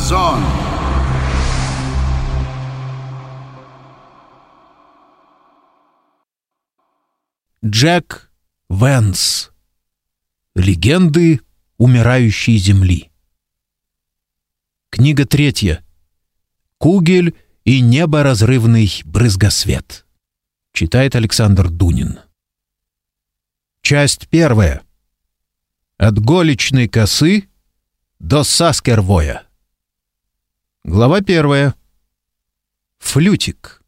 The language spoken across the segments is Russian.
Фанзон. Джек Венс. Легенды умирающей земли. Книга третья. Кугель и неборазрывный брызгосвет. Читает Александр Дунин. Часть первая. От голечной косы до Саскервоя. Глава первая. Флютик.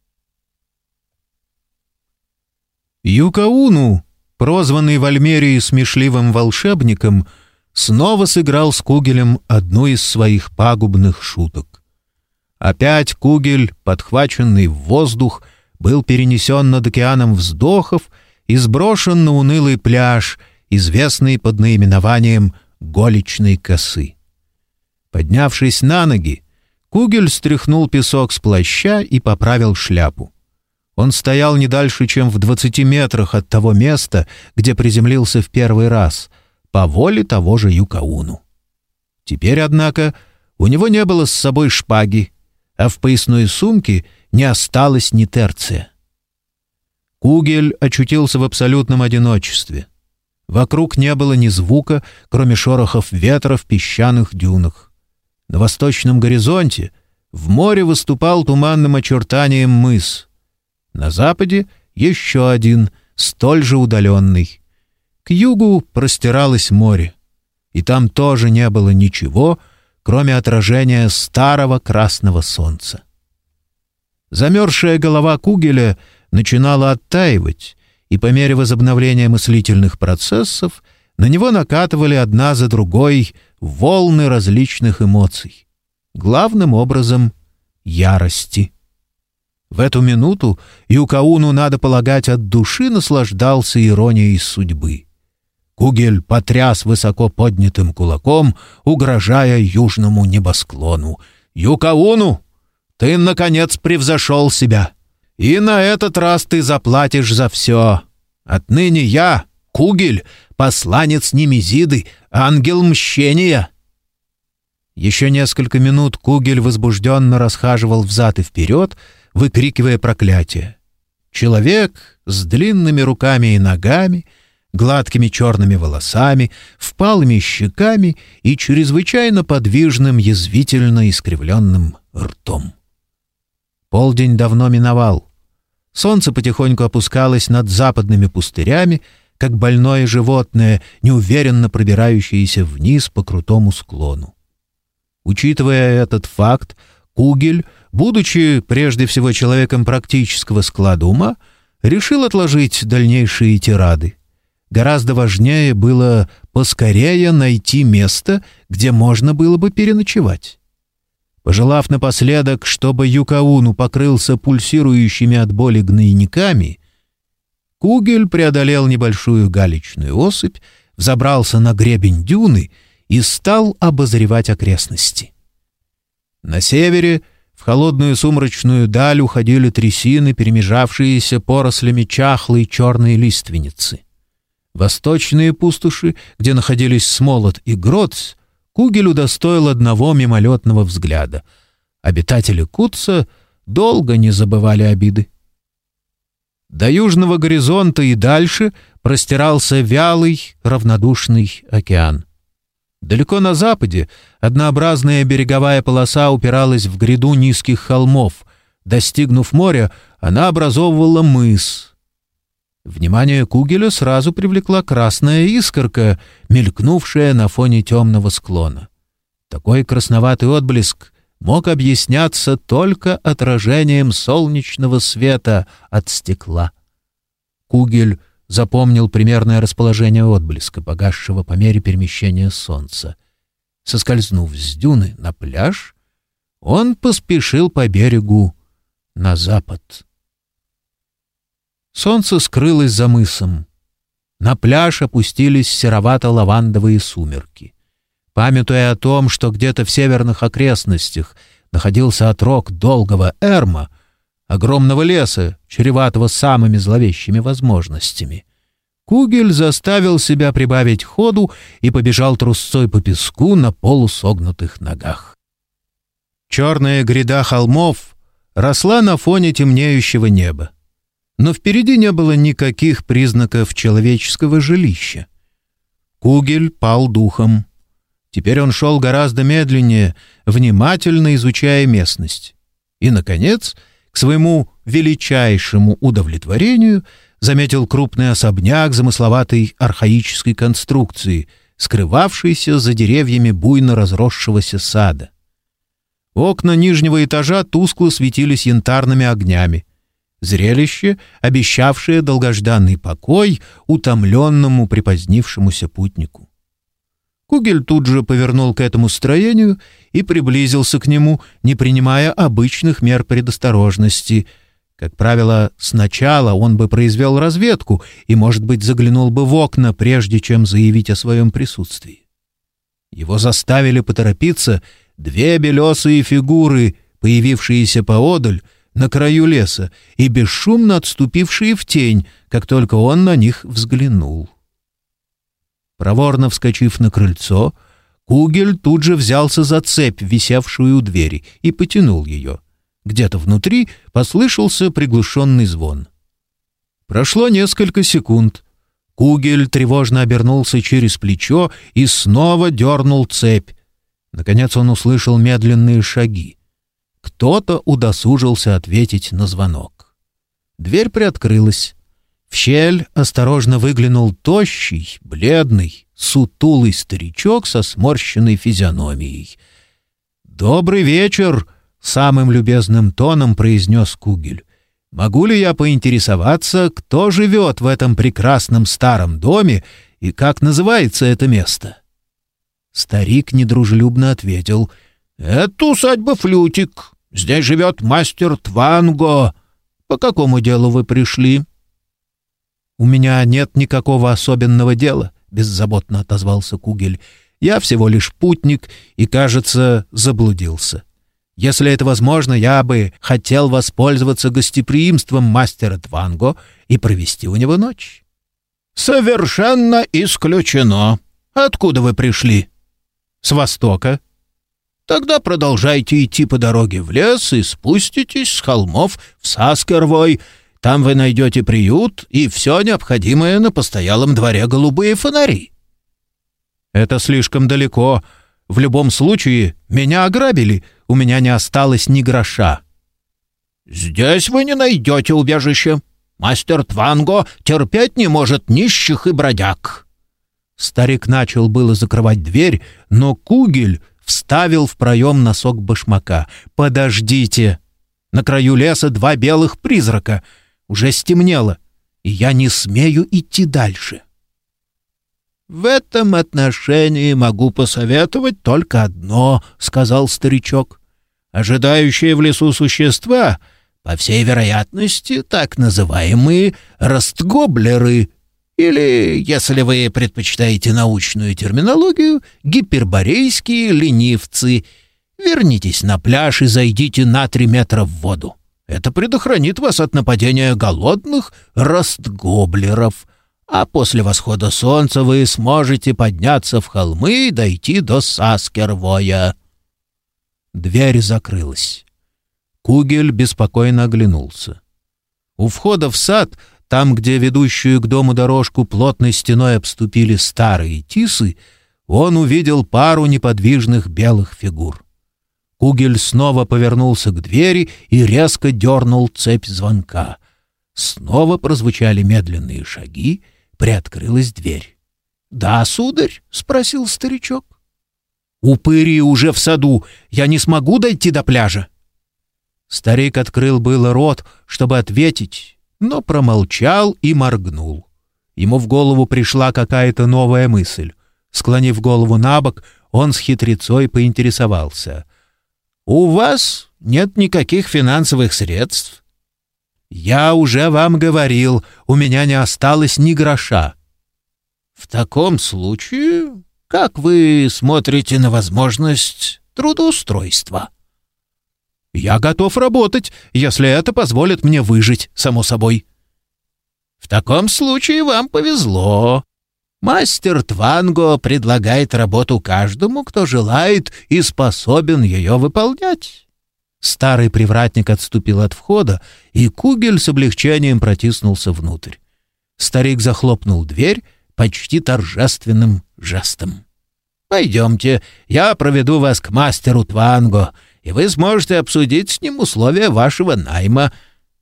Юкауну, прозванный в Альмерии смешливым волшебником, снова сыграл с Кугелем одну из своих пагубных шуток. Опять Кугель, подхваченный в воздух, был перенесен над океаном вздохов и сброшен на унылый пляж, известный под наименованием «Голечной косы». Поднявшись на ноги, Кугель стряхнул песок с плаща и поправил шляпу. Он стоял не дальше, чем в двадцати метрах от того места, где приземлился в первый раз, по воле того же Юкауну. Теперь, однако, у него не было с собой шпаги, а в поясной сумке не осталось ни терция. Кугель очутился в абсолютном одиночестве. Вокруг не было ни звука, кроме шорохов ветра в песчаных дюнах. На восточном горизонте в море выступал туманным очертанием мыс. На западе еще один, столь же удаленный. К югу простиралось море, и там тоже не было ничего, кроме отражения старого красного солнца. Замерзшая голова Кугеля начинала оттаивать, и по мере возобновления мыслительных процессов на него накатывали одна за другой волны различных эмоций. Главным образом — ярости. В эту минуту Юкауну, надо полагать, от души наслаждался иронией судьбы. Кугель потряс высоко поднятым кулаком, угрожая южному небосклону. «Юкауну, ты, наконец, превзошел себя, и на этот раз ты заплатишь за все. Отныне я, Кугель, посланец Немезиды, ангел мщения!» Еще несколько минут Кугель возбужденно расхаживал взад и вперед, выкрикивая проклятие. Человек с длинными руками и ногами, гладкими черными волосами, впалыми щеками и чрезвычайно подвижным, язвительно искривленным ртом. Полдень давно миновал. Солнце потихоньку опускалось над западными пустырями, как больное животное, неуверенно пробирающееся вниз по крутому склону. Учитывая этот факт, Кугель, будучи прежде всего человеком практического склада ума, решил отложить дальнейшие тирады. Гораздо важнее было поскорее найти место, где можно было бы переночевать. Пожелав напоследок, чтобы Юкауну покрылся пульсирующими от боли гнойниками, Кугель преодолел небольшую галечную осыпь, взобрался на гребень дюны и стал обозревать окрестности. На севере в холодную сумрачную даль уходили трясины, перемежавшиеся порослями чахлой черной лиственницы. Восточные пустоши, где находились Смолот и Гроц, Кугель удостоил одного мимолетного взгляда. Обитатели Кутца долго не забывали обиды. До южного горизонта и дальше простирался вялый, равнодушный океан. Далеко на западе однообразная береговая полоса упиралась в гряду низких холмов. Достигнув моря, она образовывала мыс. Внимание Кугеля сразу привлекла красная искорка, мелькнувшая на фоне темного склона. Такой красноватый отблеск мог объясняться только отражением солнечного света от стекла. Кугель запомнил примерное расположение отблеска, погасшего по мере перемещения солнца. Соскользнув с дюны на пляж, он поспешил по берегу на запад. Солнце скрылось за мысом. На пляж опустились серовато-лавандовые сумерки. Памятуя о том, что где-то в северных окрестностях находился отрок долгого Эрма, огромного леса, чреватого самыми зловещими возможностями, Кугель заставил себя прибавить ходу и побежал трусцой по песку на полусогнутых ногах. Черная гряда холмов росла на фоне темнеющего неба. Но впереди не было никаких признаков человеческого жилища. Кугель пал духом. Теперь он шел гораздо медленнее, внимательно изучая местность. И, наконец, к своему величайшему удовлетворению заметил крупный особняк замысловатой архаической конструкции, скрывавшийся за деревьями буйно разросшегося сада. Окна нижнего этажа тускло светились янтарными огнями. Зрелище, обещавшее долгожданный покой утомленному припозднившемуся путнику. Кугель тут же повернул к этому строению и приблизился к нему, не принимая обычных мер предосторожности. Как правило, сначала он бы произвел разведку и, может быть, заглянул бы в окна, прежде чем заявить о своем присутствии. Его заставили поторопиться две белесые фигуры, появившиеся поодаль, на краю леса, и бесшумно отступившие в тень, как только он на них взглянул. Проворно вскочив на крыльцо, Кугель тут же взялся за цепь, висевшую у двери, и потянул ее. Где-то внутри послышался приглушенный звон. Прошло несколько секунд. Кугель тревожно обернулся через плечо и снова дернул цепь. Наконец он услышал медленные шаги. Кто-то удосужился ответить на звонок. Дверь приоткрылась. В щель осторожно выглянул тощий, бледный, сутулый старичок со сморщенной физиономией. «Добрый вечер!» — самым любезным тоном произнес Кугель. «Могу ли я поинтересоваться, кто живет в этом прекрасном старом доме и как называется это место?» Старик недружелюбно ответил. «Это усадьба Флютик. Здесь живет мастер Тванго. По какому делу вы пришли?» «У меня нет никакого особенного дела», — беззаботно отозвался Кугель. «Я всего лишь путник и, кажется, заблудился. Если это возможно, я бы хотел воспользоваться гостеприимством мастера Тванго и провести у него ночь». «Совершенно исключено. Откуда вы пришли?» «С востока». «Тогда продолжайте идти по дороге в лес и спуститесь с холмов в Саскервой, там вы найдете приют и все необходимое на постоялом дворе голубые фонари». «Это слишком далеко. В любом случае, меня ограбили. У меня не осталось ни гроша». «Здесь вы не найдете убежища. Мастер Тванго терпеть не может нищих и бродяг». Старик начал было закрывать дверь, но Кугель вставил в проем носок башмака. «Подождите! На краю леса два белых призрака — уже стемнело, и я не смею идти дальше. «В этом отношении могу посоветовать только одно», — сказал старичок. «Ожидающие в лесу существа, по всей вероятности, так называемые растгоблеры, или, если вы предпочитаете научную терминологию, гиперборейские ленивцы. Вернитесь на пляж и зайдите на три метра в воду. Это предохранит вас от нападения голодных растгоблеров, а после восхода солнца вы сможете подняться в холмы и дойти до Саскервоя». Дверь закрылась. Кугель беспокойно оглянулся. У входа в сад, там, где ведущую к дому дорожку плотной стеной обступили старые тисы, он увидел пару неподвижных белых фигур. Кугель снова повернулся к двери и резко дернул цепь звонка. Снова прозвучали медленные шаги, приоткрылась дверь. «Да, сударь?» — спросил старичок. «Упыри уже в саду. Я не смогу дойти до пляжа». Старик открыл было рот, чтобы ответить, но промолчал и моргнул. Ему в голову пришла какая-то новая мысль. Склонив голову на бок, он с хитрецой поинтересовался. У вас нет никаких финансовых средств. Я уже вам говорил, у меня не осталось ни гроша. В таком случае, как вы смотрите на возможность трудоустройства? Я готов работать, если это позволит мне выжить, само собой. В таком случае вам повезло. Мастер Тванго предлагает работу каждому, кто желает и способен ее выполнять. Старый привратник отступил от входа, и Кугель с облегчением протиснулся внутрь. Старик захлопнул дверь почти торжественным жестом. «Пойдемте, я проведу вас к мастеру Тванго, и вы сможете обсудить с ним условия вашего найма.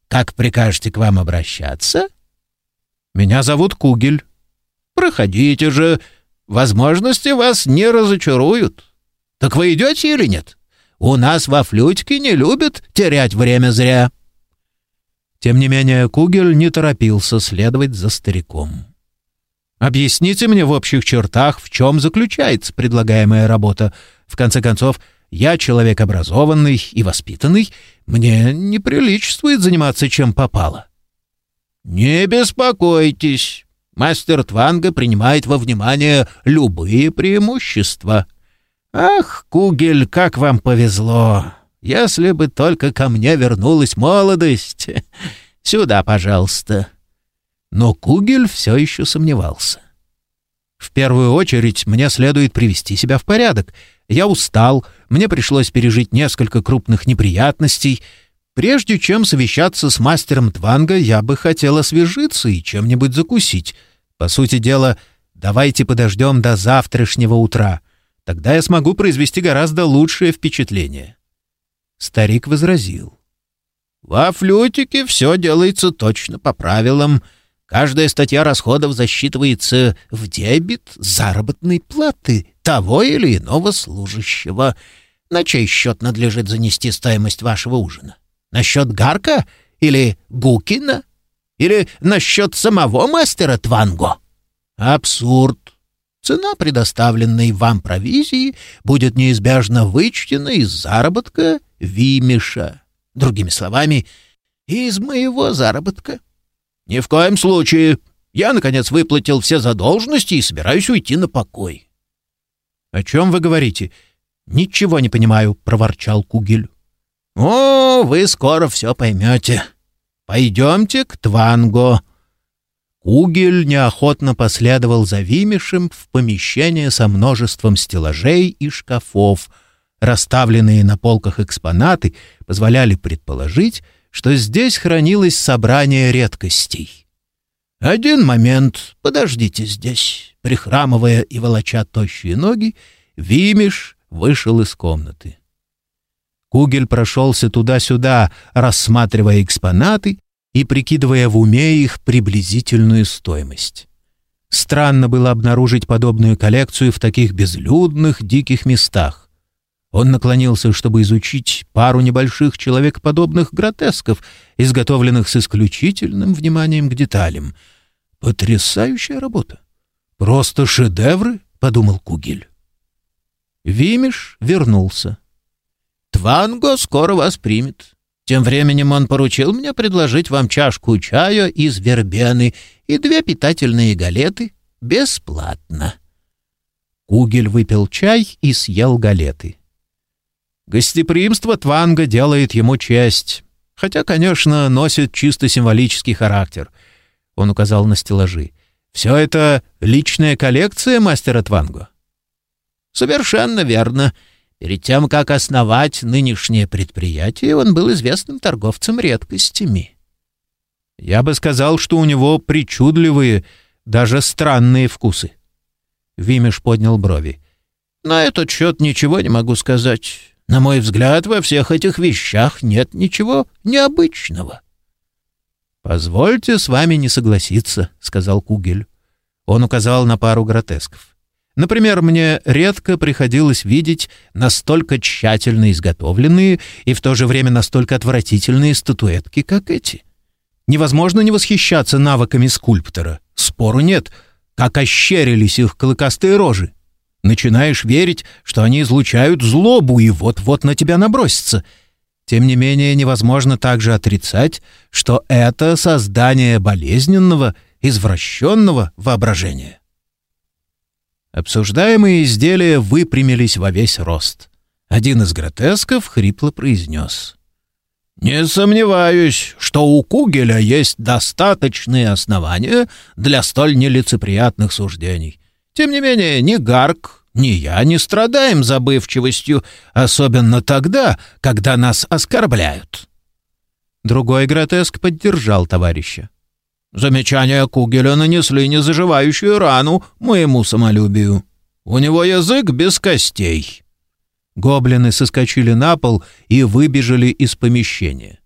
Как прикажете к вам обращаться?» «Меня зовут Кугель». «Проходите же. Возможности вас не разочаруют. Так вы идете или нет?» У нас во флютике не любят терять время зря». Тем не менее, Кугель не торопился следовать за стариком. «Объясните мне в общих чертах, в чем заключается предлагаемая работа. В конце концов, я человек образованный и воспитанный, мне не приличествует заниматься чем попало». «Не беспокойтесь, мастер Тванга принимает во внимание любые преимущества», «Ах, Кугель, как вам повезло! Если бы только ко мне вернулась молодость! Сюда, пожалуйста!» Но Кугель все еще сомневался. «В первую очередь мне следует привести себя в порядок. Я устал, мне пришлось пережить несколько крупных неприятностей. Прежде чем совещаться с мастером Тванга, я бы хотел освежиться и чем-нибудь закусить. По сути дела, давайте подождем до завтрашнего утра». Тогда я смогу произвести гораздо лучшее впечатление». Старик возразил. «Во флютике все делается точно по правилам. Каждая статья расходов засчитывается в дебет заработной платы того или иного служащего. На чей счет надлежит занести стоимость вашего ужина? На счет Гарка или Гукина? Или на счет самого мастера Тванго? Абсурд. Цена предоставленной вам провизии будет неизбежно вычтена из заработка Вимиша. Другими словами, из моего заработка. Ни в коем случае. Я, наконец, выплатил все задолженности и собираюсь уйти на покой. — О чем вы говорите? — Ничего не понимаю, — проворчал Кугель. — О, вы скоро все поймете. Пойдемте к Тванго. Кугель неохотно последовал за Вимишем в помещение со множеством стеллажей и шкафов. Расставленные на полках экспонаты позволяли предположить, что здесь хранилось собрание редкостей. «Один момент, подождите здесь». Прихрамывая и волоча тощие ноги, Вимиш вышел из комнаты. Кугель прошелся туда-сюда, рассматривая экспонаты и прикидывая в уме их приблизительную стоимость. Странно было обнаружить подобную коллекцию в таких безлюдных, диких местах. Он наклонился, чтобы изучить пару небольших человекоподобных гротесков, изготовленных с исключительным вниманием к деталям. «Потрясающая работа! Просто шедевры!» — подумал Кугель. Вимиш вернулся. «Тванго скоро вас примет. Тем временем он поручил мне предложить вам чашку чая из вербены и две питательные галеты бесплатно. Кугель выпил чай и съел галеты. Гостеприимство Тванга делает ему честь, хотя, конечно, носит чисто символический характер. Он указал на стеллажи. «Все это личная коллекция мастера Тванго?» «Совершенно верно. Перед тем, как основать нынешнее предприятие, он был известным торговцем редкостями. Я бы сказал, что у него причудливые, даже странные вкусы. Вимиш поднял брови. На этот счет ничего не могу сказать. На мой взгляд, во всех этих вещах нет ничего необычного. «Позвольте с вами не согласиться», — сказал Кугель. Он указал на пару гротесков. Например, мне редко приходилось видеть настолько тщательно изготовленные и в то же время настолько отвратительные статуэтки, как эти. Невозможно не восхищаться навыками скульптора. Спору нет, как ощерились их клыкастые рожи. Начинаешь верить, что они излучают злобу и вот-вот на тебя набросятся. Тем не менее, невозможно также отрицать, что это создание болезненного, извращенного воображения. Обсуждаемые изделия выпрямились во весь рост. Один из гротесков хрипло произнес. «Не сомневаюсь, что у Кугеля есть достаточные основания для столь нелицеприятных суждений. Тем не менее, ни Гарк, ни я не страдаем забывчивостью, особенно тогда, когда нас оскорбляют». Другой гротеск поддержал товарища. Замечания Кугеля нанесли незаживающую рану моему самолюбию. У него язык без костей. Гоблины соскочили на пол и выбежали из помещения.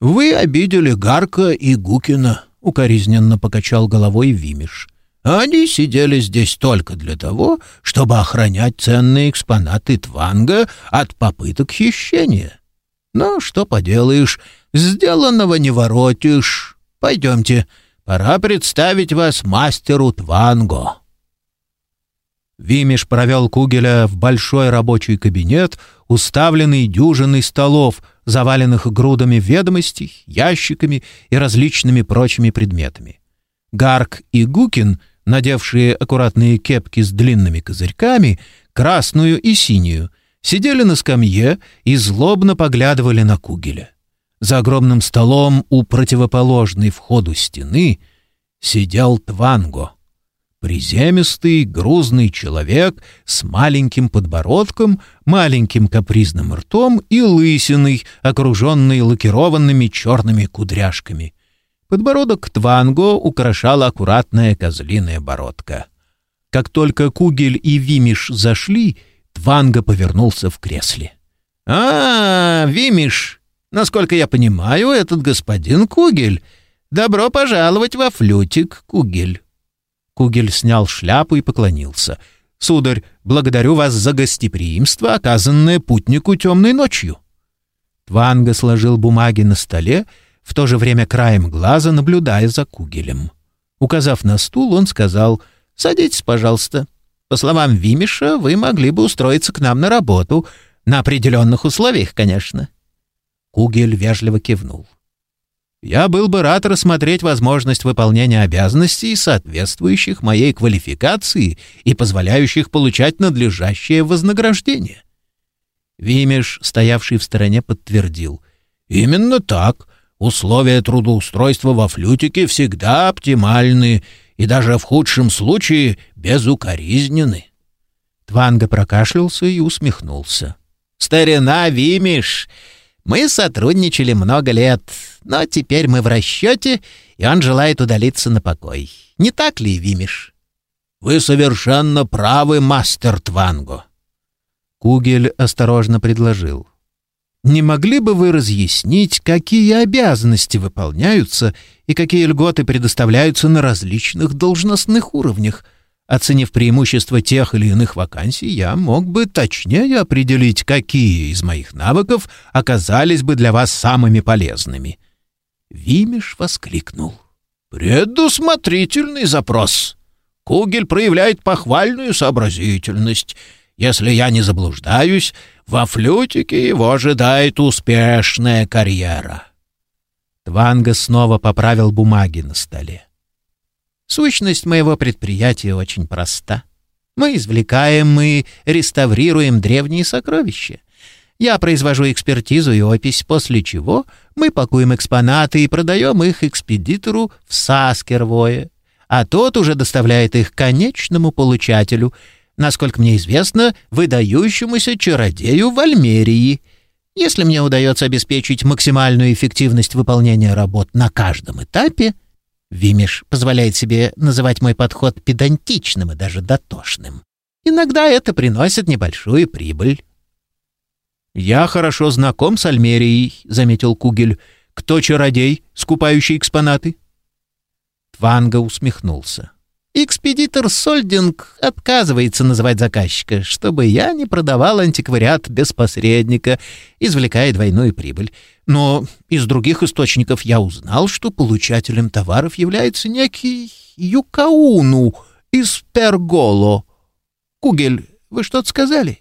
«Вы обидели Гарка и Гукина», — укоризненно покачал головой Вимиш. «Они сидели здесь только для того, чтобы охранять ценные экспонаты Тванга от попыток хищения. Но что поделаешь, сделанного не воротишь. Пойдемте, пора представить вас мастеру Тванго». Вимиш провел Кугеля в большой рабочий кабинет, уставленный дюжиной столов, заваленных грудами ведомостей, ящиками и различными прочими предметами. Гарк и Гукин, надевшие аккуратные кепки с длинными козырьками, красную и синюю, сидели на скамье и злобно поглядывали на Кугеля. За огромным столом у противоположной входу стены сидел Тванго. Приземистый, грузный человек с маленьким подбородком, маленьким капризным ртом и лысиной, окруженный лакированными черными кудряшками. Подбородок Тванго украшала аккуратная козлиная бородка. Как только Кугель и Вимиш зашли, Тванго повернулся в кресле. «А, Вимиш, Насколько я понимаю, этот господин Кугель. Добро пожаловать во флютик, Кугель». Кугель снял шляпу и поклонился. «Сударь, благодарю вас за гостеприимство, оказанное путнику темной ночью». Тванга сложил бумаги на столе, в то же время краем глаза наблюдая за Кугелем. Указав на стул, он сказал «Садитесь, пожалуйста. По словам Вимиша, вы могли бы устроиться к нам на работу, на определенных условиях, конечно». Кугель вежливо кивнул. «Я был бы рад рассмотреть возможность выполнения обязанностей, соответствующих моей квалификации и позволяющих получать надлежащее вознаграждение». Вимеш, стоявший в стороне, подтвердил. «Именно так. Условия трудоустройства во флютике всегда оптимальны и даже в худшем случае безукоризнены». Тванга прокашлялся и усмехнулся. «Старина Вимиш! Мы сотрудничали много лет, но теперь мы в расчете, и он желает удалиться на покой. Не так ли, Вимиш? Вы совершенно правы, мастер Тванго. Кугель осторожно предложил. Не могли бы вы разъяснить, какие обязанности выполняются и какие льготы предоставляются на различных должностных уровнях? Оценив преимущества тех или иных вакансий, я мог бы точнее определить, какие из моих навыков оказались бы для вас самыми полезными. Вимиш воскликнул. «Предусмотрительный запрос. Кугель проявляет похвальную сообразительность. Если я не заблуждаюсь, во флютике его ожидает успешная карьера». Тванга снова поправил бумаги на столе. Сущность моего предприятия очень проста. Мы извлекаем и реставрируем древние сокровища. Я произвожу экспертизу и опись, после чего мы пакуем экспонаты и продаем их экспедитору в Саскервое, а тот уже доставляет их конечному получателю, насколько мне известно, выдающемуся чародею в Альмерии. Если мне удается обеспечить максимальную эффективность выполнения работ на каждом этапе — Вимиш позволяет себе называть мой подход педантичным и даже дотошным. Иногда это приносит небольшую прибыль. «Я хорошо знаком с Альмерией», — заметил Кугель. «Кто чародей, скупающий экспонаты?» Тванга усмехнулся. Экспедитор Сольдинг отказывается называть заказчика, чтобы я не продавал антиквариат без посредника, извлекая двойную прибыль. Но из других источников я узнал, что получателем товаров является некий Юкауну из Перголо. Кугель, вы что-то сказали?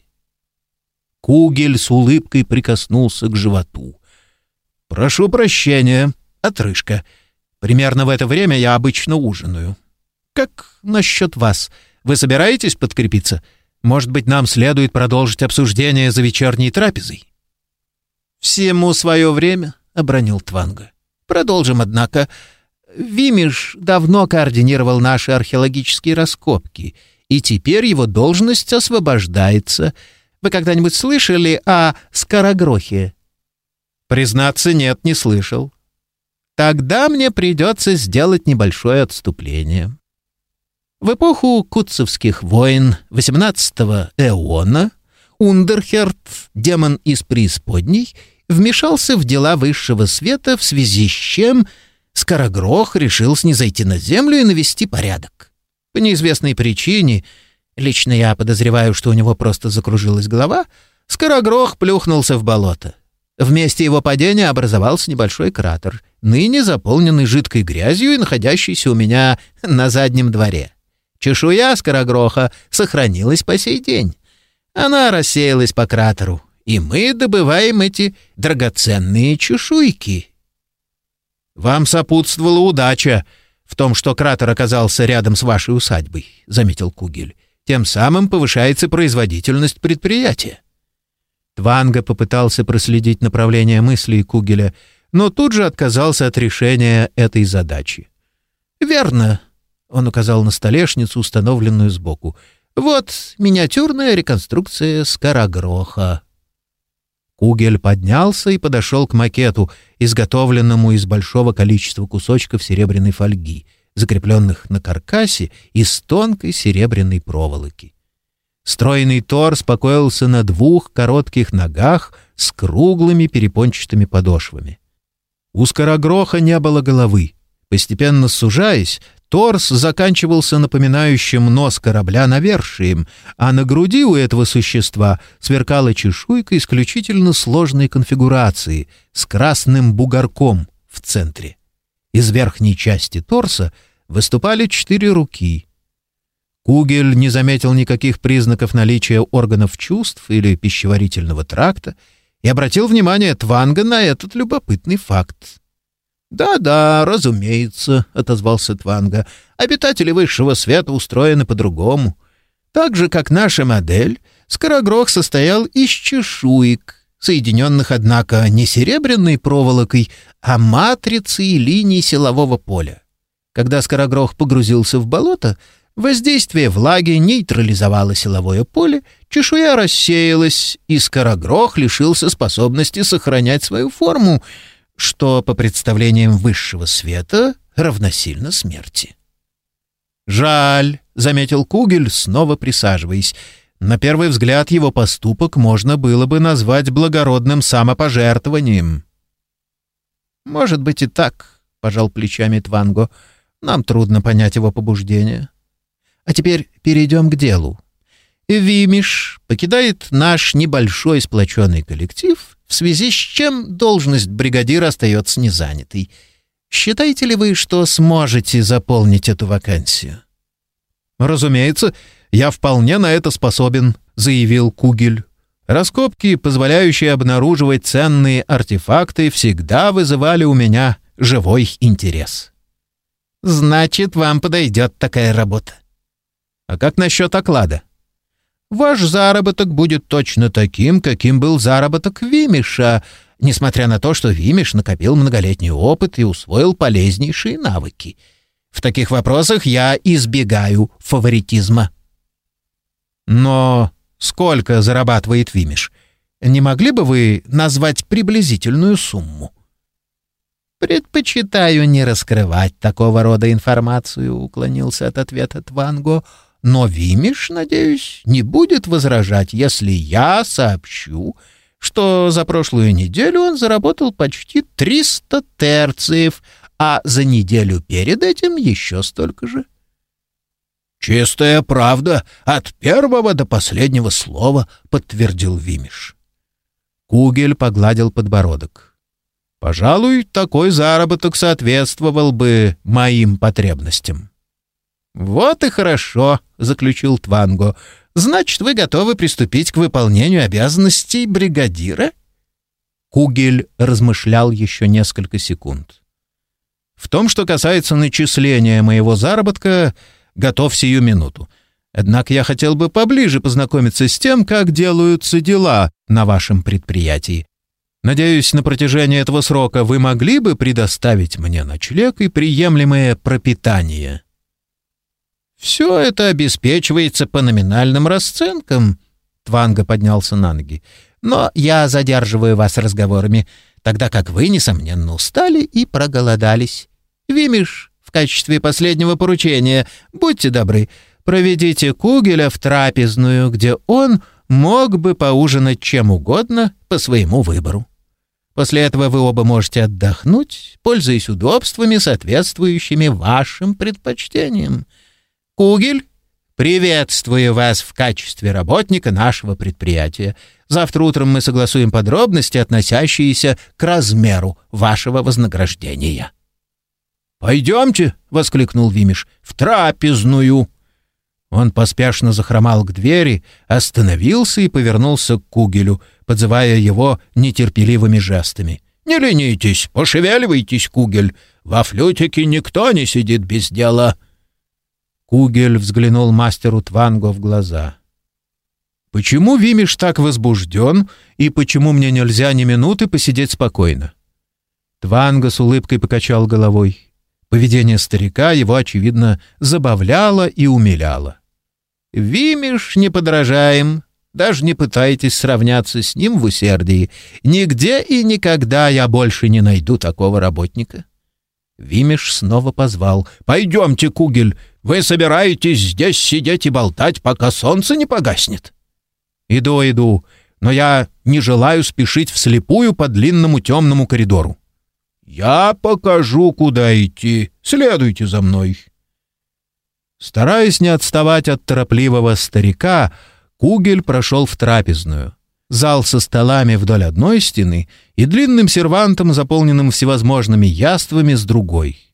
Кугель с улыбкой прикоснулся к животу. «Прошу прощения, отрыжка. Примерно в это время я обычно ужинаю. Как насчет вас? Вы собираетесь подкрепиться? Может быть, нам следует продолжить обсуждение за вечерней трапезой?» «Всему свое время», — обронил Тванга. «Продолжим, однако. Вимиш давно координировал наши археологические раскопки, и теперь его должность освобождается. Вы когда-нибудь слышали о Скорогрохе?» «Признаться, нет, не слышал». «Тогда мне придется сделать небольшое отступление». В эпоху кутцевских войн XVIII эона Ундерхерт, демон из преисподней, вмешался в дела высшего света, в связи с чем Скорогрох решил снизойти на землю и навести порядок. По неизвестной причине, лично я подозреваю, что у него просто закружилась голова, Скорогрох плюхнулся в болото. В месте его падения образовался небольшой кратер, ныне заполненный жидкой грязью и находящийся у меня на заднем дворе. Чешуя скорогроха сохранилась по сей день. Она рассеялась по кратеру, и мы добываем эти драгоценные чешуйки. «Вам сопутствовала удача в том, что кратер оказался рядом с вашей усадьбой», — заметил Кугель. «Тем самым повышается производительность предприятия». Тванга попытался проследить направление мыслей Кугеля, но тут же отказался от решения этой задачи. «Верно», он указал на столешницу, установленную сбоку. «Вот миниатюрная реконструкция скорогроха». Кугель поднялся и подошел к макету, изготовленному из большого количества кусочков серебряной фольги, закрепленных на каркасе из тонкой серебряной проволоки. Стройный торс покоился на двух коротких ногах с круглыми перепончатыми подошвами. У скорогроха не было головы. Постепенно сужаясь, Торс заканчивался напоминающим нос корабля навершием, а на груди у этого существа сверкала чешуйка исключительно сложной конфигурации с красным бугорком в центре. Из верхней части торса выступали четыре руки. Кугель не заметил никаких признаков наличия органов чувств или пищеварительного тракта и обратил внимание Тванга на этот любопытный факт. «Да-да, разумеется», — отозвался Тванга. «Обитатели высшего света устроены по-другому. Так же, как наша модель, Скорогрох состоял из чешуек, соединенных, однако, не серебряной проволокой, а матрицей линий силового поля. Когда Скорогрох погрузился в болото, воздействие влаги нейтрализовало силовое поле, чешуя рассеялась, и Скорогрох лишился способности сохранять свою форму — что по представлениям высшего света равносильно смерти. «Жаль», — заметил Кугель, снова присаживаясь. На первый взгляд его поступок можно было бы назвать благородным самопожертвованием. «Может быть и так», — пожал плечами Тванго. «Нам трудно понять его побуждение. А теперь перейдем к делу. Вимиш покидает наш небольшой сплоченный коллектив в связи с чем должность бригадира остается незанятой. Считаете ли вы, что сможете заполнить эту вакансию? «Разумеется, я вполне на это способен», — заявил Кугель. «Раскопки, позволяющие обнаруживать ценные артефакты, всегда вызывали у меня живой интерес». «Значит, вам подойдет такая работа». «А как насчет оклада?» Ваш заработок будет точно таким, каким был заработок Вимиша, несмотря на то, что Вимиш накопил многолетний опыт и усвоил полезнейшие навыки. В таких вопросах я избегаю фаворитизма. Но сколько зарабатывает Вимиш? Не могли бы вы назвать приблизительную сумму? «Предпочитаю не раскрывать такого рода информацию», — уклонился от ответа Тванго. Но Вимиш, надеюсь, не будет возражать, если я сообщу, что за прошлую неделю он заработал почти 300 терциев, а за неделю перед этим еще столько же. «Чистая правда, от первого до последнего слова», — подтвердил Вимиш. Кугель погладил подбородок. «Пожалуй, такой заработок соответствовал бы моим потребностям». «Вот и хорошо», — заключил Тванго. «Значит, вы готовы приступить к выполнению обязанностей бригадира?» Кугель размышлял еще несколько секунд. «В том, что касается начисления моего заработка, готов сию минуту. Однако я хотел бы поближе познакомиться с тем, как делаются дела на вашем предприятии. Надеюсь, на протяжении этого срока вы могли бы предоставить мне ночлег и приемлемое пропитание». «Все это обеспечивается по номинальным расценкам», — Тванга поднялся на ноги. «Но я задерживаю вас разговорами, тогда как вы, несомненно, устали и проголодались. Вимиш, в качестве последнего поручения, будьте добры, проведите Кугеля в трапезную, где он мог бы поужинать чем угодно по своему выбору. После этого вы оба можете отдохнуть, пользуясь удобствами, соответствующими вашим предпочтениям. Кугель, приветствую вас в качестве работника нашего предприятия. Завтра утром мы согласуем подробности, относящиеся к размеру вашего вознаграждения». «Пойдемте», — воскликнул Вимиш, — «в трапезную». Он поспешно захромал к двери, остановился и повернулся к Кугелю, подзывая его нетерпеливыми жестами. «Не ленитесь, пошевеливайтесь, Кугель. Во флютике никто не сидит без дела». Кугель взглянул мастеру Тванго в глаза. «Почему Вимиш так возбужден, и почему мне нельзя ни минуты посидеть спокойно?» Тванго с улыбкой покачал головой. Поведение старика его, очевидно, забавляло и умиляло. «Вимиш не подражаем, даже не пытайтесь сравняться с ним в усердии. Нигде и никогда я больше не найду такого работника». Вимиш снова позвал. «Пойдемте, Кугель, вы собираетесь здесь сидеть и болтать, пока солнце не погаснет?» «Иду, иду, но я не желаю спешить вслепую по длинному темному коридору. «Я покажу, куда идти. Следуйте за мной». Стараясь не отставать от торопливого старика, Кугель прошел в трапезную. Зал со столами вдоль одной стены и длинным сервантом, заполненным всевозможными яствами, с другой.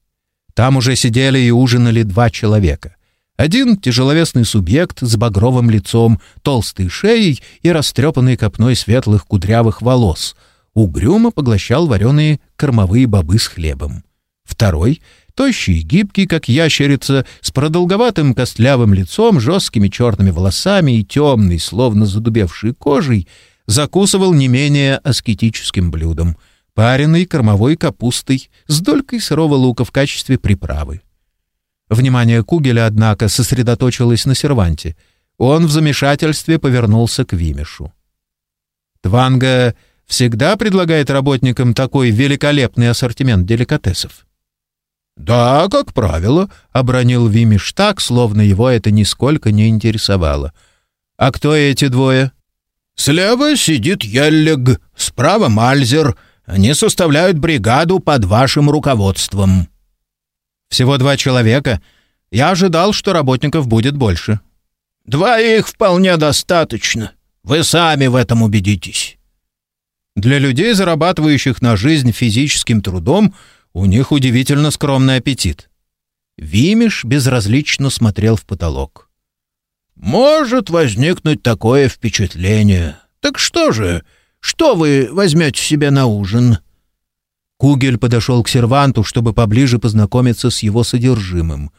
Там уже сидели и ужинали два человека. Один — тяжеловесный субъект с багровым лицом, толстой шеей и растрепанной копной светлых кудрявых волос — угрюмо поглощал вареные кормовые бобы с хлебом. Второй — тощий и гибкий, как ящерица, с продолговатым костлявым лицом, жесткими черными волосами и темной, словно задубевшей кожей, закусывал не менее аскетическим блюдом — пареной кормовой капустой с долькой сырого лука в качестве приправы. Внимание Кугеля, однако, сосредоточилось на серванте. Он в замешательстве повернулся к Вимешу. Тванга всегда предлагает работникам такой великолепный ассортимент деликатесов? «Да, как правило», — обронил Вимиш так, словно его это нисколько не интересовало. «А кто эти двое?» «Слева сидит Еллег, справа Мальзер. Они составляют бригаду под вашим руководством». «Всего два человека. Я ожидал, что работников будет больше». «Двоих вполне достаточно. Вы сами в этом убедитесь». Для людей, зарабатывающих на жизнь физическим трудом, у них удивительно скромный аппетит. Вимиш безразлично смотрел в потолок. «Может возникнуть такое впечатление. Так что же, что вы возьмете себе на ужин?» Кугель подошел к серванту, чтобы поближе познакомиться с его содержимым.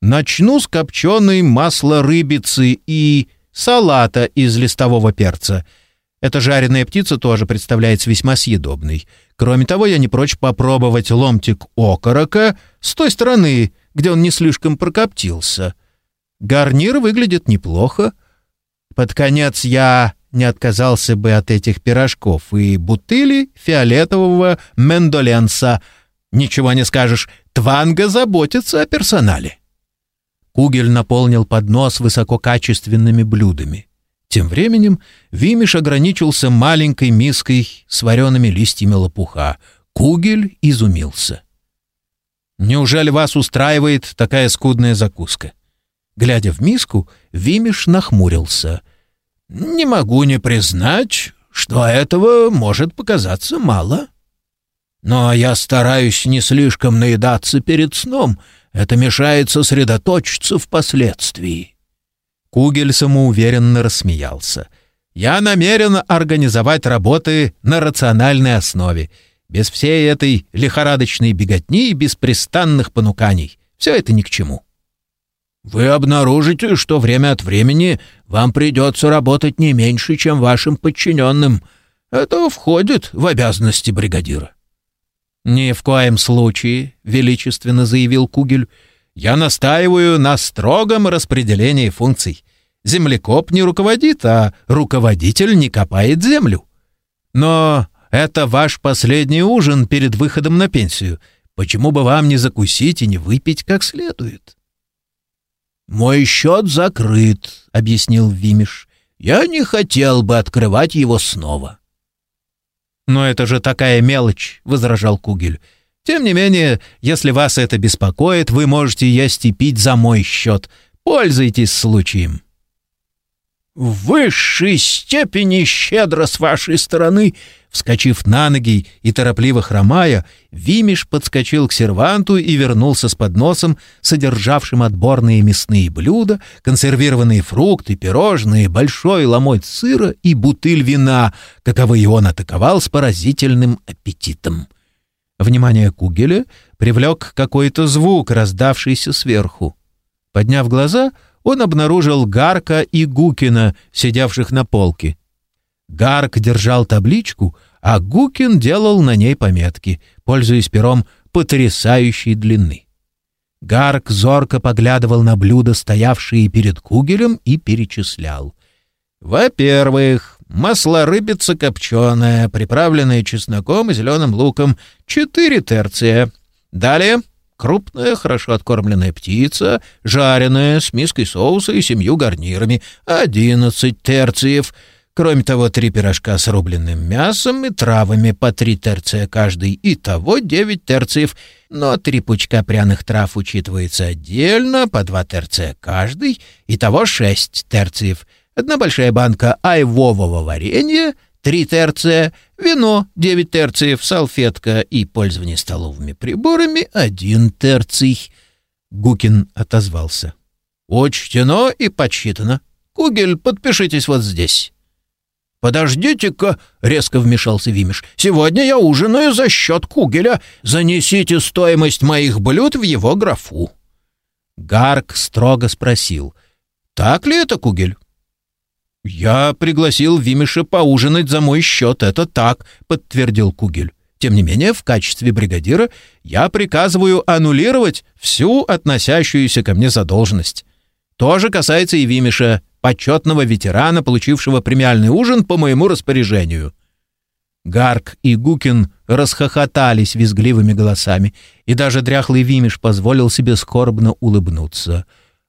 «Начну с копченой масла рыбицы и салата из листового перца — эта жареная птица тоже представляется весьма съедобной. Кроме того, я не прочь попробовать ломтик окорока с той стороны, где он не слишком прокоптился. Гарнир выглядит неплохо. Под конец я не отказался бы от этих пирожков и бутыли фиолетового мендоленса. Ничего не скажешь, Тванга заботится о персонале. Кугель наполнил поднос высококачественными блюдами. Тем временем Вимиш ограничился маленькой миской с вареными листьями лопуха. Кугель изумился. «Неужели вас устраивает такая скудная закуска?» Глядя в миску, Вимиш нахмурился. «Не могу не признать, что этого может показаться мало. Но я стараюсь не слишком наедаться перед сном. Это мешает сосредоточиться впоследствии». Кугель самоуверенно рассмеялся. «Я намерен организовать работы на рациональной основе, без всей этой лихорадочной беготни и беспрестанных понуканий. Все это ни к чему». «Вы обнаружите, что время от времени вам придется работать не меньше, чем вашим подчиненным. Это входит в обязанности бригадира». «Ни в коем случае», — величественно заявил Кугель, — «я настаиваю на строгом распределении функций. Землекоп не руководит, а руководитель не копает землю. Но это ваш последний ужин перед выходом на пенсию. Почему бы вам не закусить и не выпить как следует?» «Мой счет закрыт», — объяснил Вимиш. «Я не хотел бы открывать его снова». «Но это же такая мелочь», — возражал Кугель. «Тем не менее, если вас это беспокоит, вы можете есть и пить за мой счет. Пользуйтесь случаем». «В высшей степени щедро с вашей стороны!» Вскочив на ноги и торопливо хромая, Вимиш подскочил к серванту и вернулся с подносом, содержавшим отборные мясные блюда, консервированные фрукты, пирожные, большой ломоть сыра и бутыль вина, каковы он атаковал с поразительным аппетитом. Внимание Кугеля привлек какой-то звук, раздавшийся сверху. Подняв глаза, он обнаружил Гарка и Гукина, сидевших на полке. Гарк держал табличку, а Гукин делал на ней пометки, пользуясь пером потрясающей длины. Гарк зорко поглядывал на блюда, стоявшие перед Кугелем, и перечислял. «Во-первых, масло рыбица копченая, приправленная чесноком и зеленым луком, четыре терция. Далее крупная, хорошо откормленная птица, жареная, с миской соуса и семью гарнирами, одиннадцать терциев — Кроме того, три пирожка с рубленным мясом и травами по три терция каждый, и того девять терциев, но три пучка пряных трав учитывается отдельно, по два терция каждый, и того шесть терциев. Одна большая банка айвового варенья, три терция, вино девять терциев, салфетка и пользование столовыми приборами один терций. Гукин отозвался. «Учтено и подсчитано. Кугель, подпишитесь вот здесь». «Подождите-ка», — резко вмешался Вимиш, — «сегодня я ужинаю за счет Кугеля. Занесите стоимость моих блюд в его графу». Гарк строго спросил, «Так ли это, Кугель?» «Я пригласил Вимиша поужинать за мой счет, это так», — подтвердил Кугель. «Тем не менее, в качестве бригадира я приказываю аннулировать всю относящуюся ко мне задолженность. То же касается и Вимиша почетного ветерана, получившего премиальный ужин по моему распоряжению». Гарк и Гукин расхохотались визгливыми голосами, и даже дряхлый Вимиш позволил себе скорбно улыбнуться.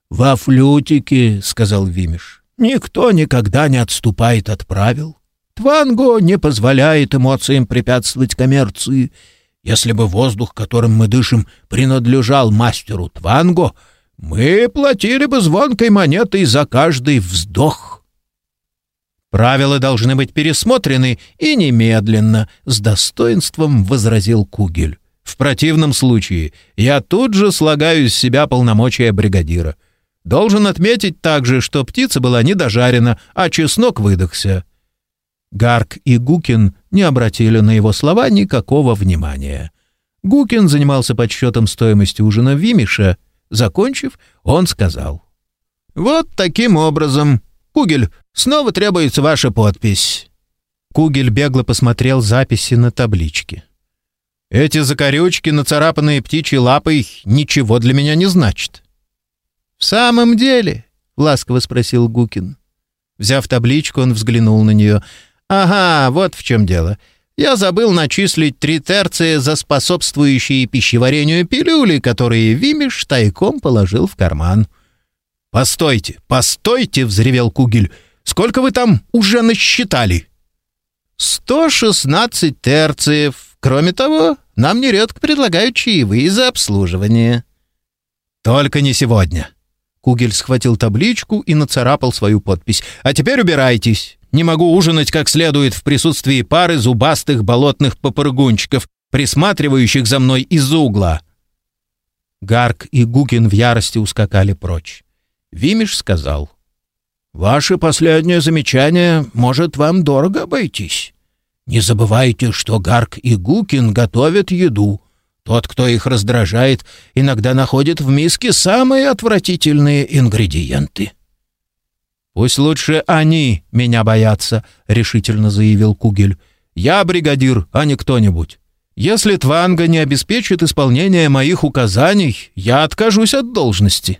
«Во флютике», — сказал Вимиш, — «никто никогда не отступает от правил. Тванго не позволяет эмоциям препятствовать коммерции. Если бы воздух, которым мы дышим, принадлежал мастеру Тванго, — мы платили бы звонкой монетой за каждый вздох. Правила должны быть пересмотрены и немедленно, с достоинством возразил Кугель. В противном случае я тут же слагаю из себя полномочия бригадира. Должен отметить также, что птица была не дожарена, а чеснок выдохся. Гарк и Гукин не обратили на его слова никакого внимания. Гукин занимался подсчетом стоимости ужина Вимиша — Закончив, он сказал. «Вот таким образом. Кугель, снова требуется ваша подпись». Кугель бегло посмотрел записи на табличке. «Эти закорючки, нацарапанные птичьей лапой, ничего для меня не значат». «В самом деле?» — ласково спросил Гукин. Взяв табличку, он взглянул на нее. «Ага, вот в чем дело. Я забыл начислить три терции за способствующие пищеварению пилюли, которые Вимиш тайком положил в карман. «Постойте, постойте!» — взревел Кугель. «Сколько вы там уже насчитали?» «Сто шестнадцать терциев. Кроме того, нам нередко предлагают чаевые за обслуживание». «Только не сегодня». Кугель схватил табличку и нацарапал свою подпись. «А теперь убирайтесь. Не могу ужинать как следует в присутствии пары зубастых болотных попрыгунчиков, присматривающих за мной из угла. Гарк и Гукин в ярости ускакали прочь. Вимиш сказал, «Ваше последнее замечание может вам дорого обойтись. Не забывайте, что Гарк и Гукин готовят еду. Тот, кто их раздражает, иногда находит в миске самые отвратительные ингредиенты». «Пусть лучше они меня боятся», — решительно заявил Кугель. Я бригадир, а не кто-нибудь. Если Тванга не обеспечит исполнение моих указаний, я откажусь от должности».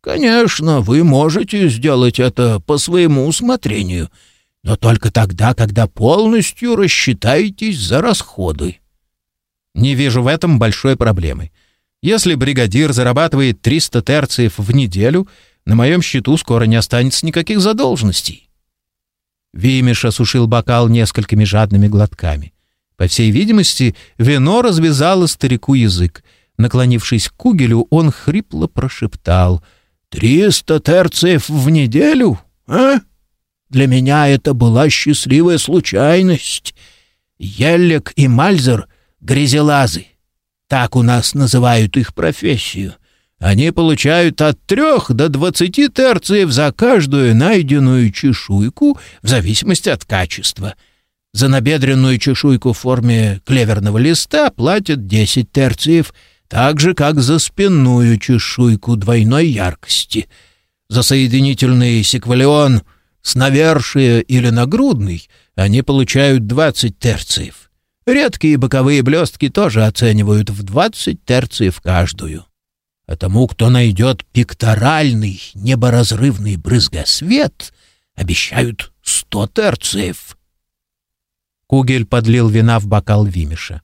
«Конечно, вы можете сделать это по своему усмотрению, но только тогда, когда полностью рассчитаетесь за расходы». «Не вижу в этом большой проблемы. Если бригадир зарабатывает 300 терциев в неделю, на моем счету скоро не останется никаких задолженностей». Вимиш осушил бокал несколькими жадными глотками. По всей видимости, вино развязало старику язык. Наклонившись к кугелю, он хрипло прошептал — «Триста терциев в неделю? А? Для меня это была счастливая случайность. Еллик и Мальзер — грязелазы. Так у нас называют их профессию. Они получают от трех до двадцати терциев за каждую найденную чешуйку в зависимости от качества. За набедренную чешуйку в форме клеверного листа платят десять терциев — так же, как за спинную чешуйку двойной яркости. За соединительный секвалион с навершие или нагрудный они получают 20 терциев. Редкие боковые блестки тоже оценивают в 20 терциев каждую. А тому, кто найдет пикторальный неборазрывный брызгосвет, обещают 100 терциев. Кугель подлил вина в бокал Вимиша.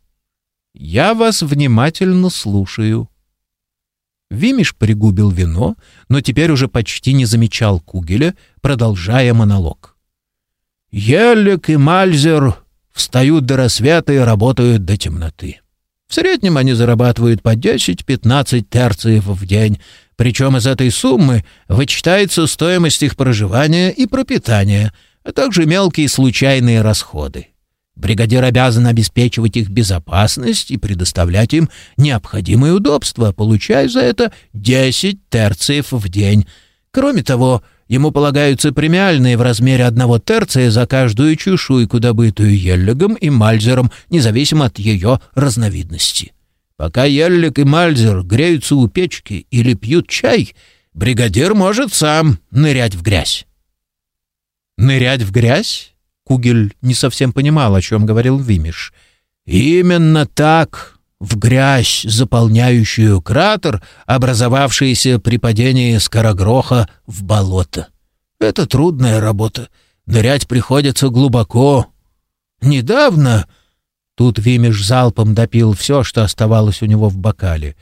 Я вас внимательно слушаю». Вимиш пригубил вино, но теперь уже почти не замечал Кугеля, продолжая монолог. «Елик и Мальзер встают до рассвета и работают до темноты. В среднем они зарабатывают по 10-15 терциев в день, причем из этой суммы вычитается стоимость их проживания и пропитания, а также мелкие случайные расходы. Бригадир обязан обеспечивать их безопасность и предоставлять им необходимые удобства, получая за это 10 терциев в день. Кроме того, ему полагаются премиальные в размере одного терция за каждую чешуйку, добытую Еллигом и Мальзером, независимо от ее разновидности. Пока Еллиг и Мальзер греются у печки или пьют чай, бригадир может сам нырять в грязь. «Нырять в грязь?» Кугель не совсем понимал, о чем говорил Вимиш. «Именно так, в грязь, заполняющую кратер, образовавшийся при падении скорогроха в болото. Это трудная работа. Нырять приходится глубоко. Недавно...» Тут Вимиш залпом допил все, что оставалось у него в бокале.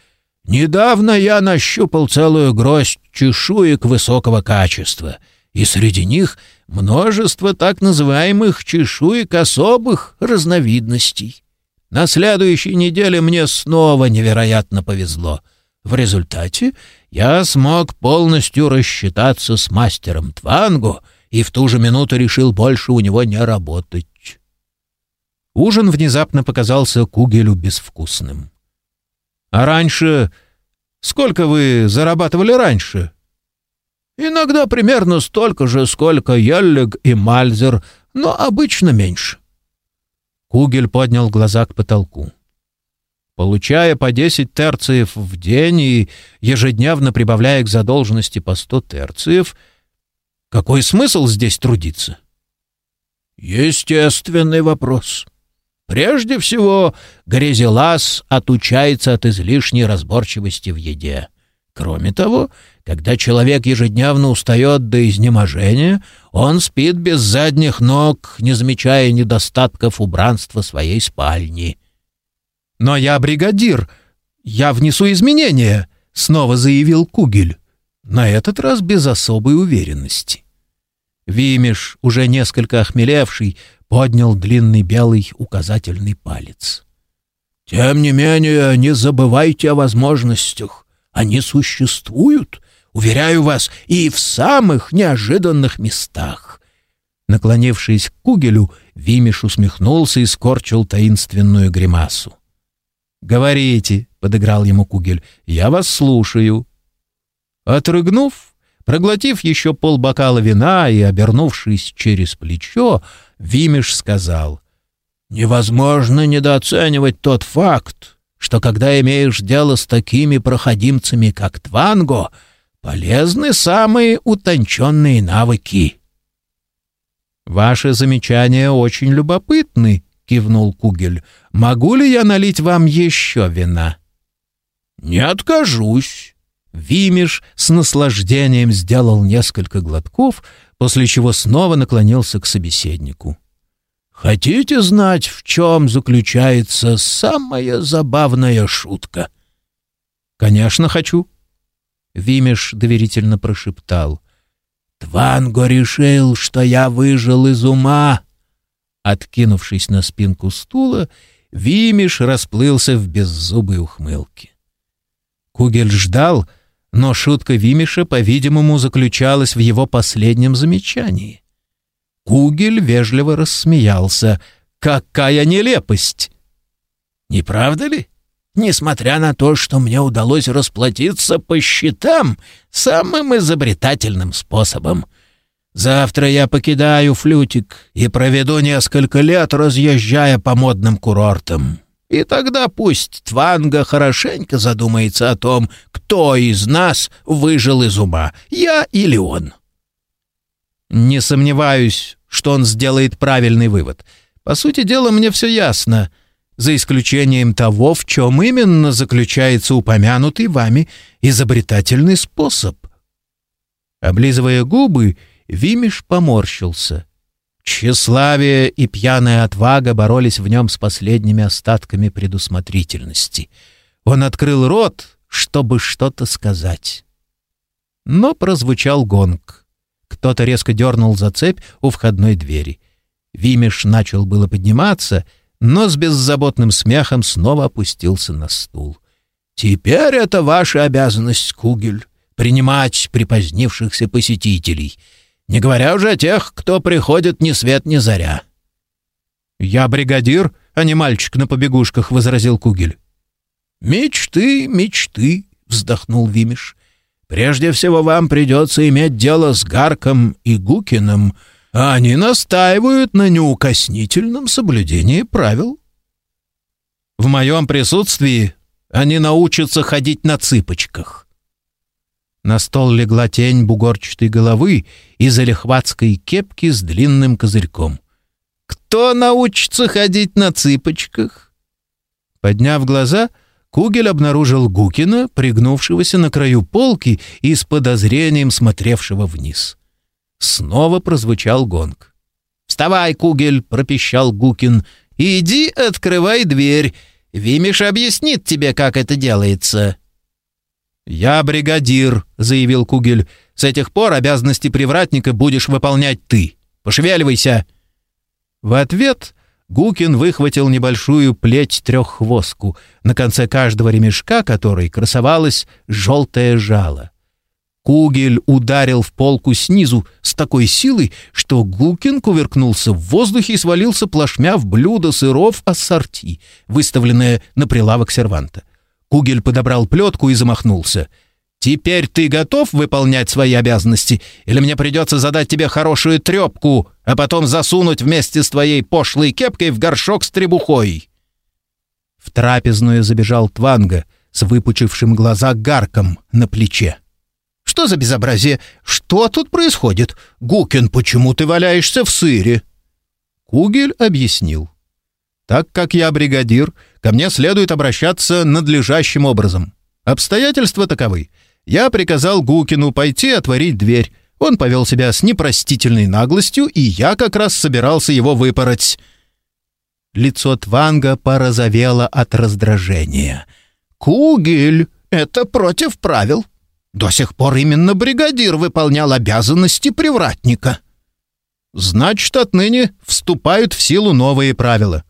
«Недавно я нащупал целую гроздь чешуек высокого качества, и среди них множество так называемых чешуек особых разновидностей. На следующей неделе мне снова невероятно повезло. В результате я смог полностью рассчитаться с мастером Твангу и в ту же минуту решил больше у него не работать. Ужин внезапно показался Кугелю безвкусным. «А раньше... Сколько вы зарабатывали раньше?» Иногда примерно столько же, сколько Яллиг и Мальзер, но обычно меньше. Кугель поднял глаза к потолку. Получая по 10 терциев в день и ежедневно прибавляя к задолженности по 100 терциев, какой смысл здесь трудиться? Естественный вопрос. Прежде всего, Грязелас отучается от излишней разборчивости в еде. Кроме того, когда человек ежедневно устает до изнеможения, он спит без задних ног, не замечая недостатков убранства своей спальни. «Но я бригадир. Я внесу изменения», — снова заявил Кугель. На этот раз без особой уверенности. Вимиш, уже несколько охмелевший, поднял длинный белый указательный палец. «Тем не менее, не забывайте о возможностях. Они существуют, Уверяю вас, и в самых неожиданных местах». Наклонившись к Кугелю, Вимиш усмехнулся и скорчил таинственную гримасу. «Говорите», — подыграл ему Кугель, — «я вас слушаю». Отрыгнув, проглотив еще полбокала вина и обернувшись через плечо, Вимиш сказал, «Невозможно недооценивать тот факт, что когда имеешь дело с такими проходимцами, как Тванго, — полезны самые утонченные навыки. «Ваши замечания очень любопытны», — кивнул Кугель. «Могу ли я налить вам еще вина?» «Не откажусь». Вимиш с наслаждением сделал несколько глотков, после чего снова наклонился к собеседнику. «Хотите знать, в чем заключается самая забавная шутка?» «Конечно, хочу». Вимиш доверительно прошептал. «Тванго решил, что я выжил из ума!» Откинувшись на спинку стула, Вимиш расплылся в беззубой ухмылке. Кугель ждал, но шутка Вимиша, по-видимому, заключалась в его последнем замечании. Кугель вежливо рассмеялся. «Какая нелепость!» «Не правда ли?» несмотря на то, что мне удалось расплатиться по счетам самым изобретательным способом. Завтра я покидаю флютик и проведу несколько лет, разъезжая по модным курортам. И тогда пусть Тванга хорошенько задумается о том, кто из нас выжил из ума, я или он. Не сомневаюсь, что он сделает правильный вывод. По сути дела, мне все ясно — за исключением того, в чем именно заключается упомянутый вами изобретательный способ. Облизывая губы, Вимиш поморщился. Тщеславие и пьяная отвага боролись в нем с последними остатками предусмотрительности. Он открыл рот, чтобы что-то сказать. Но прозвучал гонг. Кто-то резко дернул за цепь у входной двери. Вимиш начал было подниматься — но с беззаботным смехом снова опустился на стул. «Теперь это ваша обязанность, Кугель, принимать припозднившихся посетителей, не говоря уже о тех, кто приходит ни свет ни заря». «Я бригадир, а не мальчик на побегушках», — возразил Кугель. «Мечты, мечты», — вздохнул Вимиш. «Прежде всего вам придется иметь дело с Гарком и Гукиным, а они настаивают на неукоснительном соблюдении правил. В моем присутствии они научатся ходить на цыпочках. На стол легла тень бугорчатой головы и залихватской кепки с длинным козырьком. «Кто научится ходить на цыпочках?» Подняв глаза, Кугель обнаружил Гукина, пригнувшегося на краю полки и с подозрением смотревшего вниз. Снова прозвучал гонг. «Вставай, Кугель!» — пропищал Гукин. «Иди, открывай дверь. Вимиш объяснит тебе, как это делается». «Я бригадир», — заявил Кугель. «С этих пор обязанности привратника будешь выполнять ты. Пошевеливайся!» В ответ Гукин выхватил небольшую плеть-треххвостку, на конце каждого ремешка которой красовалось желтое жало. Кугель ударил в полку снизу с такой силой, что Гукин кувыркнулся в воздухе и свалился плашмя в блюдо сыров ассорти, выставленное на прилавок серванта. Кугель подобрал плетку и замахнулся. «Теперь ты готов выполнять свои обязанности? Или мне придется задать тебе хорошую трепку, а потом засунуть вместе с твоей пошлой кепкой в горшок с требухой?» В трапезную забежал Тванга с выпучившим глаза гарком на плече. Что за безобразие? Что тут происходит? Гукин, почему ты валяешься в сыре?» Кугель объяснил. «Так как я бригадир, ко мне следует обращаться надлежащим образом. Обстоятельства таковы. Я приказал Гукину пойти отворить дверь. Он повел себя с непростительной наглостью, и я как раз собирался его выпороть». Лицо Тванга порозовело от раздражения. «Кугель, это против правил. До сих пор именно бригадир выполнял обязанности привратника. Значит, отныне вступают в силу новые правила.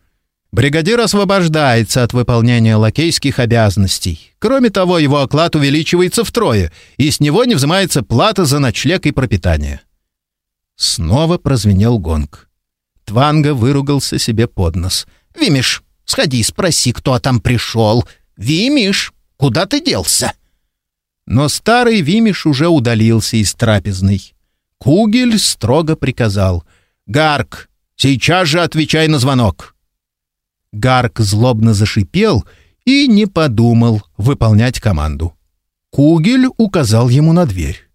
Бригадир освобождается от выполнения лакейских обязанностей. Кроме того, его оклад увеличивается втрое, и с него не взимается плата за ночлег и пропитание. Снова прозвенел гонг. Тванга выругался себе под нос. «Вимиш, сходи, спроси, кто там пришел. Вимиш, куда ты делся?» Но старый Вимиш уже удалился из трапезной. Кугель строго приказал. «Гарк, сейчас же отвечай на звонок!» Гарк злобно зашипел и не подумал выполнять команду. Кугель указал ему на дверь.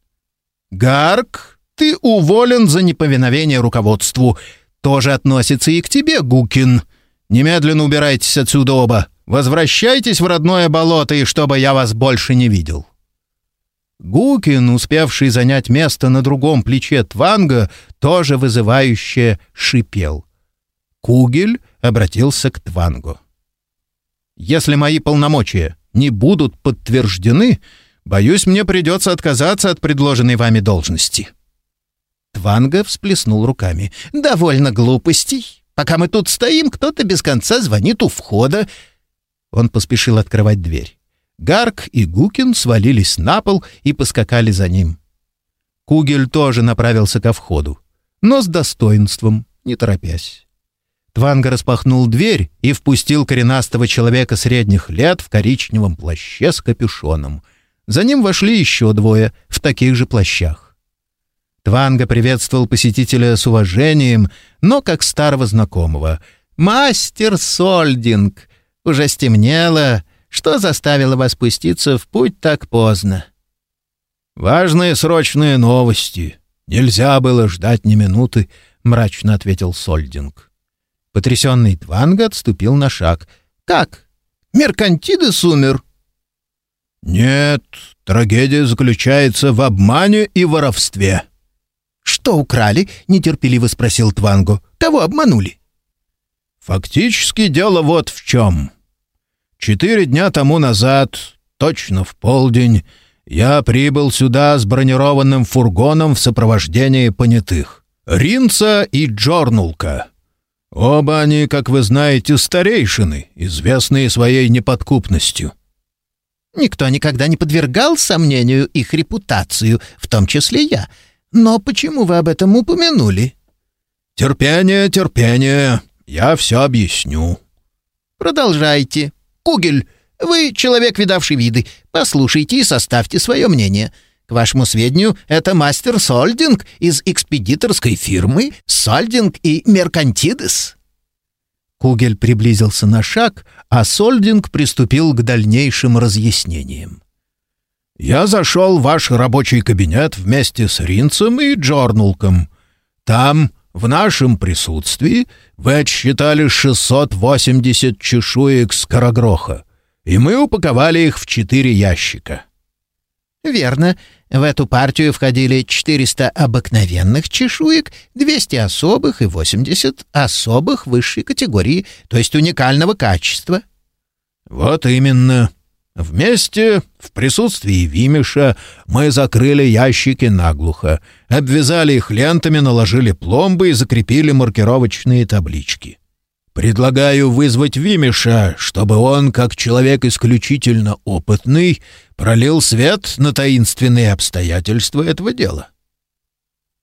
«Гарк, ты уволен за неповиновение руководству. Тоже относится и к тебе, Гукин. Немедленно убирайтесь отсюда оба. Возвращайтесь в родное болото, и чтобы я вас больше не видел». Гукин, успевший занять место на другом плече Тванга, тоже вызывающе шипел. Кугель обратился к Твангу. «Если мои полномочия не будут подтверждены, боюсь, мне придется отказаться от предложенной вами должности». Тванга всплеснул руками. «Довольно глупостей. Пока мы тут стоим, кто-то без конца звонит у входа». Он поспешил открывать дверь. Гарк и Гукин свалились на пол и поскакали за ним. Кугель тоже направился ко входу, но с достоинством, не торопясь. Тванга распахнул дверь и впустил коренастого человека средних лет в коричневом плаще с капюшоном. За ним вошли еще двое в таких же плащах. Тванга приветствовал посетителя с уважением, но как старого знакомого. «Мастер Сольдинг! Уже стемнело. Что заставило вас спуститься в путь так поздно?» «Важные срочные новости. Нельзя было ждать ни минуты», — мрачно ответил Сольдинг. Потрясенный Тванга отступил на шаг. «Как? Меркантидес умер?» «Нет, трагедия заключается в обмане и воровстве». «Что украли?» — нетерпеливо спросил Тванго. «Кого обманули?» «Фактически дело вот в чем. Четыре дня тому назад, точно в полдень, я прибыл сюда с бронированным фургоном в сопровождении понятых. Ринца и Джорнулка. Оба они, как вы знаете, старейшины, известные своей неподкупностью. Никто никогда не подвергал сомнению их репутацию, в том числе я. Но почему вы об этом упомянули? Терпение, терпение. Я все объясню. Продолжайте. Кугель, вы человек, видавший виды. Послушайте и составьте свое мнение. К вашему сведению, это мастер Сольдинг из экспедиторской фирмы «Сольдинг и Меркантидес». Кугель приблизился на шаг, а Сольдинг приступил к дальнейшим разъяснениям. «Я зашел в ваш рабочий кабинет вместе с Ринцем и Джорнулком. Там, в нашем присутствии, вы отсчитали 680 чешуек скорогроха, и мы упаковали их в четыре ящика». «Верно. В эту партию входили 400 обыкновенных чешуек, 200 особых и 80 особых высшей категории, то есть уникального качества». «Вот именно. Вместе, в присутствии Вимиша, мы закрыли ящики наглухо, обвязали их лентами, наложили пломбы и закрепили маркировочные таблички. Предлагаю вызвать Вимиша, чтобы он, как человек исключительно опытный, пролил свет на таинственные обстоятельства этого дела.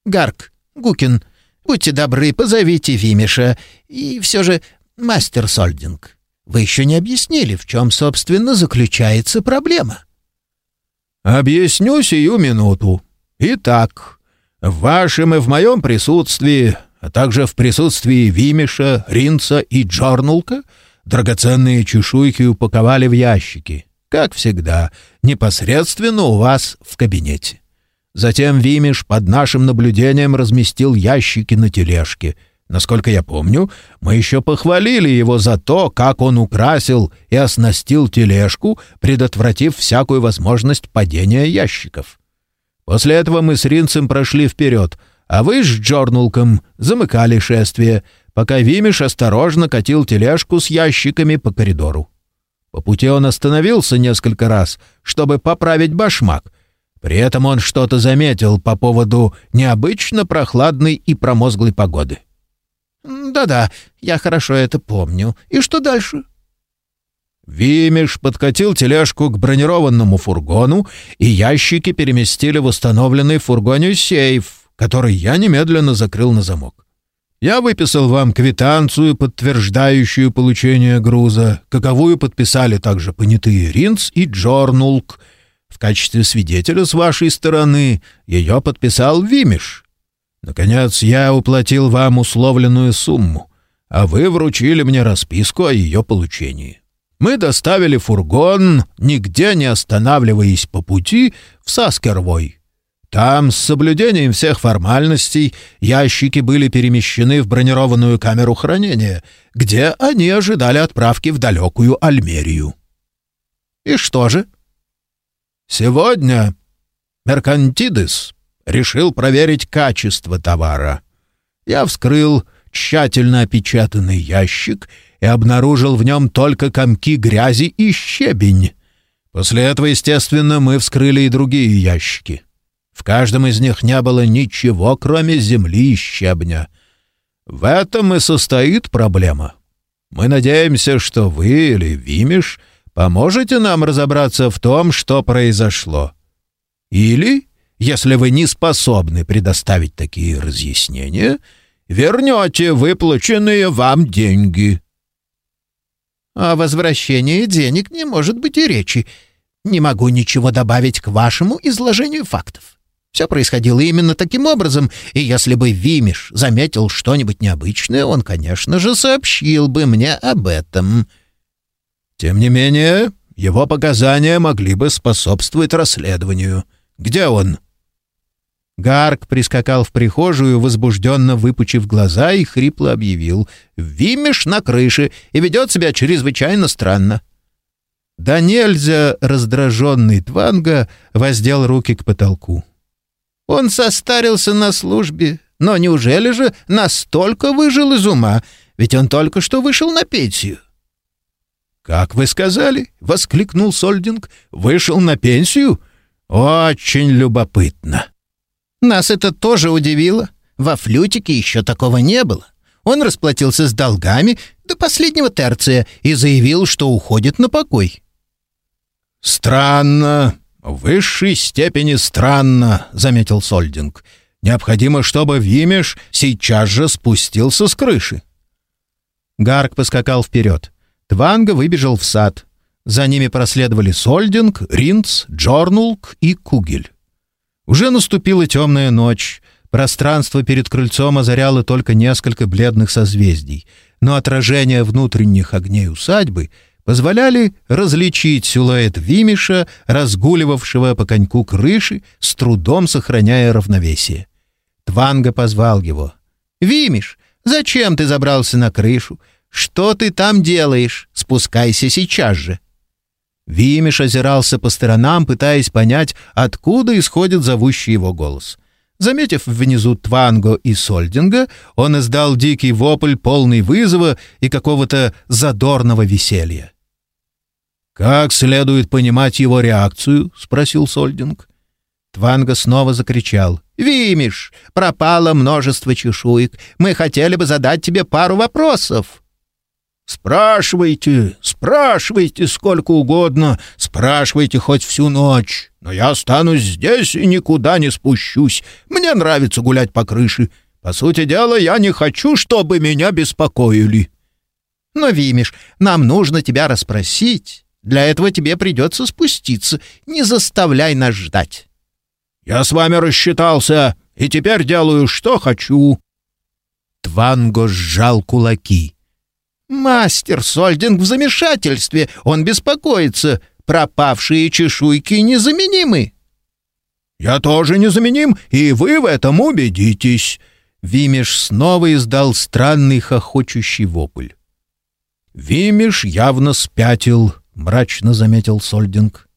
Гарк, Гукин, будьте добры, позовите Вимиша. И все же, мастер Сольдинг, вы еще не объяснили, в чем, собственно, заключается проблема. Объясню сию минуту. Итак, в вашем и в моем присутствии а также в присутствии Вимиша, Ринца и Джорнулка драгоценные чешуйки упаковали в ящики, как всегда, непосредственно у вас в кабинете. Затем Вимиш под нашим наблюдением разместил ящики на тележке. Насколько я помню, мы еще похвалили его за то, как он украсил и оснастил тележку, предотвратив всякую возможность падения ящиков. После этого мы с Ринцем прошли вперед — а вы с Джорнулком замыкали шествие, пока Вимиш осторожно катил тележку с ящиками по коридору. По пути он остановился несколько раз, чтобы поправить башмак. При этом он что-то заметил по поводу необычно прохладной и промозглой погоды. «Да-да, я хорошо это помню. И что дальше?» Вимиш подкатил тележку к бронированному фургону, и ящики переместили в установленный в фургоне сейф, который я немедленно закрыл на замок. Я выписал вам квитанцию, подтверждающую получение груза, каковую подписали также понятые Ринц и Джорнулк. В качестве свидетеля с вашей стороны ее подписал Вимиш. Наконец, я уплатил вам условленную сумму, а вы вручили мне расписку о ее получении. Мы доставили фургон, нигде не останавливаясь по пути, в Саскервой. Там, с соблюдением всех формальностей, ящики были перемещены в бронированную камеру хранения, где они ожидали отправки в далекую Альмерию. И что же? Сегодня Меркантидес решил проверить качество товара. Я вскрыл тщательно опечатанный ящик и обнаружил в нем только комки грязи и щебень. После этого, естественно, мы вскрыли и другие ящики. В каждом из них не было ничего, кроме земли и щебня. В этом и состоит проблема. Мы надеемся, что вы или Вимиш поможете нам разобраться в том, что произошло. Или, если вы не способны предоставить такие разъяснения, вернете выплаченные вам деньги». «О возвращении денег не может быть и речи. Не могу ничего добавить к вашему изложению фактов. Все происходило именно таким образом, и если бы Вимиш заметил что-нибудь необычное, он, конечно же, сообщил бы мне об этом». «Тем не менее, его показания могли бы способствовать расследованию. Где он?» Гарк прискакал в прихожую, возбужденно выпучив глаза, и хрипло объявил. «Вимиш на крыше и ведет себя чрезвычайно странно». Да нельзя раздраженный Тванга воздел руки к потолку. «Он состарился на службе, но неужели же настолько выжил из ума? Ведь он только что вышел на пенсию». «Как вы сказали?» — воскликнул Сольдинг. «Вышел на пенсию? Очень любопытно». Нас это тоже удивило. Во флютике еще такого не было. Он расплатился с долгами до последнего терция и заявил, что уходит на покой. «Странно, в высшей степени странно», — заметил Сольдинг. «Необходимо, чтобы Вимеш сейчас же спустился с крыши». Гарк поскакал вперед. Тванга выбежал в сад. За ними проследовали Сольдинг, Ринц, Джорнулк и Кугель. Уже наступила темная ночь. Пространство перед крыльцом озаряло только несколько бледных созвездий, но отражения внутренних огней усадьбы позволяли различить силуэт Вимиша, разгуливавшего по коньку крыши, с трудом сохраняя равновесие. Тванга позвал его. «Вимиш, зачем ты забрался на крышу? Что ты там делаешь? Спускайся сейчас же!» Вимиш озирался по сторонам, пытаясь понять, откуда исходит зовущий его голос. Заметив внизу Тванго и Сольдинга, он издал дикий вопль, полный вызова и какого-то задорного веселья. «Как следует понимать его реакцию?» — спросил Сольдинг. Тванго снова закричал. «Вимиш, пропало множество чешуек. Мы хотели бы задать тебе пару вопросов». «Спрашивайте, спрашивайте сколько угодно, спрашивайте хоть всю ночь, но я останусь здесь и никуда не спущусь. Мне нравится гулять по крыше. По сути дела, я не хочу, чтобы меня беспокоили». «Но, Вимиш, нам нужно тебя расспросить. Для этого тебе придется спуститься. Не заставляй нас ждать». «Я с вами рассчитался, и теперь делаю, что хочу». Тванго сжал кулаки. «Мастер Сольдинг в замешательстве. Он беспокоится. Пропавшие чешуйки незаменимы». «Я тоже незаменим, и вы в этом убедитесь». Вимиш снова издал странный хохочущий вопль. «Вимиш явно спятил», — мрачно заметил Сольдинг.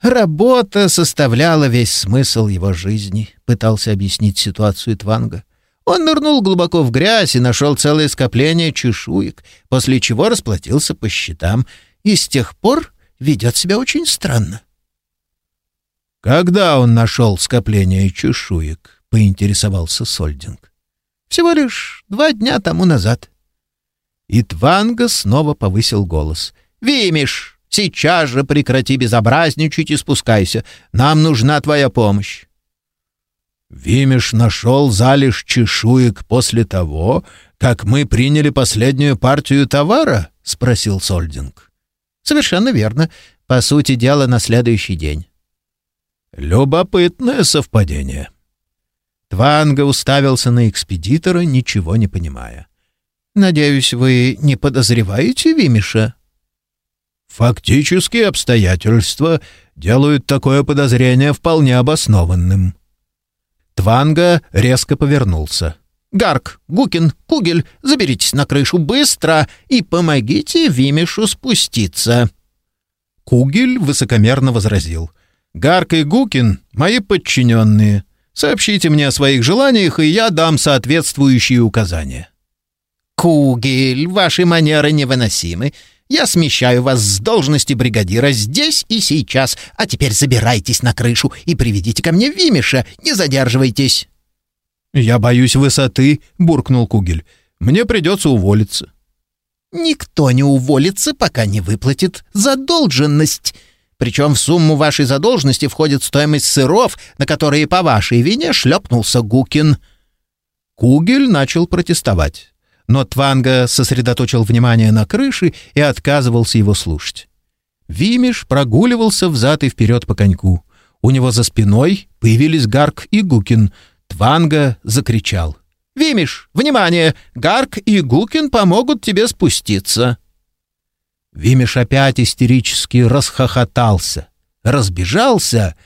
«Работа составляла весь смысл его жизни», — пытался объяснить ситуацию Тванга. Он нырнул глубоко в грязь и нашел целое скопление чешуек, после чего расплатился по счетам, и с тех пор ведет себя очень странно. «Когда он нашел скопление чешуек?» — поинтересовался Сольдинг. «Всего лишь два дня тому назад». И Тванга снова повысил голос. «Вимиш, сейчас же прекрати безобразничать и спускайся. Нам нужна твоя помощь». Вимиш нашел залежь чешуек после того, как мы приняли последнюю партию товара?» — спросил Сольдинг. «Совершенно верно. По сути дела, на следующий день». «Любопытное совпадение». Тванга уставился на экспедитора, ничего не понимая. «Надеюсь, вы не подозреваете Вимиша?» «Фактические обстоятельства делают такое подозрение вполне обоснованным». Тванга резко повернулся. «Гарк, Гукин, Кугель, заберитесь на крышу быстро и помогите Вимишу спуститься». Кугель высокомерно возразил. «Гарк и Гукин — мои подчиненные. Сообщите мне о своих желаниях, и я дам соответствующие указания». «Кугель, ваши манеры невыносимы. Я смещаю вас с должности бригадира здесь и сейчас, а теперь забирайтесь на крышу и приведите ко мне Вимиша, не задерживайтесь». «Я боюсь высоты», — буркнул Кугель. «Мне придется уволиться». «Никто не уволится, пока не выплатит задолженность. Причем в сумму вашей задолженности входит стоимость сыров, на которые по вашей вине шлепнулся Гукин». Кугель начал протестовать но Тванга сосредоточил внимание на крыше и отказывался его слушать. Вимиш прогуливался взад и вперед по коньку. У него за спиной появились Гарк и Гукин. Тванга закричал. «Вимиш, внимание! Гарк и Гукин помогут тебе спуститься!» Вимиш опять истерически расхохотался, разбежался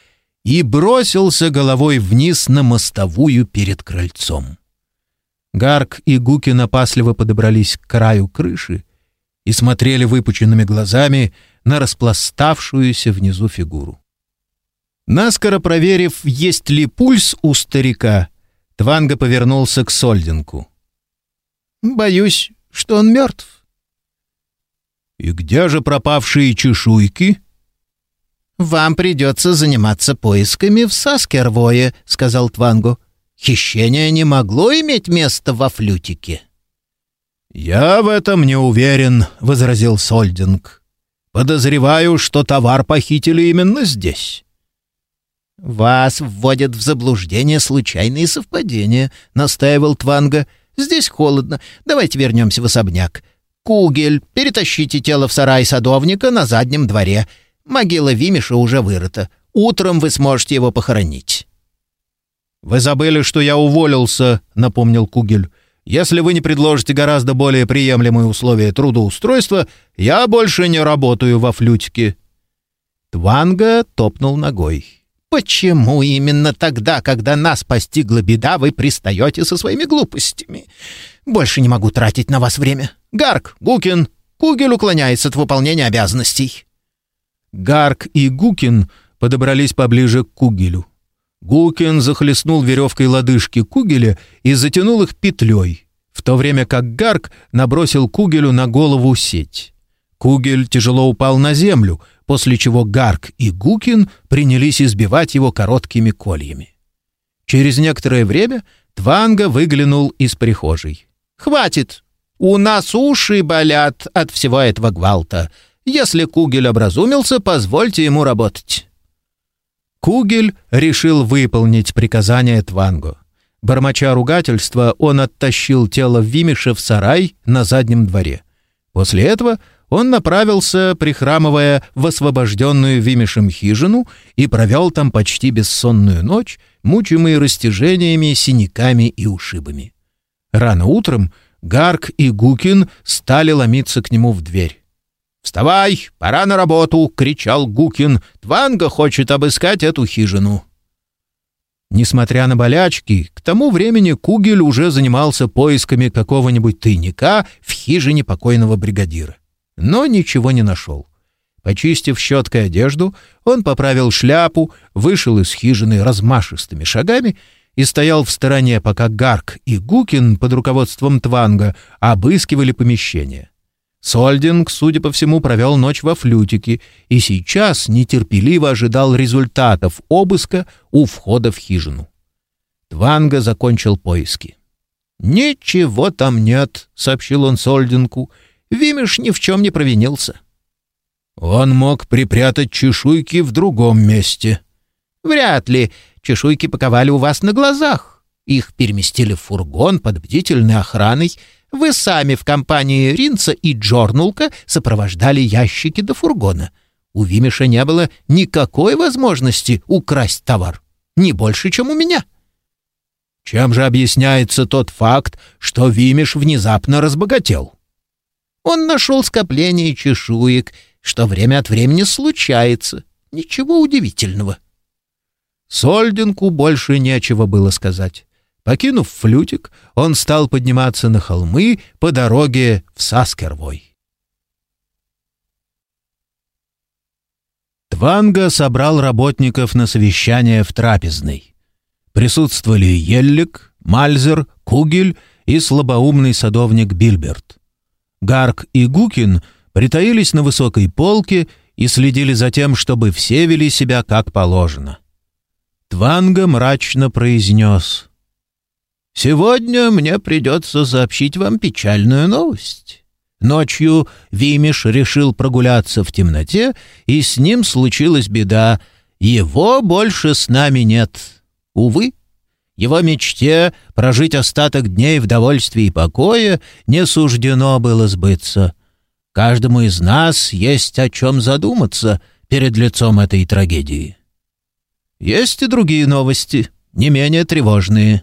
и бросился головой вниз на мостовую перед крыльцом. Гарк и Гукин опасливо подобрались к краю крыши и смотрели выпученными глазами на распластавшуюся внизу фигуру. Наскоро проверив, есть ли пульс у старика, Тванга повернулся к Сольдинку. «Боюсь, что он мертв». «И где же пропавшие чешуйки?» «Вам придется заниматься поисками в Саскервое», — сказал Твангу. Хищение не могло иметь места во флютике. «Я в этом не уверен», — возразил Сольдинг. «Подозреваю, что товар похитили именно здесь». «Вас вводят в заблуждение случайные совпадения», — настаивал Тванга. «Здесь холодно. Давайте вернемся в особняк. Кугель, перетащите тело в сарай садовника на заднем дворе. Могила Вимиша уже вырыта. Утром вы сможете его похоронить». «Вы забыли, что я уволился», — напомнил Кугель. «Если вы не предложите гораздо более приемлемые условия трудоустройства, я больше не работаю во флютике». Тванга топнул ногой. «Почему именно тогда, когда нас постигла беда, вы пристаете со своими глупостями? Больше не могу тратить на вас время. Гарк, Гукин, Кугель уклоняется от выполнения обязанностей». Гарк и Гукин подобрались поближе к Кугелю. Гукин захлестнул веревкой лодыжки Кугеля и затянул их петлей, в то время как Гарк набросил Кугелю на голову сеть. Кугель тяжело упал на землю, после чего Гарк и Гукин принялись избивать его короткими кольями. Через некоторое время Тванга выглянул из прихожей. «Хватит! У нас уши болят от всего этого гвалта. Если Кугель образумился, позвольте ему работать». Кугель решил выполнить приказание Тванго. Бормоча ругательства, он оттащил тело Вимиша в сарай на заднем дворе. После этого он направился, прихрамывая в освобожденную Вимишем хижину и провел там почти бессонную ночь, мучимый растяжениями, синяками и ушибами. Рано утром Гарк и Гукин стали ломиться к нему в дверь. «Вставай, пора на работу!» — кричал Гукин. «Тванга хочет обыскать эту хижину». Несмотря на болячки, к тому времени Кугель уже занимался поисками какого-нибудь тайника в хижине покойного бригадира. Но ничего не нашел. Почистив щеткой одежду, он поправил шляпу, вышел из хижины размашистыми шагами и стоял в стороне, пока Гарк и Гукин под руководством Тванга обыскивали помещение. Сольдинг, судя по всему, провел ночь во флютике и сейчас нетерпеливо ожидал результатов обыска у входа в хижину. Тванга закончил поиски. «Ничего там нет», — сообщил он Сольдингу. «Вимиш ни в чем не провинился». «Он мог припрятать чешуйки в другом месте». «Вряд ли. Чешуйки паковали у вас на глазах. Их переместили в фургон под бдительной охраной» Вы сами в компании Ринца и Джорнулка сопровождали ящики до фургона. У Вимиша не было никакой возможности украсть товар. Не больше, чем у меня. Чем же объясняется тот факт, что Вимиш внезапно разбогател? Он нашел скопление чешуек, что время от времени случается. Ничего удивительного. Сольдинку больше нечего было сказать. Покинув флютик, он стал подниматься на холмы по дороге в Саскервой. Тванга собрал работников на совещание в трапезной. Присутствовали Еллик, Мальзер, Кугель и слабоумный садовник Бильберт. Гарк и Гукин притаились на высокой полке и следили за тем, чтобы все вели себя как положено. Тванга мрачно произнес. «Сегодня мне придется сообщить вам печальную новость. Ночью Вимиш решил прогуляться в темноте, и с ним случилась беда. Его больше с нами нет. Увы, его мечте прожить остаток дней в довольстве и покое не суждено было сбыться. Каждому из нас есть о чем задуматься перед лицом этой трагедии. Есть и другие новости, не менее тревожные.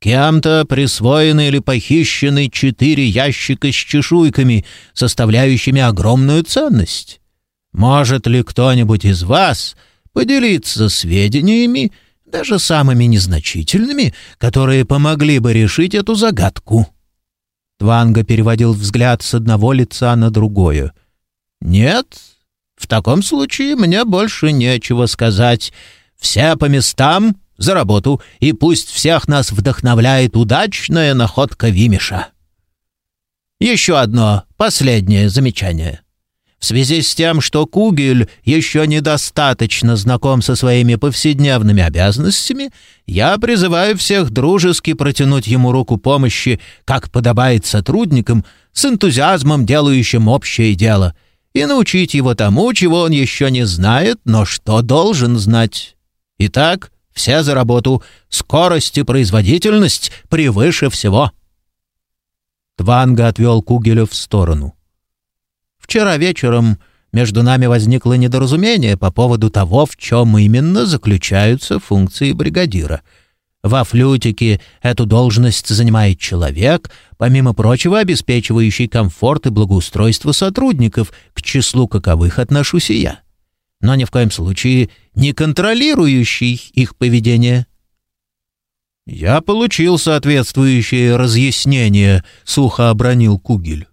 Кем-то присвоены или похищены четыре ящика с чешуйками, составляющими огромную ценность. Может ли кто-нибудь из вас поделиться сведениями, даже самыми незначительными, которые помогли бы решить эту загадку?» Тванга переводил взгляд с одного лица на другое. «Нет, в таком случае мне больше нечего сказать. Все по местам, за работу, и пусть всех нас вдохновляет удачная находка Вимиша». Еще одно, последнее замечание. В связи с тем, что Кугель еще недостаточно знаком со своими повседневными обязанностями, я призываю всех дружески протянуть ему руку помощи, как подобает сотрудникам, с энтузиазмом делающим общее дело, и научить его тому, чего он еще не знает, но что должен знать. Итак, все за работу. Скорость и производительность превыше всего. Тванга отвел Кугеля в сторону. Вчера вечером между нами возникло недоразумение по поводу того, в чем именно заключаются функции бригадира. Во флютике эту должность занимает человек, помимо прочего обеспечивающий комфорт и благоустройство сотрудников, к числу каковых отношусь и я. Но ни в коем случае не контролирующий их поведение. «Я получил соответствующее разъяснение», — сухо обронил Кугель.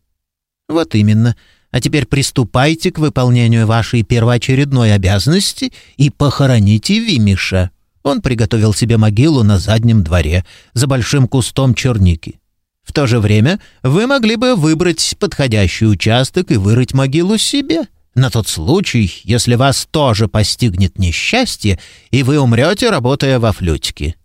«Вот именно. А теперь приступайте к выполнению вашей первоочередной обязанности и похороните Вимиша. Он приготовил себе могилу на заднем дворе, за большим кустом черники. В то же время вы могли бы выбрать подходящий участок и вырыть могилу себе, на тот случай, если вас тоже постигнет несчастье, и вы умрете, работая во флютике».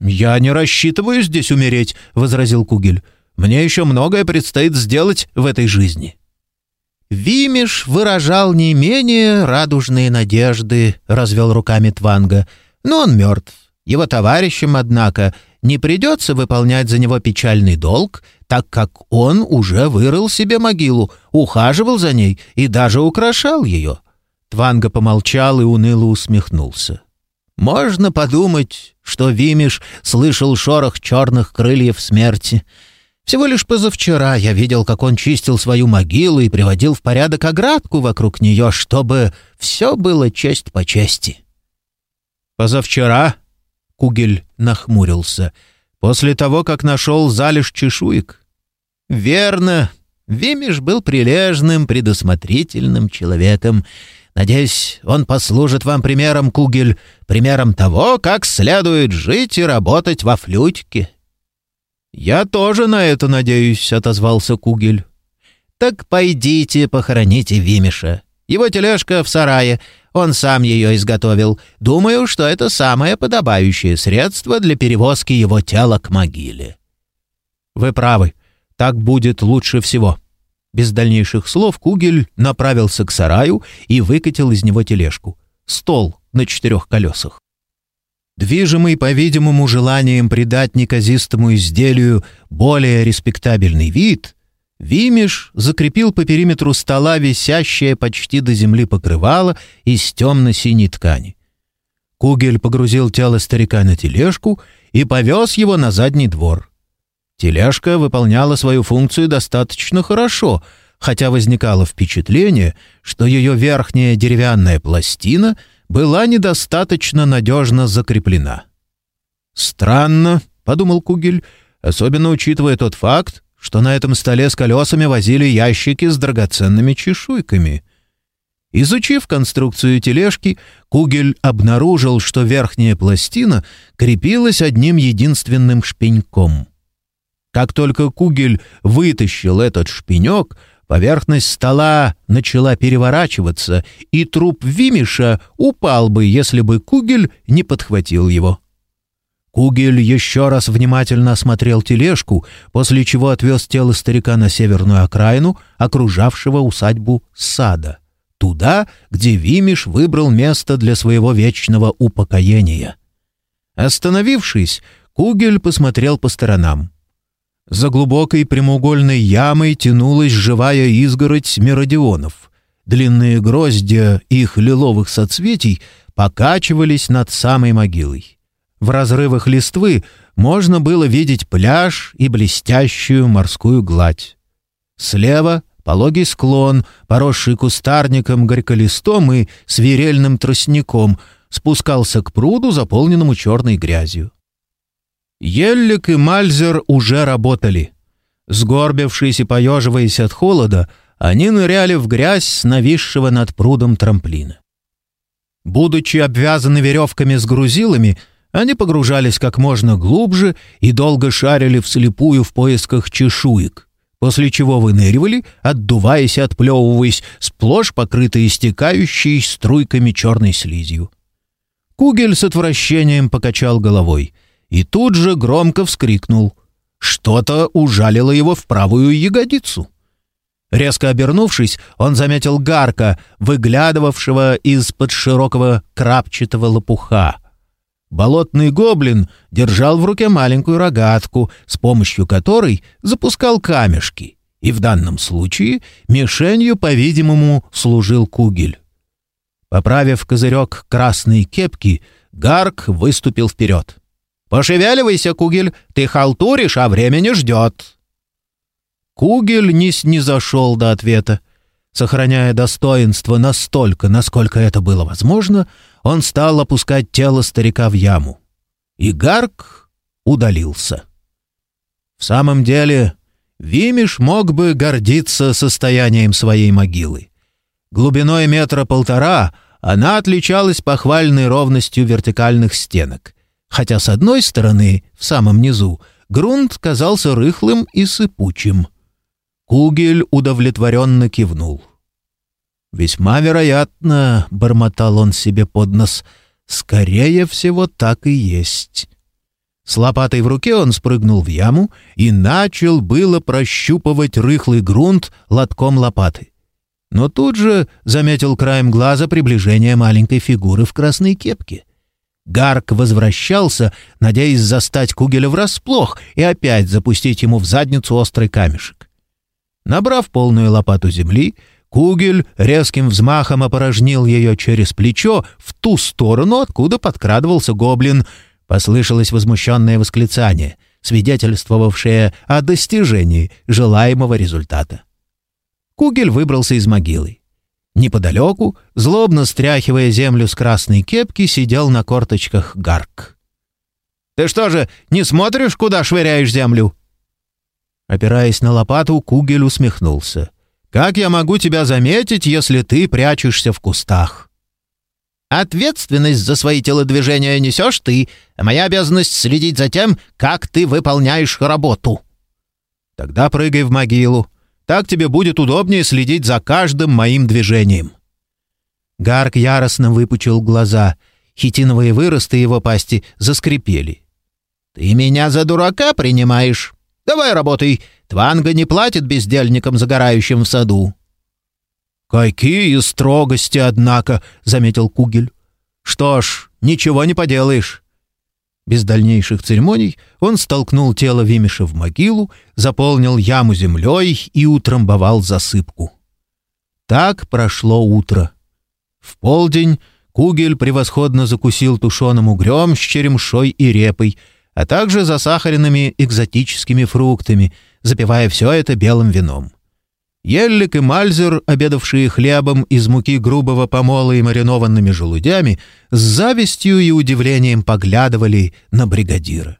«Я не рассчитываю здесь умереть», — возразил Кугель. «Мне еще многое предстоит сделать в этой жизни». Вимиш выражал не менее радужные надежды, развел руками Тванга. Но он мертв. Его товарищам, однако, не придется выполнять за него печальный долг, так как он уже вырыл себе могилу, ухаживал за ней и даже украшал ее. Тванга помолчал и уныло усмехнулся. «Можно подумать, что Вимиш слышал шорох черных крыльев смерти». Всего лишь позавчера я видел, как он чистил свою могилу и приводил в порядок оградку вокруг нее, чтобы все было честь по чести. «Позавчера?» — Кугель нахмурился. «После того, как нашел залежь чешуек?» «Верно. Вимиш был прилежным, предусмотрительным человеком. Надеюсь, он послужит вам примером, Кугель, примером того, как следует жить и работать во флютике». «Я тоже на это надеюсь», — отозвался Кугель. «Так пойдите похороните Вимиша. Его тележка в сарае, он сам ее изготовил. Думаю, что это самое подобающее средство для перевозки его тела к могиле». «Вы правы. Так будет лучше всего». Без дальнейших слов Кугель направился к сараю и выкатил из него тележку. Стол на четырех колесах. Движимый, по-видимому, желанием придать неказистому изделию более респектабельный вид, Вимиш закрепил по периметру стола висящее почти до земли покрывало из темно-синей ткани. Кугель погрузил тело старика на тележку и повез его на задний двор. Тележка выполняла свою функцию достаточно хорошо, хотя возникало впечатление, что ее верхняя деревянная пластина — была недостаточно надежно закреплена. «Странно», — подумал Кугель, особенно учитывая тот факт, что на этом столе с колесами возили ящики с драгоценными чешуйками. Изучив конструкцию тележки, Кугель обнаружил, что верхняя пластина крепилась одним единственным шпеньком. Как только Кугель вытащил этот шпенек, поверхность стола начала переворачиваться, и труп Вимиша упал бы, если бы Кугель не подхватил его. Кугель еще раз внимательно осмотрел тележку, после чего отвез тело старика на северную окраину, окружавшего усадьбу сада, туда, где Вимиш выбрал место для своего вечного упокоения. Остановившись, Кугель посмотрел по сторонам. За глубокой прямоугольной ямой тянулась живая изгородь меродионов. Длинные гроздья их лиловых соцветий покачивались над самой могилой. В разрывах листвы можно было видеть пляж и блестящую морскую гладь. Слева — пологий склон, поросший кустарником, горьколистом и свирельным тростником, спускался к пруду, заполненному черной грязью. Еллик и Мальзер уже работали. Сгорбившись и поеживаясь от холода, они ныряли в грязь с нависшего над прудом трамплина. Будучи обвязаны веревками с грузилами, они погружались как можно глубже и долго шарили вслепую в поисках чешуек, после чего выныривали, отдуваясь и отплевываясь, сплошь покрытые истекающей струйками черной слизью. Кугель с отвращением покачал головой и тут же громко вскрикнул. Что-то ужалило его в правую ягодицу. Резко обернувшись, он заметил Гарка, выглядывавшего из-под широкого крапчатого лопуха — Болотный гоблин держал в руке маленькую рогатку, с помощью которой запускал камешки, и в данном случае мишенью, по-видимому, служил кугель. Поправив козырек красной кепки, Гарк выступил вперед. «Пошевеливайся, Кугель, ты халтуришь, а время не ждет». Кугель не снизошел до ответа. Сохраняя достоинство настолько, насколько это было возможно, он стал опускать тело старика в яму. И Гарк удалился. В самом деле, Вимиш мог бы гордиться состоянием своей могилы. Глубиной метра полтора она отличалась похвальной ровностью вертикальных стенок, хотя с одной стороны, в самом низу, грунт казался рыхлым и сыпучим. Кугель удовлетворенно кивнул. — «Весьма вероятно», — бормотал он себе под нос, — «скорее всего, так и есть». С лопатой в руке он спрыгнул в яму и начал было прощупывать рыхлый грунт лотком лопаты. Но тут же заметил краем глаза приближение маленькой фигуры в красной кепке. Гарк возвращался, надеясь застать Кугеля врасплох и опять запустить ему в задницу острый камешек. Набрав полную лопату земли, Кугель резким взмахом опорожнил ее через плечо в ту сторону, откуда подкрадывался гоблин. Послышалось возмущенное восклицание, свидетельствовавшее о достижении желаемого результата. Кугель выбрался из могилы. Неподалеку, злобно стряхивая землю с красной кепки, сидел на корточках Гарк. «Ты что же, не смотришь, куда швыряешь землю?» Опираясь на лопату, Кугель усмехнулся. Как я могу тебя заметить, если ты прячешься в кустах?» «Ответственность за свои телодвижения несешь ты, а моя обязанность следить за тем, как ты выполняешь работу». «Тогда прыгай в могилу. Так тебе будет удобнее следить за каждым моим движением». Гарк яростно выпучил глаза. Хитиновые выросты его пасти заскрипели. «Ты меня за дурака принимаешь? Давай работай, Тванга не платит бездельникам, загорающим в саду». «Какие строгости, однако!» — заметил Кугель. «Что ж, ничего не поделаешь». Без дальнейших церемоний он столкнул тело Вимиша в могилу, заполнил яму землей и утрамбовал засыпку. Так прошло утро. В полдень Кугель превосходно закусил тушеным угрем с черемшой и репой, а также засахаренными экзотическими фруктами — запивая все это белым вином. Еллик и Мальзер, обедавшие хлебом из муки грубого помола и маринованными желудями, с завистью и удивлением поглядывали на бригадира.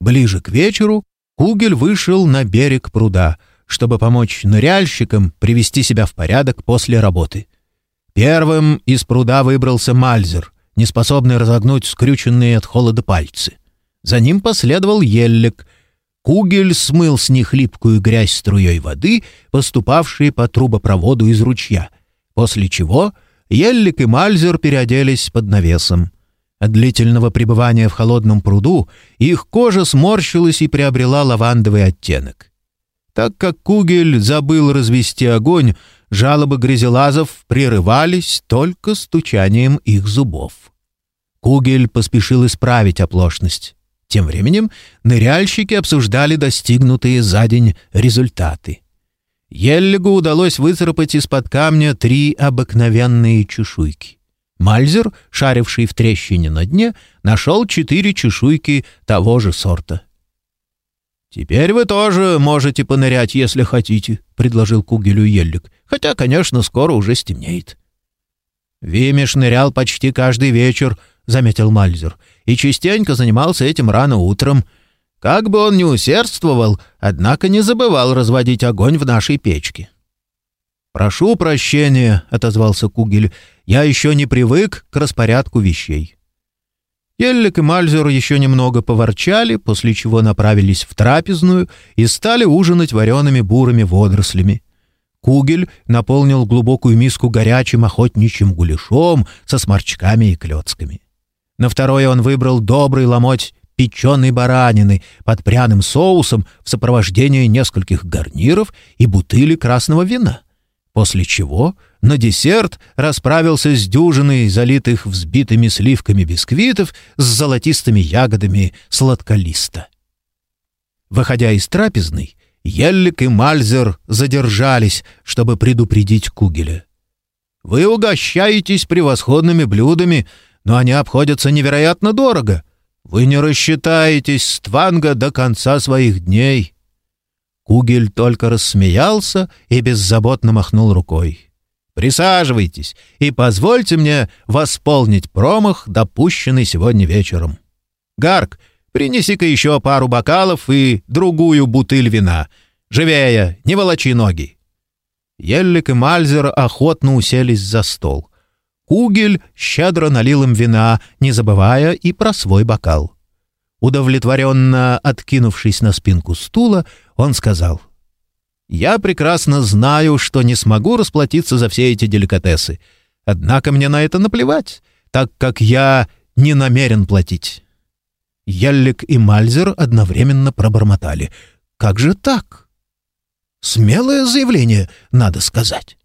Ближе к вечеру Кугель вышел на берег пруда, чтобы помочь ныряльщикам привести себя в порядок после работы. Первым из пруда выбрался Мальзер, неспособный разогнуть скрюченные от холода пальцы. За ним последовал Еллик — Кугель смыл с них липкую грязь струей воды, поступавшей по трубопроводу из ручья, после чего Еллик и Мальзер переоделись под навесом. От длительного пребывания в холодном пруду их кожа сморщилась и приобрела лавандовый оттенок. Так как Кугель забыл развести огонь, жалобы грязелазов прерывались только стучанием их зубов. Кугель поспешил исправить оплошность. Тем временем ныряльщики обсуждали достигнутые за день результаты. Еллигу удалось выцарапать из-под камня три обыкновенные чешуйки. Мальзер, шаривший в трещине на дне, нашел четыре чешуйки того же сорта. «Теперь вы тоже можете понырять, если хотите», — предложил Кугелю Еллик, «хотя, конечно, скоро уже стемнеет». Вимиш нырял почти каждый вечер, заметил Мальзер, и частенько занимался этим рано утром. Как бы он ни усердствовал, однако не забывал разводить огонь в нашей печке. «Прошу прощения», — отозвался Кугель, — «я еще не привык к распорядку вещей». Еллик и Мальзер еще немного поворчали, после чего направились в трапезную и стали ужинать вареными бурыми водорослями. Кугель наполнил глубокую миску горячим охотничьим гуляшом со сморчками и клетками. На второе он выбрал добрый ломоть печеной баранины под пряным соусом в сопровождении нескольких гарниров и бутыли красного вина. После чего на десерт расправился с дюжиной залитых взбитыми сливками бисквитов с золотистыми ягодами сладколиста. Выходя из трапезной, Еллик и Мальзер задержались, чтобы предупредить Кугеля. «Вы угощаетесь превосходными блюдами, но они обходятся невероятно дорого. Вы не рассчитаетесь с Тванга до конца своих дней». Кугель только рассмеялся и беззаботно махнул рукой. «Присаживайтесь и позвольте мне восполнить промах, допущенный сегодня вечером. Гарк, принеси-ка еще пару бокалов и другую бутыль вина. Живее, не волочи ноги». Еллик и Мальзер охотно уселись за стол. Кугель щедро налил им вина, не забывая и про свой бокал. Удовлетворенно откинувшись на спинку стула, он сказал, «Я прекрасно знаю, что не смогу расплатиться за все эти деликатесы. Однако мне на это наплевать, так как я не намерен платить». Яллик и Мальзер одновременно пробормотали. «Как же так?» «Смелое заявление, надо сказать».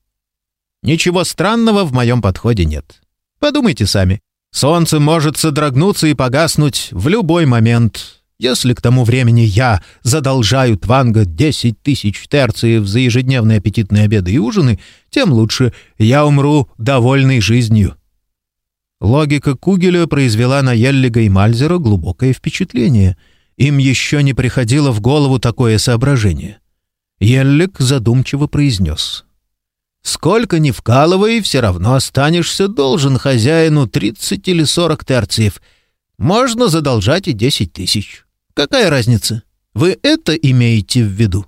Ничего странного в моем подходе нет. Подумайте сами. Солнце может содрогнуться и погаснуть в любой момент. Если к тому времени я задолжаю Тванга десять тысяч терциев за ежедневные аппетитные обеды и ужины, тем лучше я умру довольной жизнью». Логика Кугеля произвела на Еллига и Мальзера глубокое впечатление. Им еще не приходило в голову такое соображение. Еллик задумчиво произнес — Сколько ни вкалывай, все равно останешься должен хозяину 30 или 40 терциев. Можно задолжать и 10 тысяч. Какая разница? Вы это имеете в виду?»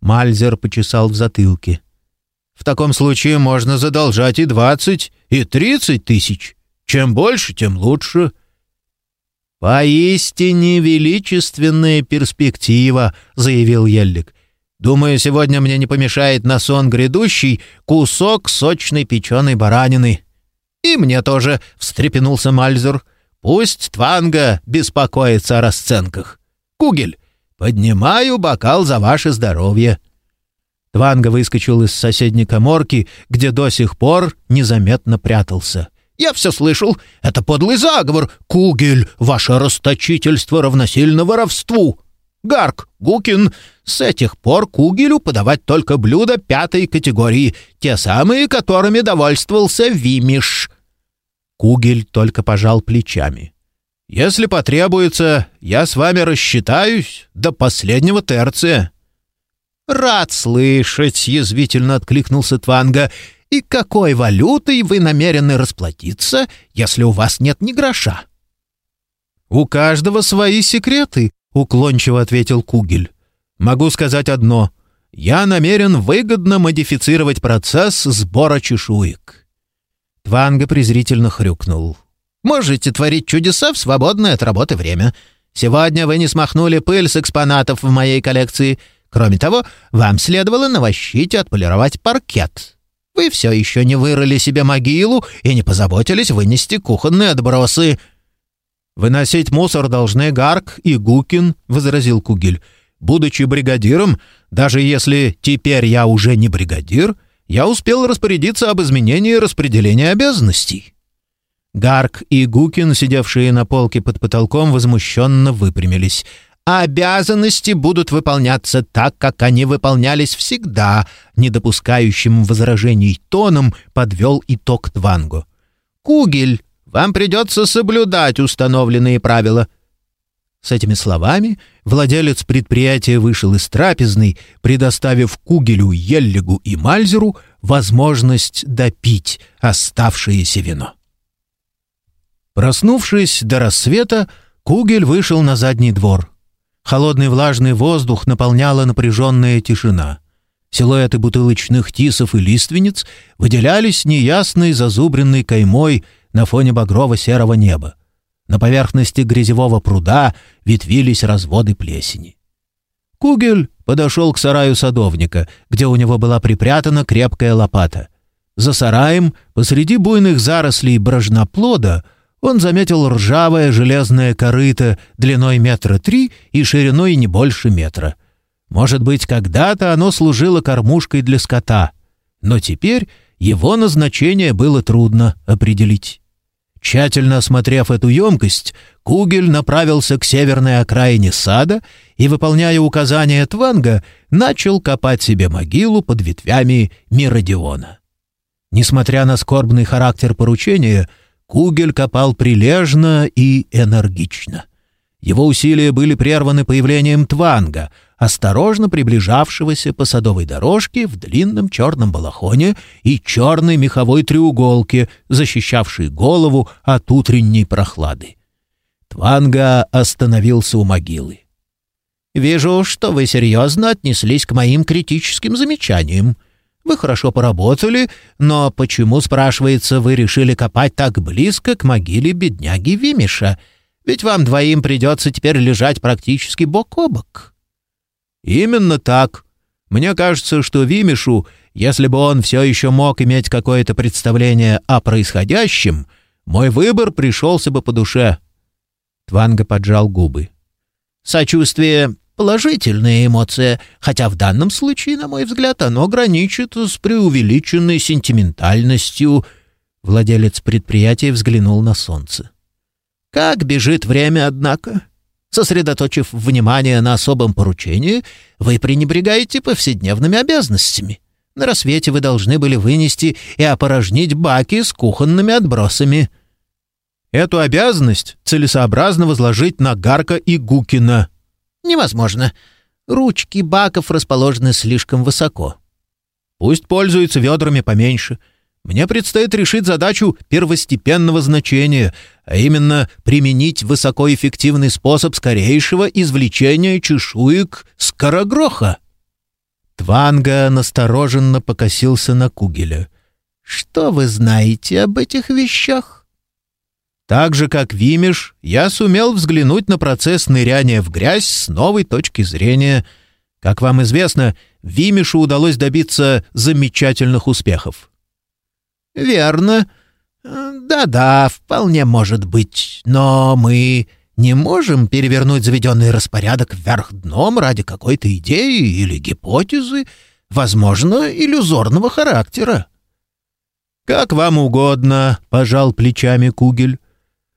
Мальзер почесал в затылке. «В таком случае можно задолжать и 20, и 30 тысяч. Чем больше, тем лучше». «Поистине величественная перспектива», — заявил Еллик. Думаю, сегодня мне не помешает на сон грядущий кусок сочной печеной баранины. И мне тоже, — встрепенулся Мальзер. Пусть Тванга беспокоится о расценках. Кугель, поднимаю бокал за ваше здоровье. Тванга выскочил из соседней коморки, где до сих пор незаметно прятался. «Я все слышал. Это подлый заговор. Кугель, ваше расточительство равносильно воровству. Гарк, Гукин, с этих пор Кугелю подавать только блюда пятой категории, те самые, которыми довольствовался Вимиш». Кугель только пожал плечами. «Если потребуется, я с вами рассчитаюсь до последнего терция». «Рад слышать», — язвительно откликнулся Тванга. «И какой валютой вы намерены расплатиться, если у вас нет ни гроша?» «У каждого свои секреты», — уклончиво ответил Кугель. «Могу сказать одно. Я намерен выгодно модифицировать процесс сбора чешуек». Тванга презрительно хрюкнул. «Можете творить чудеса в свободное от работы время. Сегодня вы не смахнули пыль с экспонатов в моей коллекции. Кроме того, вам следовало навощить и отполировать паркет. Вы все еще не вырыли себе могилу и не позаботились вынести кухонные отбросы». «Выносить мусор должны Гарк и Гукин», — возразил Кугель. «Будучи бригадиром, даже если теперь я уже не бригадир, я успел распорядиться об изменении распределения обязанностей». Гарк и Гукин, сидевшие на полке под потолком, возмущенно выпрямились. «Обязанности будут выполняться так, как они выполнялись всегда», не допускающим возражений тоном подвел итог Твангу. «Кугель, вам придется соблюдать установленные правила». С этими словами владелец предприятия вышел из трапезной, предоставив Кугелю, Еллигу и Мальзеру возможность допить оставшееся вино. Проснувшись до рассвета, Кугель вышел на задний двор. Холодный влажный воздух наполняла напряженная тишина. Силуэты бутылочных тисов и лиственниц выделялись неясной зазубренной каймой на фоне багрово-серого неба. На поверхности грязевого пруда ветвились разводы плесени. Кугель подошел к сараю садовника, где у него была припрятана крепкая лопата. За сараем, посреди буйных зарослей брожноплода, он заметил ржавое железное корыто длиной метра три и шириной не больше метра. Может быть, когда-то оно служило кормушкой для скота, но теперь его назначение было трудно определить. Тщательно осмотрев эту емкость, Кугель направился к северной окраине сада и, выполняя указания Тванга, начал копать себе могилу под ветвями Миродиона. Несмотря на скорбный характер поручения, Кугель копал прилежно и энергично. Его усилия были прерваны появлением Тванга, осторожно приближавшегося по садовой дорожке в длинном черном балахоне и черной меховой треуголке, защищавшей голову от утренней прохлады. Тванга остановился у могилы. «Вижу, что вы серьезно отнеслись к моим критическим замечаниям», вы хорошо поработали, но почему, спрашивается, вы решили копать так близко к могиле бедняги Вимиша? Ведь вам двоим придется теперь лежать практически бок о бок». «Именно так. Мне кажется, что Вимишу, если бы он все еще мог иметь какое-то представление о происходящем, мой выбор пришелся бы по душе». Тванга поджал губы. «Сочувствие положительная эмоция, хотя в данном случае, на мой взгляд, оно граничит с преувеличенной сентиментальностью. Владелец предприятия взглянул на солнце. Как бежит время, однако. Сосредоточив внимание на особом поручении, вы пренебрегаете повседневными обязанностями. На рассвете вы должны были вынести и опорожнить баки с кухонными отбросами. Эту обязанность целесообразно возложить на Гарка и Гукина, «Невозможно. Ручки баков расположены слишком высоко». «Пусть пользуются ведрами поменьше. Мне предстоит решить задачу первостепенного значения, а именно применить высокоэффективный способ скорейшего извлечения чешуек скорогроха». Тванга настороженно покосился на Кугеля. «Что вы знаете об этих вещах?» Так же, как Вимиш, я сумел взглянуть на процесс ныряния в грязь с новой точки зрения. Как вам известно, Вимишу удалось добиться замечательных успехов. «Верно. Да-да, вполне может быть. Но мы не можем перевернуть заведенный распорядок вверх дном ради какой-то идеи или гипотезы, возможно, иллюзорного характера». «Как вам угодно», — пожал плечами Кугель.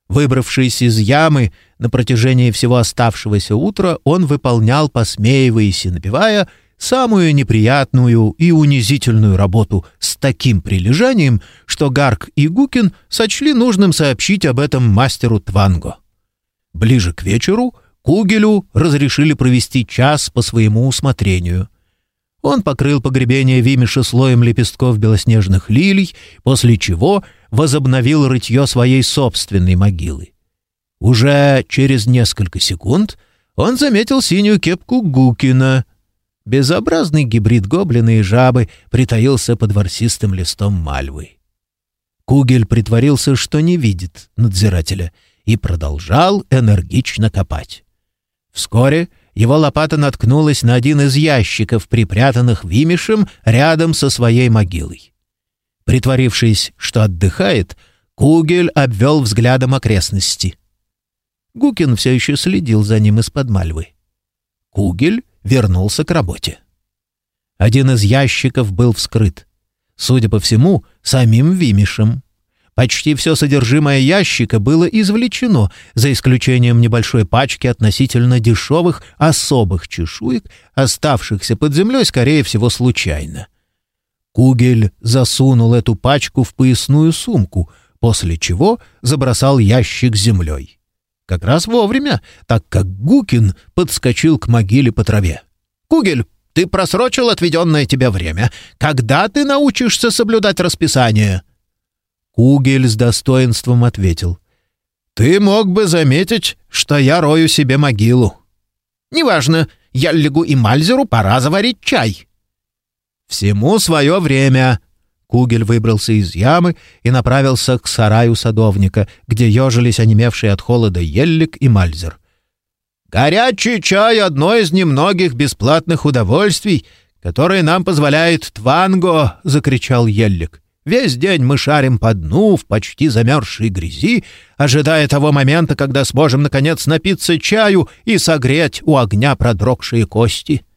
Выбравшись из ямы, на протяжении всего оставшегося утра он выполнял, посмеиваясь и напевая, самую неприятную и унизительную работу с таким прилежанием, что Гарк и Гукин сочли нужным сообщить об этом мастеру Тванго. Ближе к вечеру Кугелю разрешили провести час по своему усмотрению. Он покрыл погребение Вимиша слоем лепестков белоснежных лилий, после чего возобновил рытье своей собственной могилы. Уже через несколько секунд он заметил синюю кепку Гукина. Безобразный гибрид гоблина и жабы притаился под ворсистым листом мальвы. Кугель притворился, что не видит надзирателя, и продолжал энергично копать. Вскоре его лопата наткнулась на один из ящиков, припрятанных Вимишем рядом со своей могилой. Притворившись, что отдыхает, Кугель обвел взглядом окрестности. Гукин все еще следил за ним из-под мальвы. Кугель вернулся к работе. Один из ящиков был вскрыт. Судя по всему, самим Вимишем. Почти все содержимое ящика было извлечено, за исключением небольшой пачки относительно дешевых особых чешуек, оставшихся под землей, скорее всего, случайно. Кугель засунул эту пачку в поясную сумку, после чего забросал ящик землей. Как раз вовремя, так как Гукин подскочил к могиле по траве. «Кугель, ты просрочил отведенное тебе время. Когда ты научишься соблюдать расписание?» Кугель с достоинством ответил. «Ты мог бы заметить, что я рою себе могилу». «Неважно, Яллигу и Мальзеру пора заварить чай». «Всему свое время». Кугель выбрался из ямы и направился к сараю садовника, где ежились онемевшие от холода Еллик и Мальзер. «Горячий чай — одно из немногих бесплатных удовольствий, которые нам позволяет Тванго!» — закричал Еллик. Весь день мы шарим по дну в почти замерзшей грязи, ожидая того момента, когда сможем, наконец, напиться чаю и согреть у огня продрогшие кости. —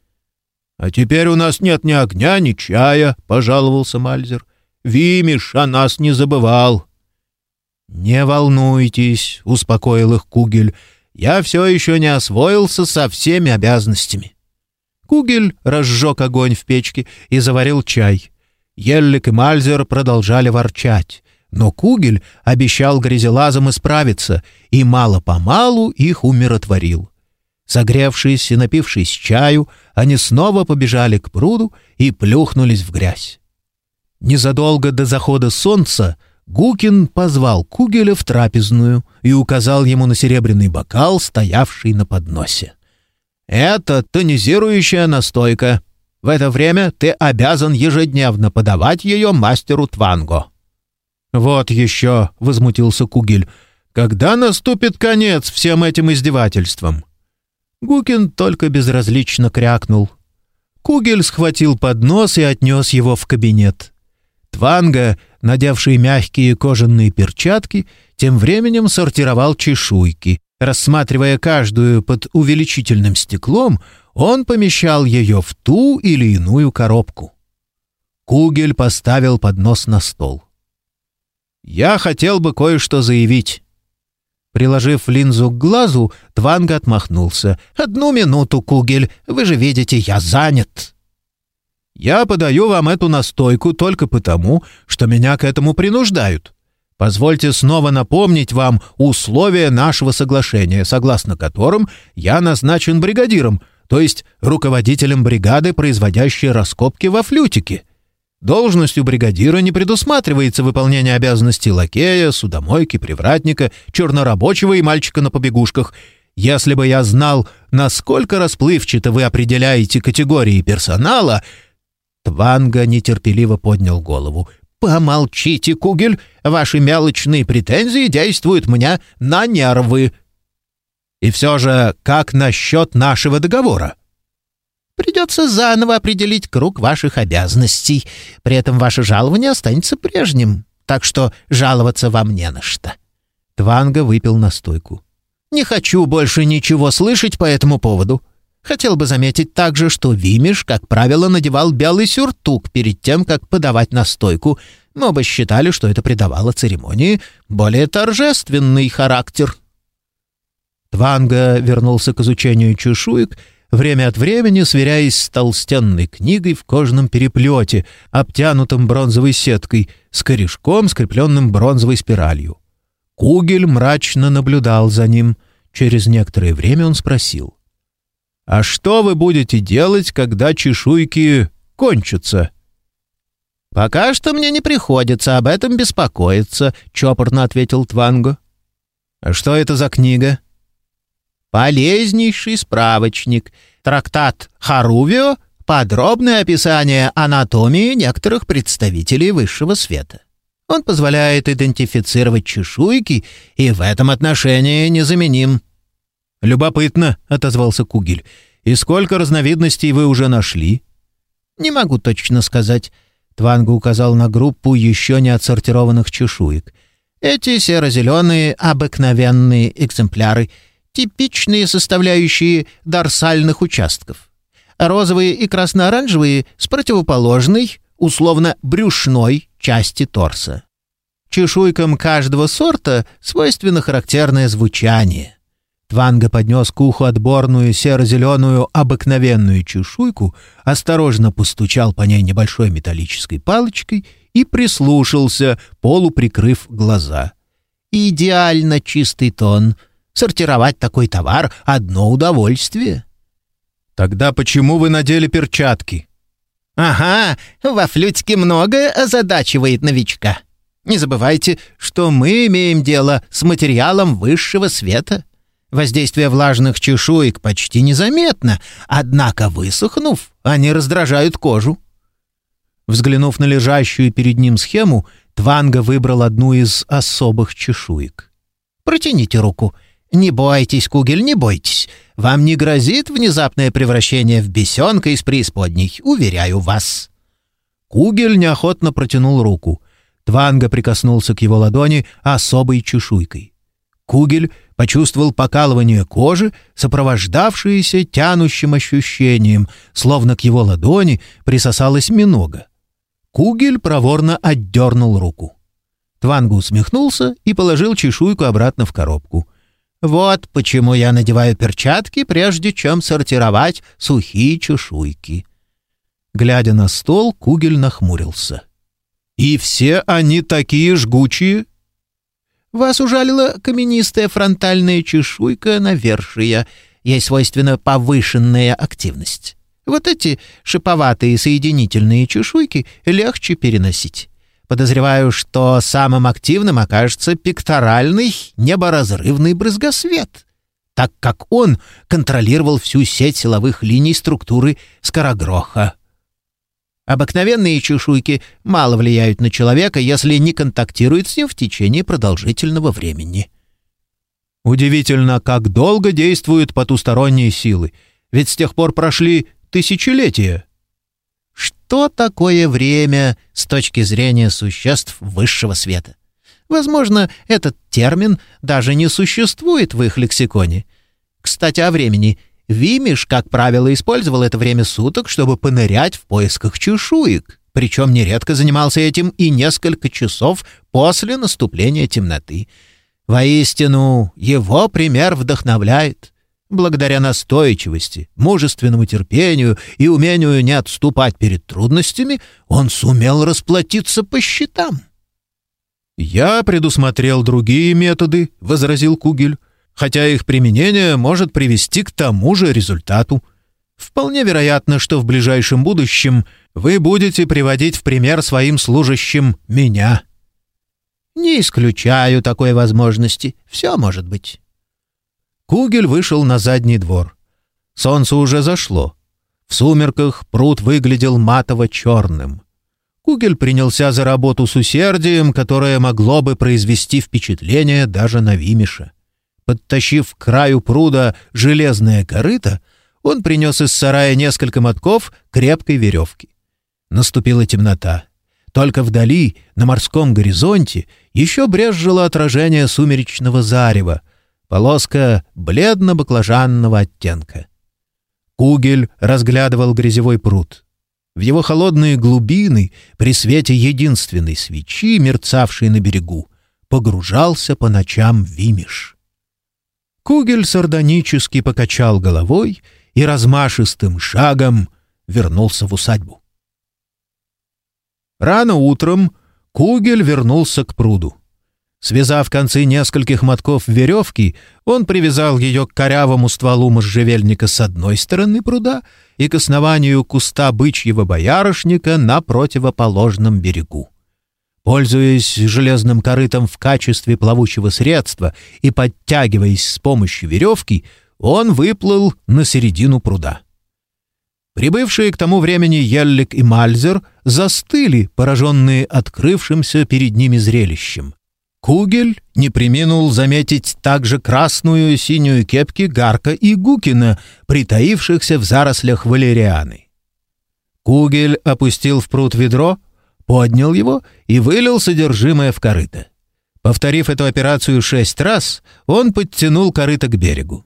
А теперь у нас нет ни огня, ни чая, — пожаловался Мальзер. — Вимиш о нас не забывал. — Не волнуйтесь, — успокоил их Кугель, — я все еще не освоился со всеми обязанностями. Кугель разжег огонь в печке и заварил чай — Еллик и Мальзер продолжали ворчать, но Кугель обещал грязелазам исправиться и мало-помалу их умиротворил. Согревшись и напившись чаю, они снова побежали к пруду и плюхнулись в грязь. Незадолго до захода солнца Гукин позвал Кугеля в трапезную и указал ему на серебряный бокал, стоявший на подносе. «Это тонизирующая настойка. В это время ты обязан ежедневно подавать ее мастеру Тванго». «Вот еще», — возмутился Кугель, — «когда наступит конец всем этим издевательствам?» Гукин только безразлично крякнул. Кугель схватил поднос и отнес его в кабинет. Тванга, надевший мягкие кожаные перчатки, тем временем сортировал чешуйки. Рассматривая каждую под увеличительным стеклом, он помещал ее в ту или иную коробку. Кугель поставил поднос на стол. «Я хотел бы кое-что заявить». Приложив линзу к глазу, Тванга отмахнулся. «Одну минуту, Кугель, вы же видите, я занят». «Я подаю вам эту настойку только потому, что меня к этому принуждают. Позвольте снова напомнить вам условия нашего соглашения, согласно которым я назначен бригадиром, то есть руководителем бригады, производящей раскопки во флютике. Должностью бригадира не предусматривается выполнение обязанностей лакея, судомойки, привратника, чернорабочего и мальчика на побегушках. Если бы я знал, насколько расплывчато вы определяете категории персонала...» Тванга нетерпеливо поднял голову. «Помолчите, Кугель, ваши мелочные претензии действуют мне на нервы». И все же, как насчет нашего договора? Придется заново определить круг ваших обязанностей. При этом ваше жалование останется прежним, так что жаловаться вам не на что». Тванга выпил настойку. «Не хочу больше ничего слышать по этому поводу. Хотел бы заметить также, что Вимиш, как правило, надевал белый сюртук перед тем, как подавать настойку. Мы оба считали, что это придавало церемонии более торжественный характер». Тванга вернулся к изучению чешуек, время от времени сверяясь с толстенной книгой в кожаном переплете, обтянутом бронзовой сеткой, с корешком, скрепленным бронзовой спиралью. Кугель мрачно наблюдал за ним. Через некоторое время он спросил. «А что вы будете делать, когда чешуйки кончатся?» «Пока что мне не приходится об этом беспокоиться», — чопорно ответил Тванго. «А что это за книга?» «Полезнейший справочник. Трактат Харувио. Подробное описание анатомии некоторых представителей высшего света. Он позволяет идентифицировать чешуйки и в этом отношении незаменим». «Любопытно», — отозвался Кугель. «И сколько разновидностей вы уже нашли?» «Не могу точно сказать». Тванга указал на группу еще не отсортированных чешуек. «Эти серо-зеленые обыкновенные экземпляры, типичные составляющие дорсальных участков. Розовые и красно-оранжевые с противоположной, условно брюшной части торса. Чешуйкам каждого сорта свойственно характерное звучание. Тванга поднес к уху отборную серо-зеленую обыкновенную чешуйку, осторожно постучал по ней небольшой металлической палочкой и прислушался, полуприкрыв глаза. «Идеально чистый тон. Сортировать такой товар — одно удовольствие». «Тогда почему вы надели перчатки?» «Ага, во флютике многое озадачивает новичка. Не забывайте, что мы имеем дело с материалом высшего света». Воздействие влажных чешуек почти незаметно, однако, высохнув, они раздражают кожу. Взглянув на лежащую перед ним схему, Тванга выбрал одну из особых чешуек. «Протяните руку. Не бойтесь, Кугель, не бойтесь. Вам не грозит внезапное превращение в бесенка из преисподней, уверяю вас». Кугель неохотно протянул руку. Тванга прикоснулся к его ладони особой чешуйкой. Кугель почувствовал покалывание кожи, сопровождавшееся тянущим ощущением, словно к его ладони присосалась минога. Кугель проворно отдернул руку. Твангу усмехнулся и положил чешуйку обратно в коробку. «Вот почему я надеваю перчатки, прежде чем сортировать сухие чешуйки». Глядя на стол, Кугель нахмурился. «И все они такие жгучие?» Вас ужалила каменистая фронтальная чешуйка навершия. Ей свойственна повышенная активность. Вот эти шиповатые соединительные чешуйки легче переносить. Подозреваю, что самым активным окажется пекторальный неборазрывный брызгосвет, так как он контролировал всю сеть силовых линий структуры скорогроха. Обыкновенные чешуйки мало влияют на человека, если не контактируют с ним в течение продолжительного времени. Удивительно, как долго действуют потусторонние силы, ведь с тех пор прошли тысячелетия. Что такое время с точки зрения существ высшего света? Возможно, этот термин даже не существует в их лексиконе. Кстати, о времени — Вимиш, как правило, использовал это время суток, чтобы понырять в поисках чешуек, причем нередко занимался этим и несколько часов после наступления темноты. Воистину, его пример вдохновляет. Благодаря настойчивости, мужественному терпению и умению не отступать перед трудностями, он сумел расплатиться по счетам. «Я предусмотрел другие методы», — возразил Кугель хотя их применение может привести к тому же результату. Вполне вероятно, что в ближайшем будущем вы будете приводить в пример своим служащим меня. Не исключаю такой возможности. Все может быть. Кугель вышел на задний двор. Солнце уже зашло. В сумерках пруд выглядел матово-черным. Кугель принялся за работу с усердием, которое могло бы произвести впечатление даже на Вимиша. Подтащив к краю пруда железное корыто, он принес из сарая несколько мотков крепкой веревки. Наступила темнота. Только вдали, на морском горизонте, еще брезжило отражение сумеречного зарева, полоска бледно-баклажанного оттенка. Кугель разглядывал грязевой пруд. В его холодные глубины, при свете единственной свечи, мерцавшей на берегу, погружался по ночам Вимиш. Кугель сардонически покачал головой и размашистым шагом вернулся в усадьбу. Рано утром Кугель вернулся к пруду. Связав концы нескольких мотков веревки, он привязал ее к корявому стволу можжевельника с одной стороны пруда и к основанию куста бычьего боярышника на противоположном берегу. Пользуясь железным корытом в качестве плавучего средства и подтягиваясь с помощью веревки, он выплыл на середину пруда. Прибывшие к тому времени Еллик и Мальзер застыли, пораженные открывшимся перед ними зрелищем. Кугель не приминул заметить также красную и синюю кепки Гарка и Гукина, притаившихся в зарослях валерианы. Кугель опустил в пруд ведро, поднял его и вылил содержимое в корыто. Повторив эту операцию шесть раз, он подтянул корыто к берегу.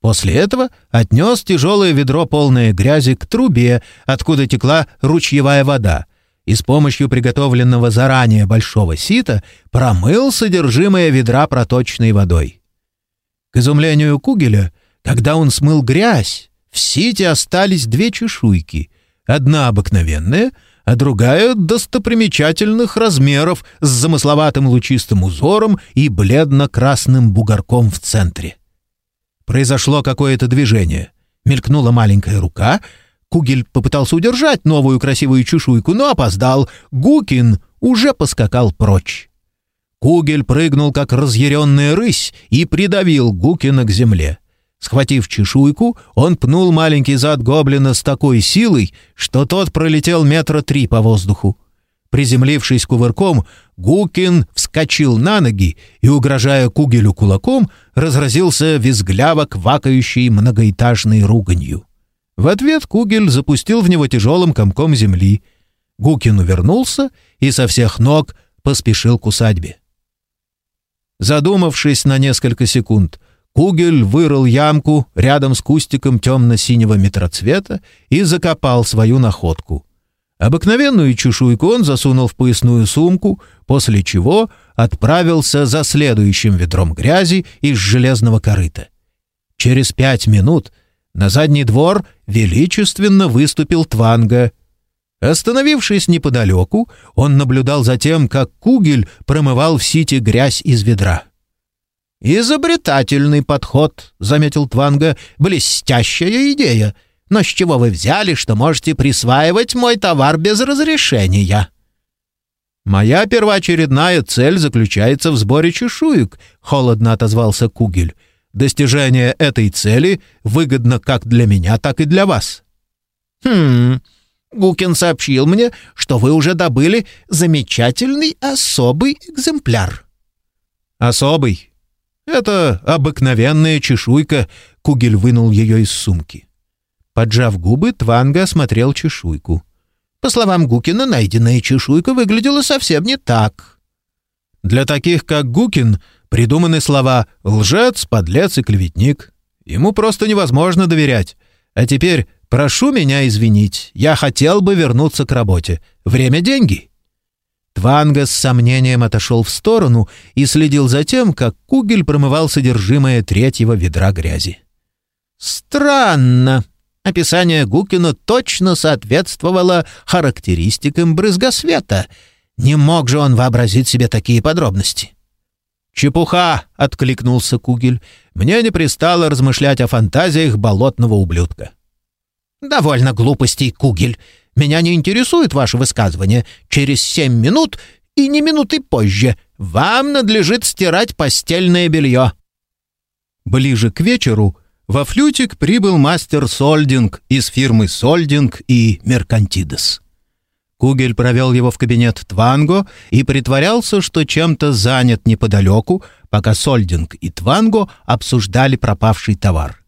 После этого отнес тяжелое ведро, полное грязи, к трубе, откуда текла ручьевая вода, и с помощью приготовленного заранее большого сита промыл содержимое ведра проточной водой. К изумлению Кугеля, когда он смыл грязь, в сите остались две чешуйки, одна обыкновенная, а другая достопримечательных размеров с замысловатым лучистым узором и бледно-красным бугорком в центре. Произошло какое-то движение. Мелькнула маленькая рука — Кугель попытался удержать новую красивую чешуйку, но опоздал. Гукин уже поскакал прочь. Кугель прыгнул, как разъяренная рысь, и придавил Гукина к земле. Схватив чешуйку, он пнул маленький зад гоблина с такой силой, что тот пролетел метра три по воздуху. Приземлившись кувырком, Гукин вскочил на ноги и, угрожая Кугелю кулаком, разразился визгляво квакающей многоэтажной руганью. В ответ Кугель запустил в него тяжелым комком земли. Гукин увернулся и со всех ног поспешил к усадьбе. Задумавшись на несколько секунд, Кугель вырыл ямку рядом с кустиком темно-синего метроцвета и закопал свою находку. Обыкновенную чешуйку он засунул в поясную сумку, после чего отправился за следующим ведром грязи из железного корыта. Через пять минут — на задний двор величественно выступил Тванга. Остановившись неподалеку, он наблюдал за тем, как Кугель промывал в сите грязь из ведра. «Изобретательный подход», — заметил Тванга, — «блестящая идея. Но с чего вы взяли, что можете присваивать мой товар без разрешения?» «Моя первоочередная цель заключается в сборе чешуек», — холодно отозвался Кугель. Достижение этой цели выгодно как для меня, так и для вас». «Хм...» Гукин сообщил мне, что вы уже добыли замечательный особый экземпляр». «Особый? Это обыкновенная чешуйка», — Кугель вынул ее из сумки. Поджав губы, Тванга осмотрел чешуйку. По словам Гукина, найденная чешуйка выглядела совсем не так. «Для таких, как Гукин, Придуманы слова «лжец», «подлец» и «клеветник». Ему просто невозможно доверять. А теперь прошу меня извинить. Я хотел бы вернуться к работе. Время — деньги». Тванга с сомнением отошел в сторону и следил за тем, как Кугель промывал содержимое третьего ведра грязи. «Странно», Описание Гукина точно соответствовало характеристикам брызгосвета. Не мог же он вообразить себе такие подробности. «Чепуха!» — откликнулся Кугель. «Мне не пристало размышлять о фантазиях болотного ублюдка». «Довольно глупостей, Кугель. Меня не интересует ваше высказывание. Через семь минут и не минуты позже вам надлежит стирать постельное белье». Ближе к вечеру во флютик прибыл мастер Сольдинг из фирмы «Сольдинг» и «Меркантидес». Кугель провел его в кабинет Тванго и притворялся, что чем-то занят неподалеку, пока Сольдинг и Тванго обсуждали пропавший товар.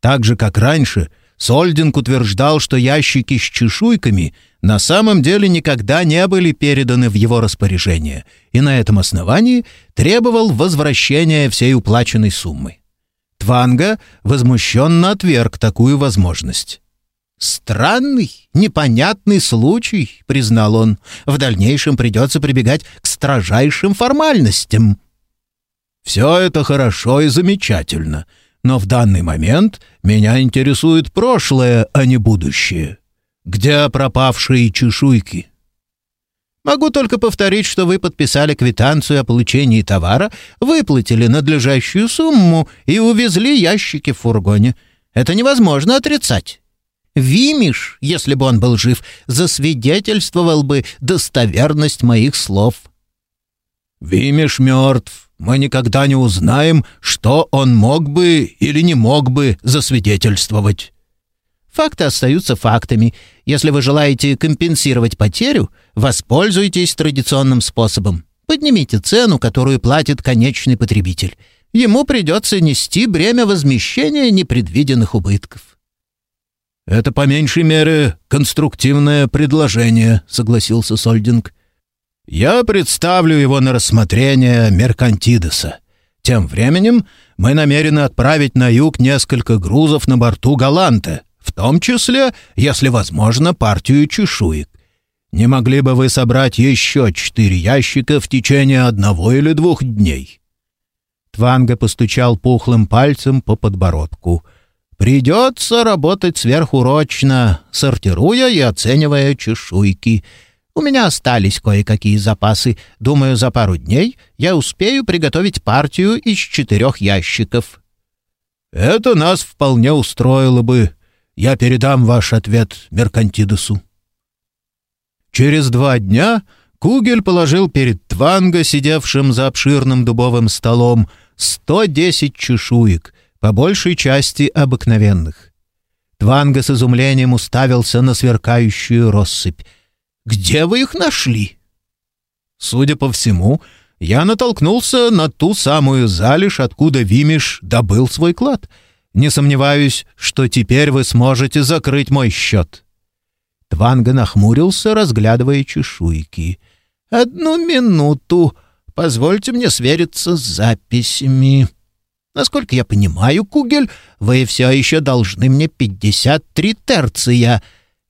Так же, как раньше, Сольдинг утверждал, что ящики с чешуйками на самом деле никогда не были переданы в его распоряжение, и на этом основании требовал возвращения всей уплаченной суммы. Тванга возмущенно отверг такую возможность. «Странный, непонятный случай», — признал он. «В дальнейшем придется прибегать к строжайшим формальностям». «Все это хорошо и замечательно, но в данный момент меня интересует прошлое, а не будущее. Где пропавшие чешуйки?» Могу только повторить, что вы подписали квитанцию о получении товара, выплатили надлежащую сумму и увезли ящики в фургоне. Это невозможно отрицать. Вимиш, если бы он был жив, засвидетельствовал бы достоверность моих слов. Вимиш мертв. Мы никогда не узнаем, что он мог бы или не мог бы засвидетельствовать. Факты остаются фактами. Если вы желаете компенсировать потерю, воспользуйтесь традиционным способом. Поднимите цену, которую платит конечный потребитель. Ему придется нести бремя возмещения непредвиденных убытков. «Это по меньшей мере конструктивное предложение», — согласился Сольдинг. «Я представлю его на рассмотрение Меркантидеса. Тем временем мы намерены отправить на юг несколько грузов на борту Галанта, в том числе, если возможно, партию чешуек. Не могли бы вы собрать еще четыре ящика в течение одного или двух дней?» Тванга постучал пухлым пальцем по подбородку — Придется работать сверхурочно, сортируя и оценивая чешуйки. У меня остались кое-какие запасы. Думаю, за пару дней я успею приготовить партию из четырех ящиков». «Это нас вполне устроило бы. Я передам ваш ответ Меркантидесу». Через два дня Кугель положил перед Тванго, сидевшим за обширным дубовым столом, сто десять чешуек — по большей части обыкновенных. Тванга с изумлением уставился на сверкающую россыпь. «Где вы их нашли?» «Судя по всему, я натолкнулся на ту самую залежь, откуда Вимиш добыл свой клад. Не сомневаюсь, что теперь вы сможете закрыть мой счет». Тванга нахмурился, разглядывая чешуйки. «Одну минуту. Позвольте мне свериться с записями». Насколько я понимаю, Кугель, вы все еще должны мне 53 терция.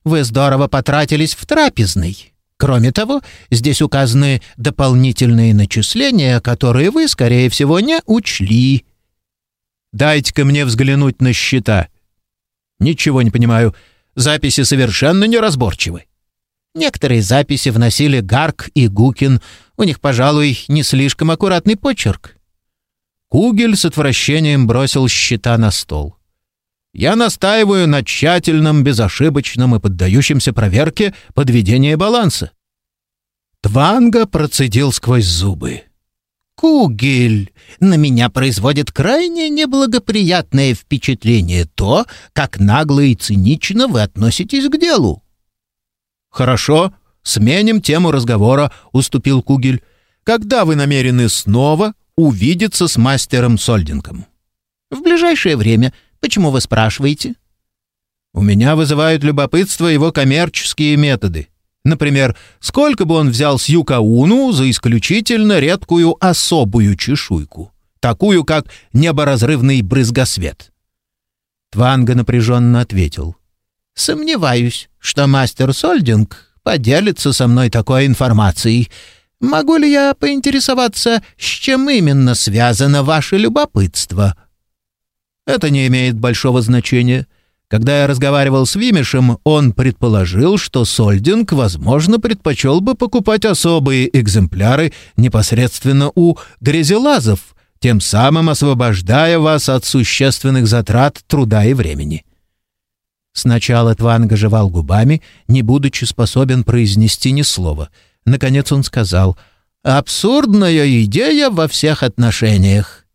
Вы здорово потратились в трапезной. Кроме того, здесь указаны дополнительные начисления, которые вы, скорее всего, не учли. Дайте-ка мне взглянуть на счета. Ничего не понимаю. Записи совершенно неразборчивы. Некоторые записи вносили Гарк и Гукин. У них, пожалуй, не слишком аккуратный почерк. Кугель с отвращением бросил счета на стол. «Я настаиваю на тщательном, безошибочном и поддающемся проверке подведении баланса». Тванга процедил сквозь зубы. «Кугель, на меня производит крайне неблагоприятное впечатление то, как нагло и цинично вы относитесь к делу». «Хорошо, сменим тему разговора», — уступил Кугель. «Когда вы намерены снова увидеться с мастером Сольдингом. В ближайшее время. Почему вы спрашиваете? У меня вызывают любопытство его коммерческие методы. Например, сколько бы он взял с Юкауну за исключительно редкую особую чешуйку, такую как неборазрывный брызгосвет? Тванга напряженно ответил. «Сомневаюсь, что мастер Сольдинг поделится со мной такой информацией. Могу ли я поинтересоваться, с чем именно связано ваше любопытство?» «Это не имеет большого значения. Когда я разговаривал с Вимишем, он предположил, что Сольдинг, возможно, предпочел бы покупать особые экземпляры непосредственно у грязелазов, тем самым освобождая вас от существенных затрат труда и времени». Сначала Тванга жевал губами, не будучи способен произнести ни слова — Наконец он сказал, «Абсурдная идея во всех отношениях.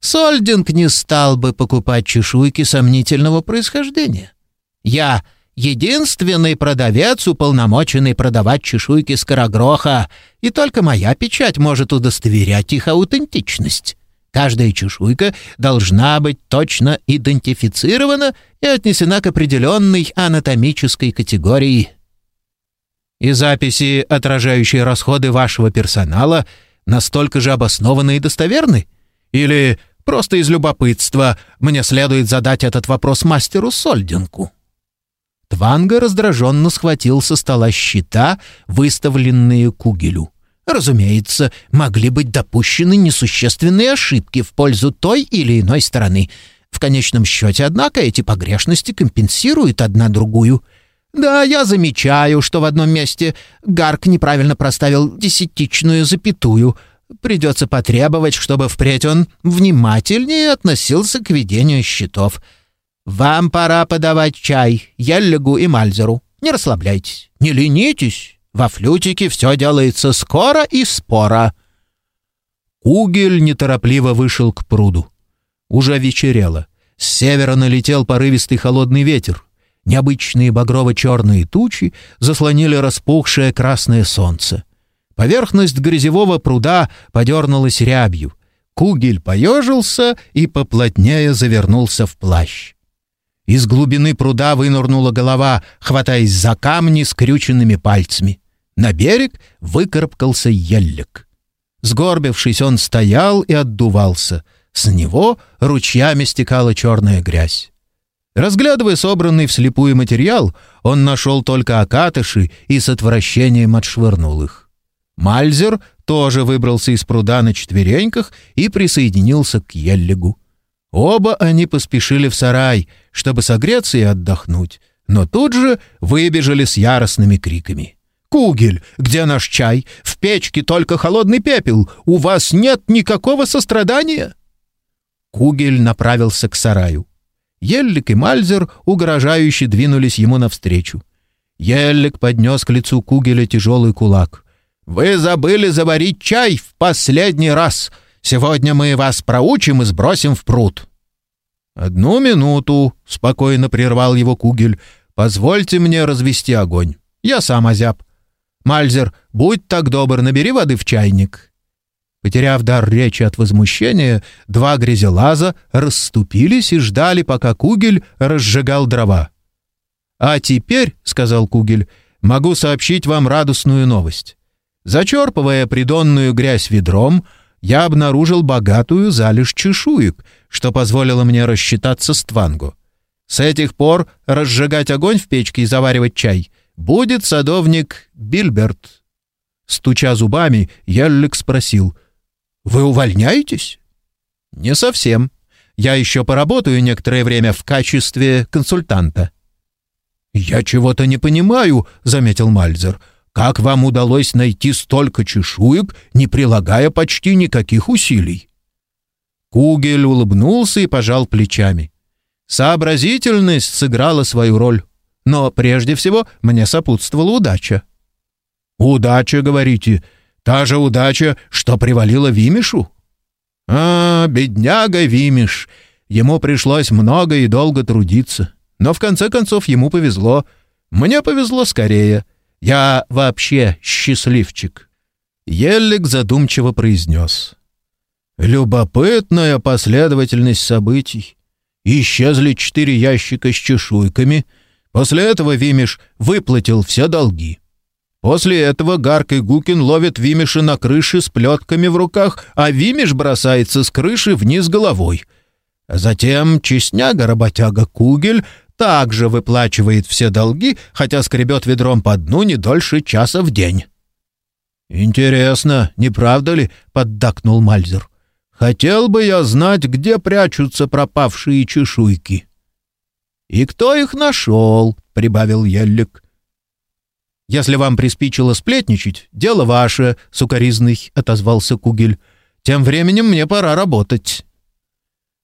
Сольдинг не стал бы покупать чешуйки сомнительного происхождения. Я единственный продавец, уполномоченный продавать чешуйки скорогроха, и только моя печать может удостоверять их аутентичность». Каждая чешуйка должна быть точно идентифицирована и отнесена к определенной анатомической категории и записи, отражающие расходы вашего персонала, настолько же обоснованы и достоверны? Или просто из любопытства мне следует задать этот вопрос мастеру Сольдинку?» Тванга раздраженно схватил со стола счета, выставленные Кугелю. Разумеется, могли быть допущены несущественные ошибки в пользу той или иной стороны. В конечном счете, однако, эти погрешности компенсируют одна другую — Да, я замечаю, что в одном месте Гарк неправильно проставил десятичную запятую. Придется потребовать, чтобы впредь он внимательнее относился к ведению счетов. Вам пора подавать чай Еллигу и Мальзеру. Не расслабляйтесь, не ленитесь. Во флютике все делается скоро и споро». Угель неторопливо вышел к пруду. Уже вечерело. С севера налетел порывистый холодный ветер. Необычные багрово-черные тучи заслонили распухшее красное солнце. Поверхность грязевого пруда подернулась рябью. Кугель поежился и поплотнее завернулся в плащ. Из глубины пруда вынырнула голова, хватаясь за камни скрюченными пальцами. На берег выкарабкался еллик. Сгорбившись, он стоял и отдувался. С него ручьями стекала черная грязь. Разглядывая собранный вслепую материал, он нашел только окатыши и с отвращением отшвырнул их. Мальзер тоже выбрался из пруда на четвереньках и присоединился к Еллигу. Оба они поспешили в сарай, чтобы согреться и отдохнуть, но тут же выбежали с яростными криками. «Кугель, где наш чай? В печке только холодный пепел. У вас нет никакого сострадания?» Кугель направился к сараю. Еллик и Мальзер угрожающе двинулись ему навстречу. Еллик поднес к лицу Кугеля тяжелый кулак. «Вы забыли заварить чай в последний раз. Сегодня мы вас проучим и сбросим в пруд». «Одну минуту», — спокойно прервал его Кугель. «Позвольте мне развести огонь. Я сам озяб. Мальзер, будь так добр, набери воды в чайник». Потеряв дар речи от возмущения, два грязелаза расступились и ждали, пока Кугель разжигал дрова. «А теперь, — сказал Кугель, — могу сообщить вам радостную новость. Зачерпывая придонную грязь ведром, я обнаружил богатую залежь чешуек, что позволило мне рассчитаться с Твангу. С этих пор разжигать огонь в печке и заваривать чай будет садовник Бильберт. Стуча зубами, Яллик спросил, «Вы увольняетесь?» «Не совсем. Я еще поработаю некоторое время в качестве консультанта». «Я чего-то не понимаю», — заметил Мальзер. «Как вам удалось найти столько чешуек, не прилагая почти никаких усилий?» Кугель улыбнулся и пожал плечами. Сообразительность сыграла свою роль, но прежде всего мне сопутствовала удача. «Удача, говорите? Та же удача, что привалила Вимишу?» «А, бедняга Вимиш! Ему пришлось много и долго трудиться. Но в конце концов ему повезло. Мне повезло скорее. Я вообще счастливчик». Еллик задумчиво произнес. «Любопытная последовательность событий. Исчезли четыре ящика с чешуйками. После этого Вимиш выплатил все долги». После этого Гарк и Гукин ловят Вимиша на крыше с плетками в руках, а Вимиш бросается с крыши вниз головой. Затем честняга-работяга Кугель также выплачивает все долги, хотя скребет ведром по дну не дольше часа в день. «Интересно, не правда ли?» — поддакнул Мальзер. «Хотел бы я знать, где прячутся пропавшие чешуйки». «И кто их нашел?» — прибавил Еллик. «Если вам приспичило сплетничать, дело ваше», — сукоризный отозвался Кугель. «Тем временем мне пора работать».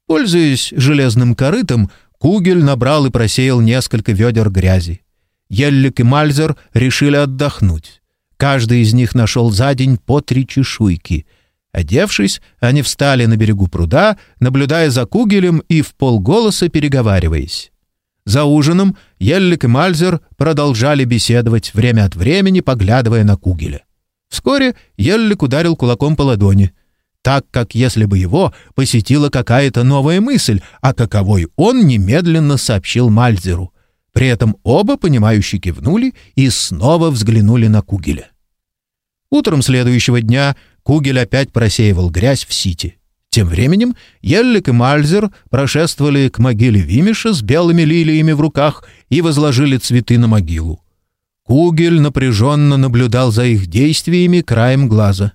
Пользуясь железным корытом, Кугель набрал и просеял несколько ведер грязи. Еллик и Мальзер решили отдохнуть. Каждый из них нашел за день по три чешуйки. Одевшись, они встали на берегу пруда, наблюдая за Кугелем и в полголоса переговариваясь. За ужином Еллик и Мальзер продолжали беседовать, время от времени поглядывая на Кугеля. Вскоре Еллик ударил кулаком по ладони, так как если бы его посетила какая-то новая мысль, а каковой он немедленно сообщил Мальзеру. При этом оба, понимающе кивнули и снова взглянули на Кугеля. Утром следующего дня Кугель опять просеивал грязь в сити. Тем временем Еллик и Мальзер прошествовали к могиле Вимиша с белыми лилиями в руках и возложили цветы на могилу. Кугель напряженно наблюдал за их действиями краем глаза.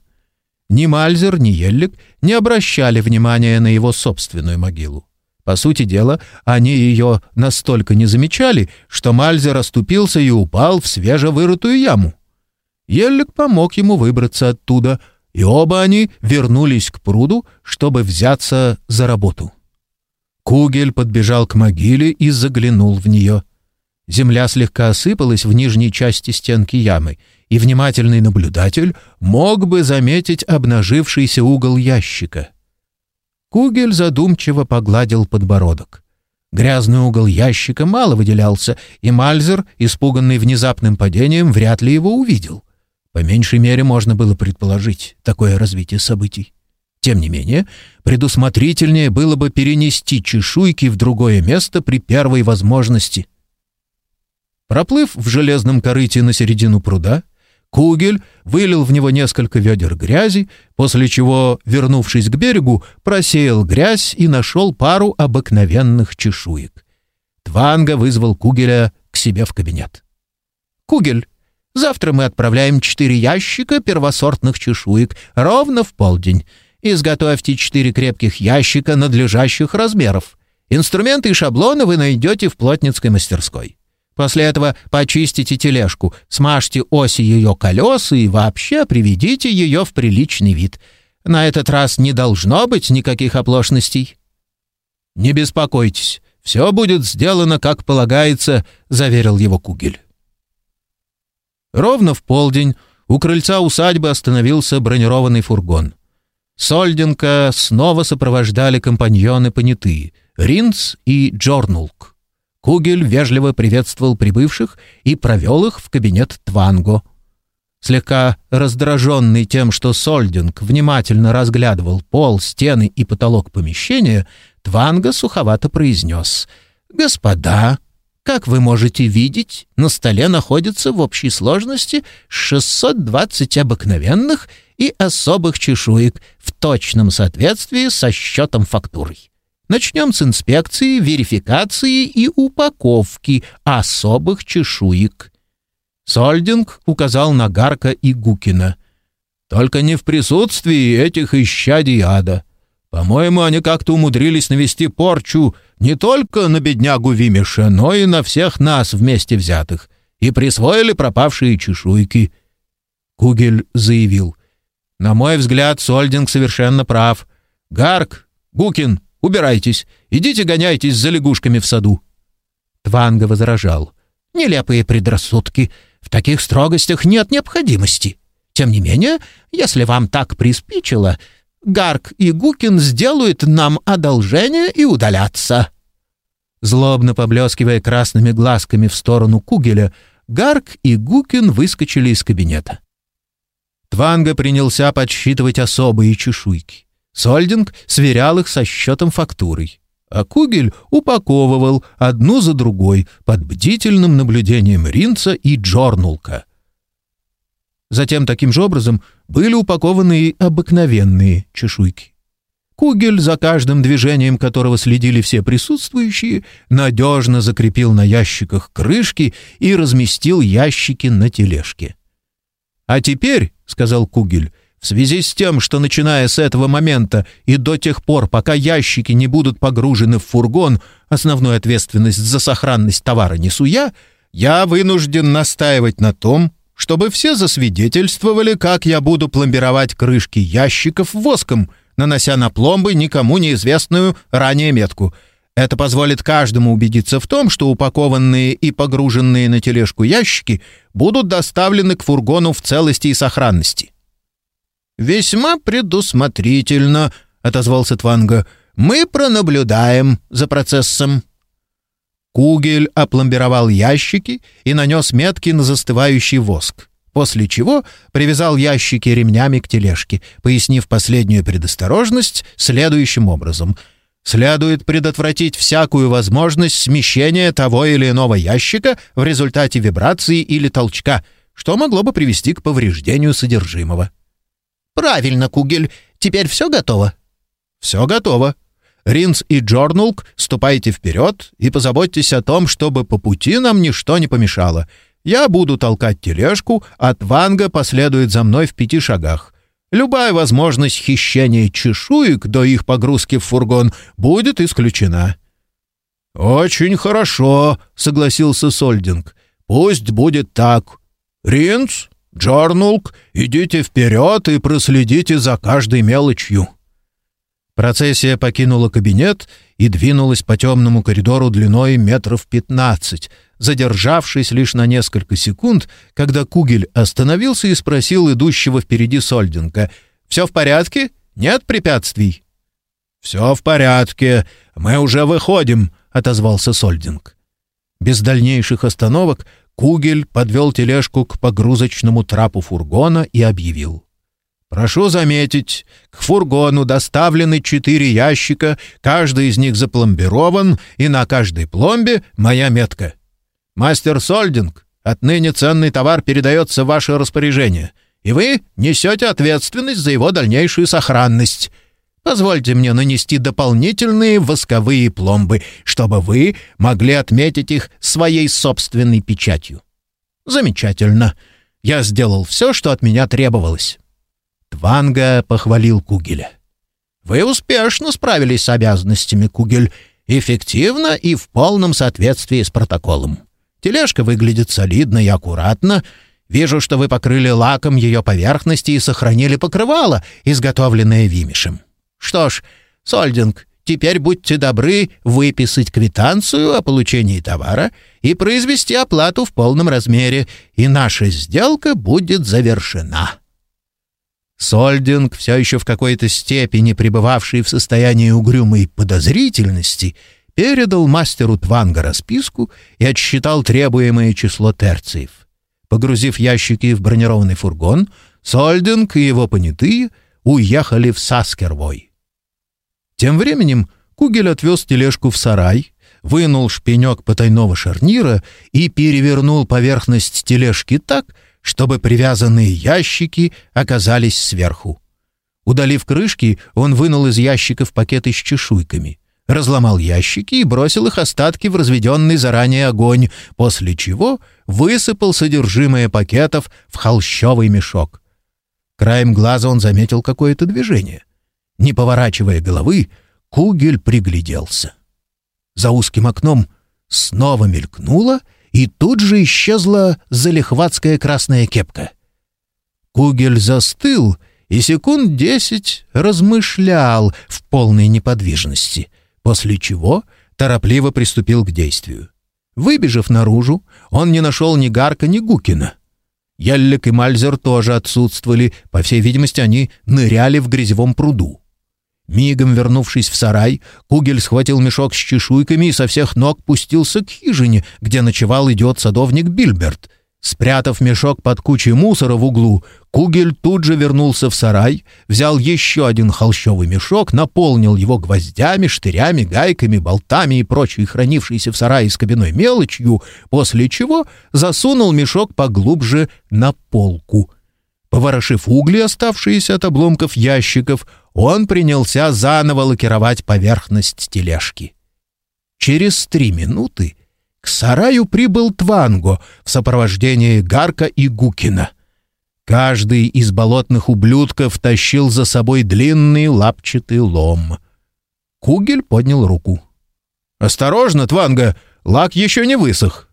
Ни Мальзер, ни Еллик не обращали внимания на его собственную могилу. По сути дела, они ее настолько не замечали, что Мальзер оступился и упал в свежевырытую яму. Еллик помог ему выбраться оттуда, и оба они вернулись к пруду, чтобы взяться за работу. Кугель подбежал к могиле и заглянул в нее. Земля слегка осыпалась в нижней части стенки ямы, и внимательный наблюдатель мог бы заметить обнажившийся угол ящика. Кугель задумчиво погладил подбородок. Грязный угол ящика мало выделялся, и Мальзер, испуганный внезапным падением, вряд ли его увидел. По меньшей мере можно было предположить такое развитие событий. Тем не менее, предусмотрительнее было бы перенести чешуйки в другое место при первой возможности. Проплыв в железном корыте на середину пруда, Кугель вылил в него несколько ведер грязи, после чего, вернувшись к берегу, просеял грязь и нашел пару обыкновенных чешуек. Тванга вызвал Кугеля к себе в кабинет. «Кугель, завтра мы отправляем четыре ящика первосортных чешуек ровно в полдень. Изготовьте четыре крепких ящика надлежащих размеров. Инструменты и шаблоны вы найдете в плотницкой мастерской. После этого почистите тележку, смажьте оси ее колеса и вообще приведите ее в приличный вид. На этот раз не должно быть никаких оплошностей». «Не беспокойтесь, все будет сделано, как полагается», — заверил его Кугель. Ровно в полдень у крыльца усадьбы остановился бронированный фургон. Сольденко снова сопровождали компаньоны понятые — Ринц и Джорнулк. Кугель вежливо приветствовал прибывших и провел их в кабинет Тванго. Слегка раздраженный тем, что Сольдинг внимательно разглядывал пол, стены и потолок помещения, Тванго суховато произнес «Господа, как вы можете видеть, на столе находится в общей сложности 620 обыкновенных и особых чешуек в точном соответствии со счетом фактурой. Начнем с инспекции, верификации и упаковки особых чешуек. Сольдинг указал на Гарка и Гукина. «Только не в присутствии этих исчадий ада. По-моему, они как-то умудрились навести порчу не только на беднягу Вимиша, но и на всех нас вместе взятых, и присвоили пропавшие чешуйки». Кугель заявил. На мой взгляд, Сольдинг совершенно прав. Гарк, Гукин, убирайтесь. Идите гоняйтесь за лягушками в саду. Тванга возражал. Нелепые предрассудки. В таких строгостях нет необходимости. Тем не менее, если вам так приспичило, Гарк и Гукин сделают нам одолжение и удалятся. Злобно поблескивая красными глазками в сторону Кугеля, Гарк и Гукин выскочили из кабинета. Тванга принялся подсчитывать особые чешуйки. Сольдинг сверял их со счетом фактурой. А Кугель упаковывал одну за другой под бдительным наблюдением Ринца и Джорнулка. Затем таким же образом были упакованы и обыкновенные чешуйки. Кугель, за каждым движением которого следили все присутствующие, надежно закрепил на ящиках крышки и разместил ящики на тележке. «А теперь», — сказал Кугель, — «в связи с тем, что начиная с этого момента и до тех пор, пока ящики не будут погружены в фургон, основную ответственность за сохранность товара несу я, я вынужден настаивать на том, чтобы все засвидетельствовали, как я буду пломбировать крышки ящиков воском, нанося на пломбы никому неизвестную ранее метку — это позволит каждому убедиться в том, что упакованные и погруженные на тележку ящики будут доставлены к фургону в целости и сохранности. «Весьма предусмотрительно», — отозвался Тванга. «Мы пронаблюдаем за процессом». Кугель опломбировал ящики и нанес метки на застывающий воск, после чего привязал ящики ремнями к тележке, пояснив последнюю предосторожность следующим образом — Следует предотвратить всякую возможность смещения того или иного ящика в результате вибрации или толчка, что могло бы привести к повреждению содержимого. «Правильно, Кугель. Теперь все готово?» «Все готово. Ринс и Джорнулк, ступайте вперед и позаботьтесь о том, чтобы по пути нам ничто не помешало. Я буду толкать тележку, а Тванга последует за мной в пяти шагах. Любая возможность хищения чешуек до их погрузки в фургон будет исключена». «Очень хорошо», — согласился Сольдинг. «Пусть будет так. Ринц, Джорнулк, идите вперед и проследите за каждой мелочью». Процессия покинула кабинет и двинулась по темному коридору длиной метров пятнадцать, задержавшись лишь на несколько секунд, когда Кугель остановился и спросил идущего впереди Сольдинга, «Все в порядке? Нет препятствий?» «Все в порядке. Мы уже выходим», — отозвался Сольдинг. Без дальнейших остановок Кугель подвел тележку к погрузочному трапу фургона и объявил. Прошу заметить, к фургону доставлены четыре ящика, каждый из них запломбирован, и на каждой пломбе моя метка. Мастер Сольдинг, отныне ценный товар передается в ваше распоряжение, и вы несете ответственность за его дальнейшую сохранность. Позвольте мне нанести дополнительные восковые пломбы, чтобы вы могли отметить их своей собственной печатью. Замечательно. Я сделал все, что от меня требовалось. Тванга похвалил Кугеля. «Вы успешно справились с обязанностями, Кугель. Эффективно и в полном соответствии с протоколом. Тележка выглядит солидно и аккуратно. Вижу, что вы покрыли лаком ее поверхности и сохранили покрывало, изготовленное Вимишем. Что ж, Сольдинг, теперь будьте добры выписать квитанцию о получении товара и произвести оплату в полном размере, и наша сделка будет завершена». Сольдинг, все еще в какой-то степени пребывавший в состоянии угрюмой подозрительности, передал мастеру Тванга расписку и отсчитал требуемое число терциев. Погрузив ящики в бронированный фургон, Сольдинг и его понятые уехали в Саскервой. Тем временем Кугель отвез тележку в сарай, вынул шпинек потайного шарнира и перевернул поверхность тележки так, чтобы привязанные ящики оказались сверху. Удалив крышки, он вынул из ящиков пакеты с чешуйками, разломал ящики и бросил их остатки в разведенный заранее огонь, после чего высыпал содержимое пакетов в холщовый мешок. Краем глаза он заметил какое-то движение. Не поворачивая головы, Кугель пригляделся. За узким окном снова мелькнуло — и тут же исчезла залихватская красная кепка. Кугель застыл и секунд десять размышлял в полной неподвижности, после чего торопливо приступил к действию. Выбежав наружу, он не нашел ни Гарка, ни Гукина. Яллик и Мальзер тоже отсутствовали, по всей видимости, они ныряли в грязевом пруду. Мигом вернувшись в сарай, Кугель схватил мешок с чешуйками и со всех ног пустился к хижине, где ночевал идиот-садовник Бильберт. Спрятав мешок под кучей мусора в углу, Кугель тут же вернулся в сарай, взял еще один холщовый мешок, наполнил его гвоздями, штырями, гайками, болтами и прочей хранившейся в сарае скобяной мелочью, после чего засунул мешок поглубже на полку. Поворошив угли, оставшиеся от обломков ящиков, он принялся заново лакировать поверхность тележки. Через три минуты к сараю прибыл Тванго в сопровождении Гарка и Гукина. Каждый из болотных ублюдков тащил за собой длинный лапчатый лом. Кугель поднял руку. «Осторожно, Тванго, лак еще не высох!»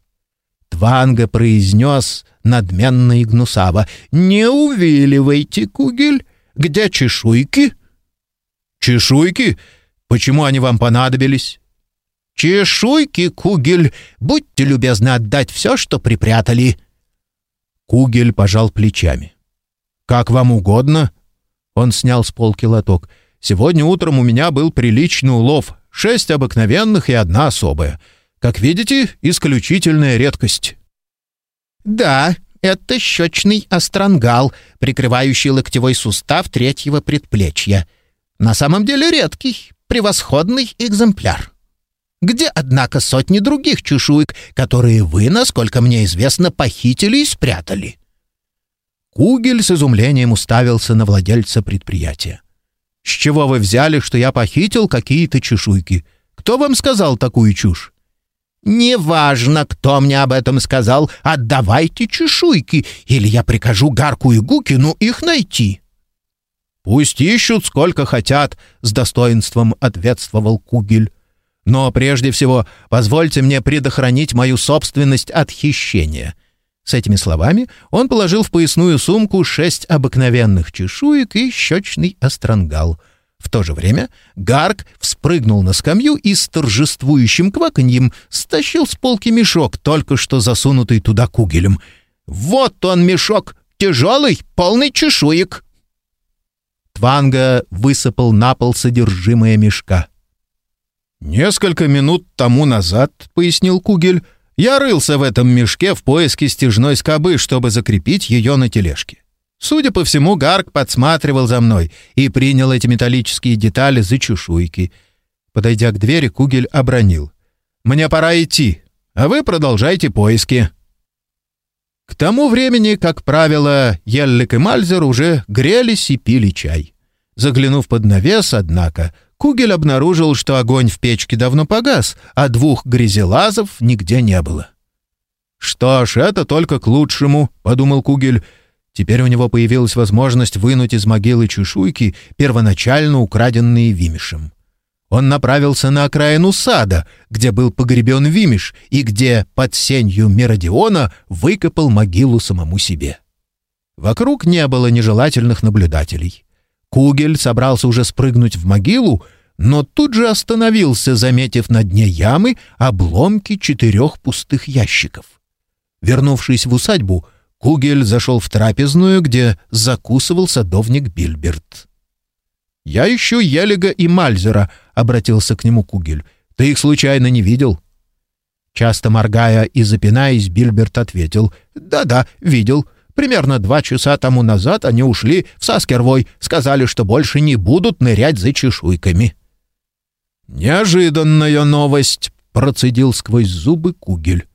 Тванго произнес надменно и гнусаво. «Не увиливайте, Кугель! Где чешуйки?» «Чешуйки? Почему они вам понадобились?» «Чешуйки, Кугель! Будьте любезны отдать все, что припрятали!» Кугель пожал плечами. «Как вам угодно?» Он снял с полки лоток. «Сегодня утром у меня был приличный улов. Шесть обыкновенных и одна особая. Как видите, исключительная редкость». «Да, это щечный острангал, прикрывающий локтевой сустав третьего предплечья. На самом деле редкий, превосходный экземпляр. Где, однако, сотни других чешуек, которые вы, насколько мне известно, похитили и спрятали?» Кугель с изумлением уставился на владельца предприятия. «С чего вы взяли, что я похитил какие-то чешуйки? Кто вам сказал такую чушь?» «Неважно, кто мне об этом сказал, отдавайте чешуйки, или я прикажу Гарку и Гукину их найти». Пусть ищут сколько хотят, с достоинством ответствовал Кугель. Но прежде всего позвольте мне предохранить мою собственность от хищения. С этими словами он положил в поясную сумку шесть обыкновенных чешуек и щечный остронгал. В то же время Гарк вспрыгнул на скамью и с торжествующим кваканьем стащил с полки мешок, только что засунутый туда кугелем. «Вот он мешок! Тяжелый, полный чешуек!» Тванга высыпал на пол содержимое мешка. «Несколько минут тому назад, — пояснил Кугель, — я рылся в этом мешке в поиске стяжной скобы, чтобы закрепить ее на тележке. Судя по всему, Гарк подсматривал за мной и принял эти металлические детали за чешуйки. Подойдя к двери, Кугель обронил. «Мне пора идти, а вы продолжайте поиски». К тому времени, как правило, Еллик и Мальзер уже грелись и пили чай. Заглянув под навес, однако, Кугель обнаружил, что огонь в печке давно погас, а двух грязелазов нигде не было. «Что ж, это только к лучшему», — подумал Кугель. Теперь у него появилась возможность вынуть из могилы чешуйки, первоначально украденные Вимишем. Он направился на окраину сада, где был погребен Вимиш и где под сенью Меродиона выкопал могилу самому себе. Вокруг не было нежелательных наблюдателей. Кугель собрался уже спрыгнуть в могилу, но тут же остановился, заметив на дне ямы обломки четырех пустых ящиков. Вернувшись в усадьбу, Кугель зашел в трапезную, где закусывал садовник Бильберт. «Я ищу Елига и Мальзера», — обратился к нему Кугель. «Ты их случайно не видел?» Часто моргая и запинаясь, Бильберт ответил. «Да-да, видел. Примерно два часа тому назад они ушли в Саскервой, сказали, что больше не будут нырять за чешуйками». «Неожиданная новость», — процедил сквозь зубы Кугель.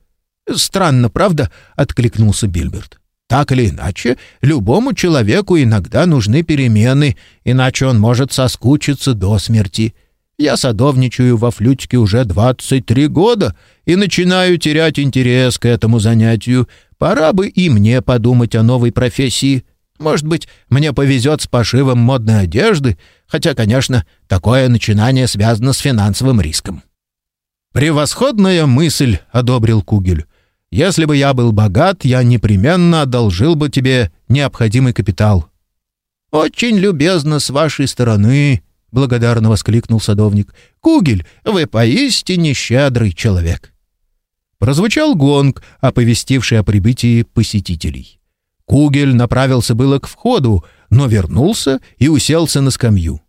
«Странно, правда?» — откликнулся Бильберт. Так или иначе, любому человеку иногда нужны перемены, иначе он может соскучиться до смерти. Я садовничаю во флютике уже 23 года и начинаю терять интерес к этому занятию. Пора бы и мне подумать о новой профессии. Может быть, мне повезет с пошивом модной одежды, хотя, конечно, такое начинание связано с финансовым риском. «Превосходная мысль», — одобрил Кугель. Если бы я был богат, я непременно одолжил бы тебе необходимый капитал». «Очень любезно с вашей стороны», — благодарно воскликнул садовник. «Кугель, вы поистине щедрый человек». Прозвучал гонг, оповестивший о прибытии посетителей. Кугель направился было к входу, но вернулся и уселся на скамью.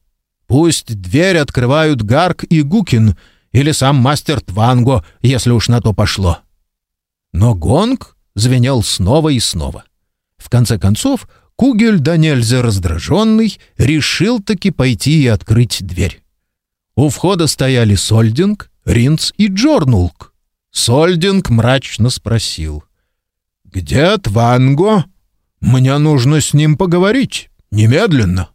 «Пусть дверь открывают Гарк и Гукин или сам мастер Тванго, если уж на то пошло». Но гонг звенел снова и снова. В конце концов, Кугель да раздраженный решил таки пойти и открыть дверь. У входа стояли Сольдинг, Ринц и Джорнулк. Сольдинг мрачно спросил. «Где Тванго? Мне нужно с ним поговорить. Немедленно».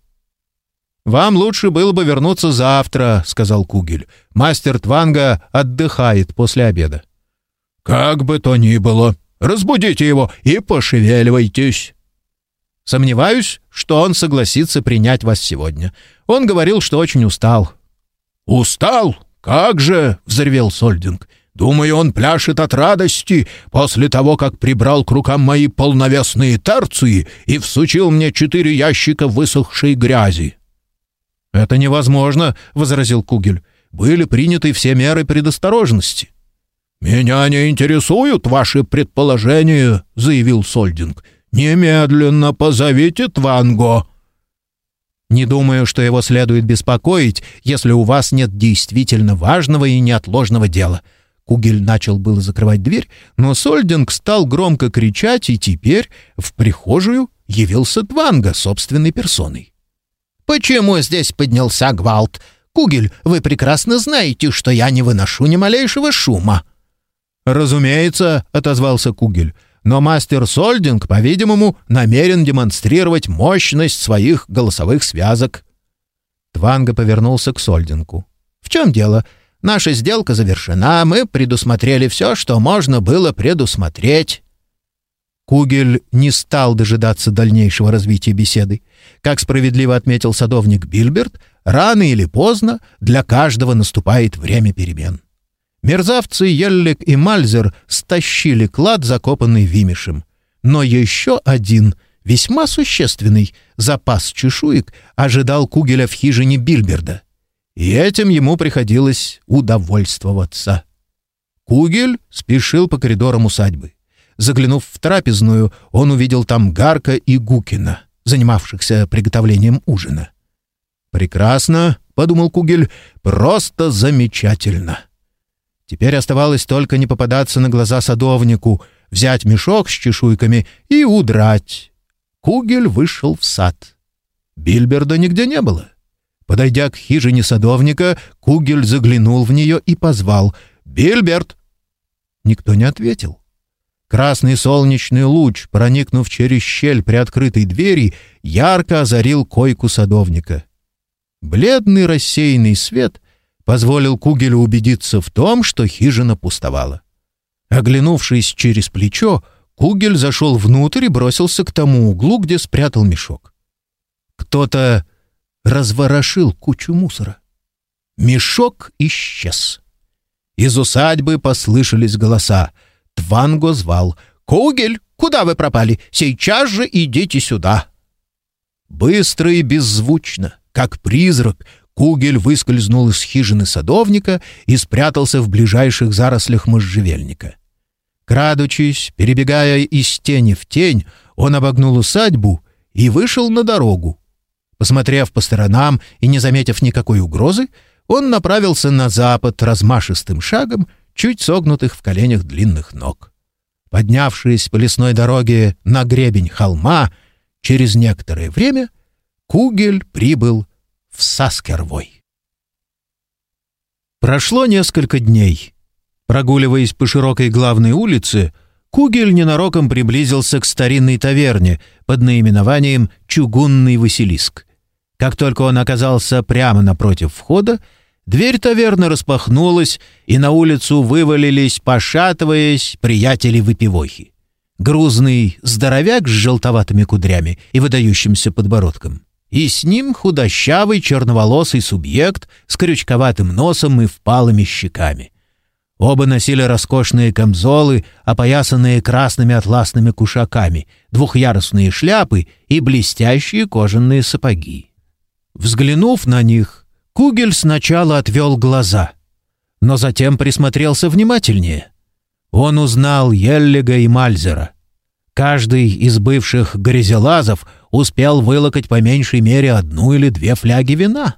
«Вам лучше было бы вернуться завтра», — сказал Кугель. «Мастер Тванга отдыхает после обеда». «Как бы то ни было, разбудите его и пошевеливайтесь». «Сомневаюсь, что он согласится принять вас сегодня. Он говорил, что очень устал». «Устал? Как же!» — взревел Сольдинг. «Думаю, он пляшет от радости после того, как прибрал к рукам мои полновесные терции и всучил мне четыре ящика высохшей грязи». «Это невозможно», — возразил Кугель. «Были приняты все меры предосторожности». «Меня не интересуют ваши предположения», — заявил Сольдинг. «Немедленно позовите Тванго». «Не думаю, что его следует беспокоить, если у вас нет действительно важного и неотложного дела». Кугель начал было закрывать дверь, но Сольдинг стал громко кричать, и теперь в прихожую явился Тванго собственной персоной. «Почему здесь поднялся гвалт? Кугель, вы прекрасно знаете, что я не выношу ни малейшего шума». «Разумеется», — отозвался Кугель, «но мастер Сольдинг, по-видимому, намерен демонстрировать мощность своих голосовых связок». Тванга повернулся к Сольдингу. «В чем дело? Наша сделка завершена, мы предусмотрели все, что можно было предусмотреть». Кугель не стал дожидаться дальнейшего развития беседы. Как справедливо отметил садовник Бильберт, рано или поздно для каждого наступает время перемен. Мерзавцы Еллик и Мальзер стащили клад, закопанный Вимишем. Но еще один, весьма существенный, запас чешуек ожидал Кугеля в хижине Бильберда. И этим ему приходилось удовольствоваться. Кугель спешил по коридорам усадьбы. Заглянув в трапезную, он увидел там Гарка и Гукина, занимавшихся приготовлением ужина. «Прекрасно», — подумал Кугель, — «просто замечательно». Теперь оставалось только не попадаться на глаза садовнику, взять мешок с чешуйками и удрать. Кугель вышел в сад. Бильберда нигде не было. Подойдя к хижине садовника, Кугель заглянул в нее и позвал «Бильберт!». Никто не ответил. Красный солнечный луч, проникнув через щель при открытой двери, ярко озарил койку садовника. Бледный рассеянный свет позволил Кугелю убедиться в том, что хижина пустовала. Оглянувшись через плечо, Кугель зашел внутрь и бросился к тому углу, где спрятал мешок. Кто-то разворошил кучу мусора. Мешок исчез. Из усадьбы послышались голоса — Тванго звал. «Кугель, куда вы пропали? Сейчас же идите сюда!» Быстро и беззвучно, как призрак, Кугель выскользнул из хижины садовника и спрятался в ближайших зарослях можжевельника. Крадучись, перебегая из тени в тень, он обогнул усадьбу и вышел на дорогу. Посмотрев по сторонам и не заметив никакой угрозы, он направился на запад размашистым шагом чуть согнутых в коленях длинных ног. Поднявшись по лесной дороге на гребень холма, через некоторое время Кугель прибыл в Саскервой. Прошло несколько дней. Прогуливаясь по широкой главной улице, Кугель ненароком приблизился к старинной таверне под наименованием «Чугунный Василиск». Как только он оказался прямо напротив входа, Дверь таверны распахнулась, и на улицу вывалились, пошатываясь, приятели выпивохи. Грузный здоровяк с желтоватыми кудрями и выдающимся подбородком. И с ним худощавый черноволосый субъект с крючковатым носом и впалыми щеками. Оба носили роскошные камзолы, опоясанные красными атласными кушаками, двухъярусные шляпы и блестящие кожаные сапоги. Взглянув на них, Кугель сначала отвел глаза, но затем присмотрелся внимательнее. Он узнал Еллига и Мальзера. Каждый из бывших грязелазов успел вылокать по меньшей мере одну или две фляги вина.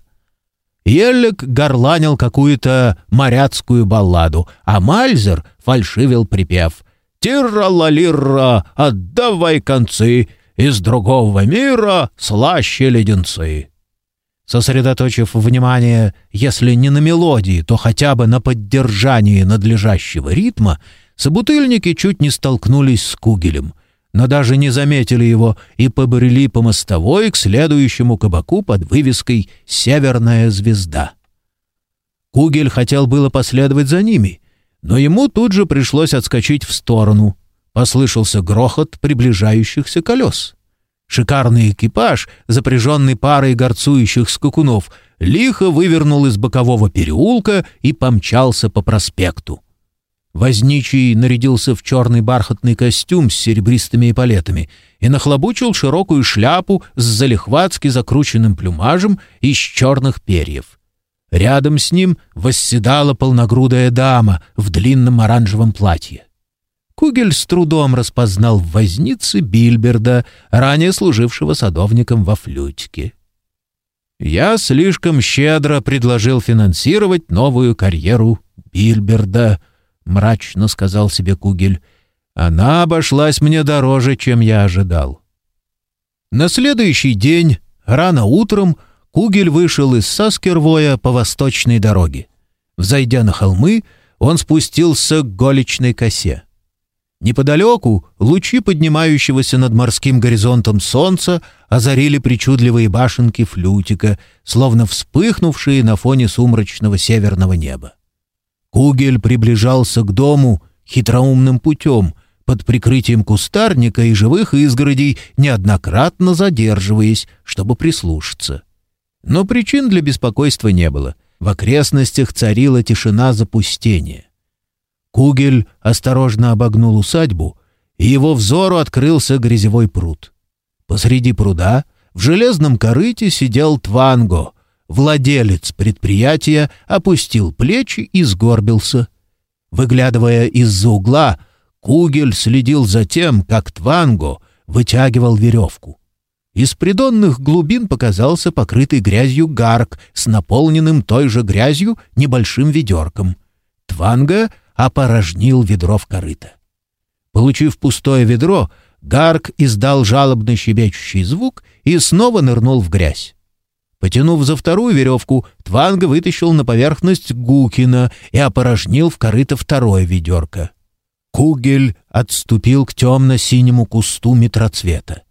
Еллик горланил какую-то моряцкую балладу, а Мальзер фальшивил припев «Тирра-ла-лирра, отдавай концы, из другого мира слаще леденцы». Сосредоточив внимание, если не на мелодии, то хотя бы на поддержании надлежащего ритма, собутыльники чуть не столкнулись с Кугелем, но даже не заметили его и побрели по мостовой к следующему кабаку под вывеской «Северная звезда». Кугель хотел было последовать за ними, но ему тут же пришлось отскочить в сторону. Послышался грохот приближающихся колес. Шикарный экипаж, запряженный парой горцующих скакунов, лихо вывернул из бокового переулка и помчался по проспекту. Возничий нарядился в черный бархатный костюм с серебристыми эполетами и нахлобучил широкую шляпу с залихватски закрученным плюмажем из черных перьев. Рядом с ним восседала полногрудая дама в длинном оранжевом платье. Кугель с трудом распознал в вознице Бильберда, ранее служившего садовником во флютике. «Я слишком щедро предложил финансировать новую карьеру Бильберда», — мрачно сказал себе Кугель. «Она обошлась мне дороже, чем я ожидал». На следующий день, рано утром, Кугель вышел из Саскервоя по восточной дороге. Взойдя на холмы, он спустился к голечной косе. Неподалеку лучи поднимающегося над морским горизонтом солнца озарили причудливые башенки флютика, словно вспыхнувшие на фоне сумрачного северного неба. Кугель приближался к дому хитроумным путем, под прикрытием кустарника и живых изгородей, неоднократно задерживаясь, чтобы прислушаться. Но причин для беспокойства не было. В окрестностях царила тишина запустения. Кугель осторожно обогнул усадьбу, и его взору открылся грязевой пруд. Посреди пруда в железном корыте сидел Тванго. Владелец предприятия опустил плечи и сгорбился. Выглядывая из-за угла, Кугель следил за тем, как Тванго вытягивал веревку. Из придонных глубин показался покрытый грязью гарк с наполненным той же грязью небольшим ведерком. Тванго опорожнил ведро в корыто. Получив пустое ведро, Гарк издал жалобно щебечущий звук и снова нырнул в грязь. Потянув за вторую веревку, Тванга вытащил на поверхность Гукина и опорожнил в корыто второе ведерко. Кугель отступил к темно-синему кусту метроцвета.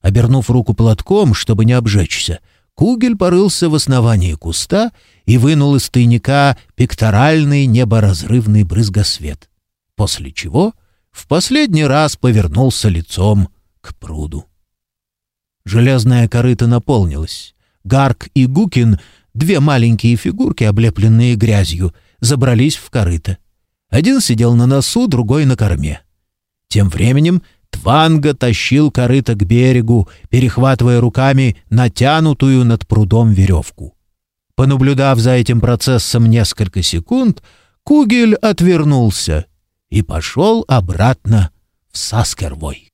Обернув руку платком, чтобы не обжечься, Кугель порылся в основании куста и вынул из тайника пекторальный неборазрывный брызгосвет, после чего в последний раз повернулся лицом к пруду. Железная корыта наполнилась. Гарк и Гукин, две маленькие фигурки, облепленные грязью, забрались в корыто. Один сидел на носу, другой на корме. Тем временем Тванга тащил корыто к берегу, перехватывая руками натянутую над прудом веревку. Понаблюдав за этим процессом несколько секунд, Кугель отвернулся и пошел обратно в Саскервой.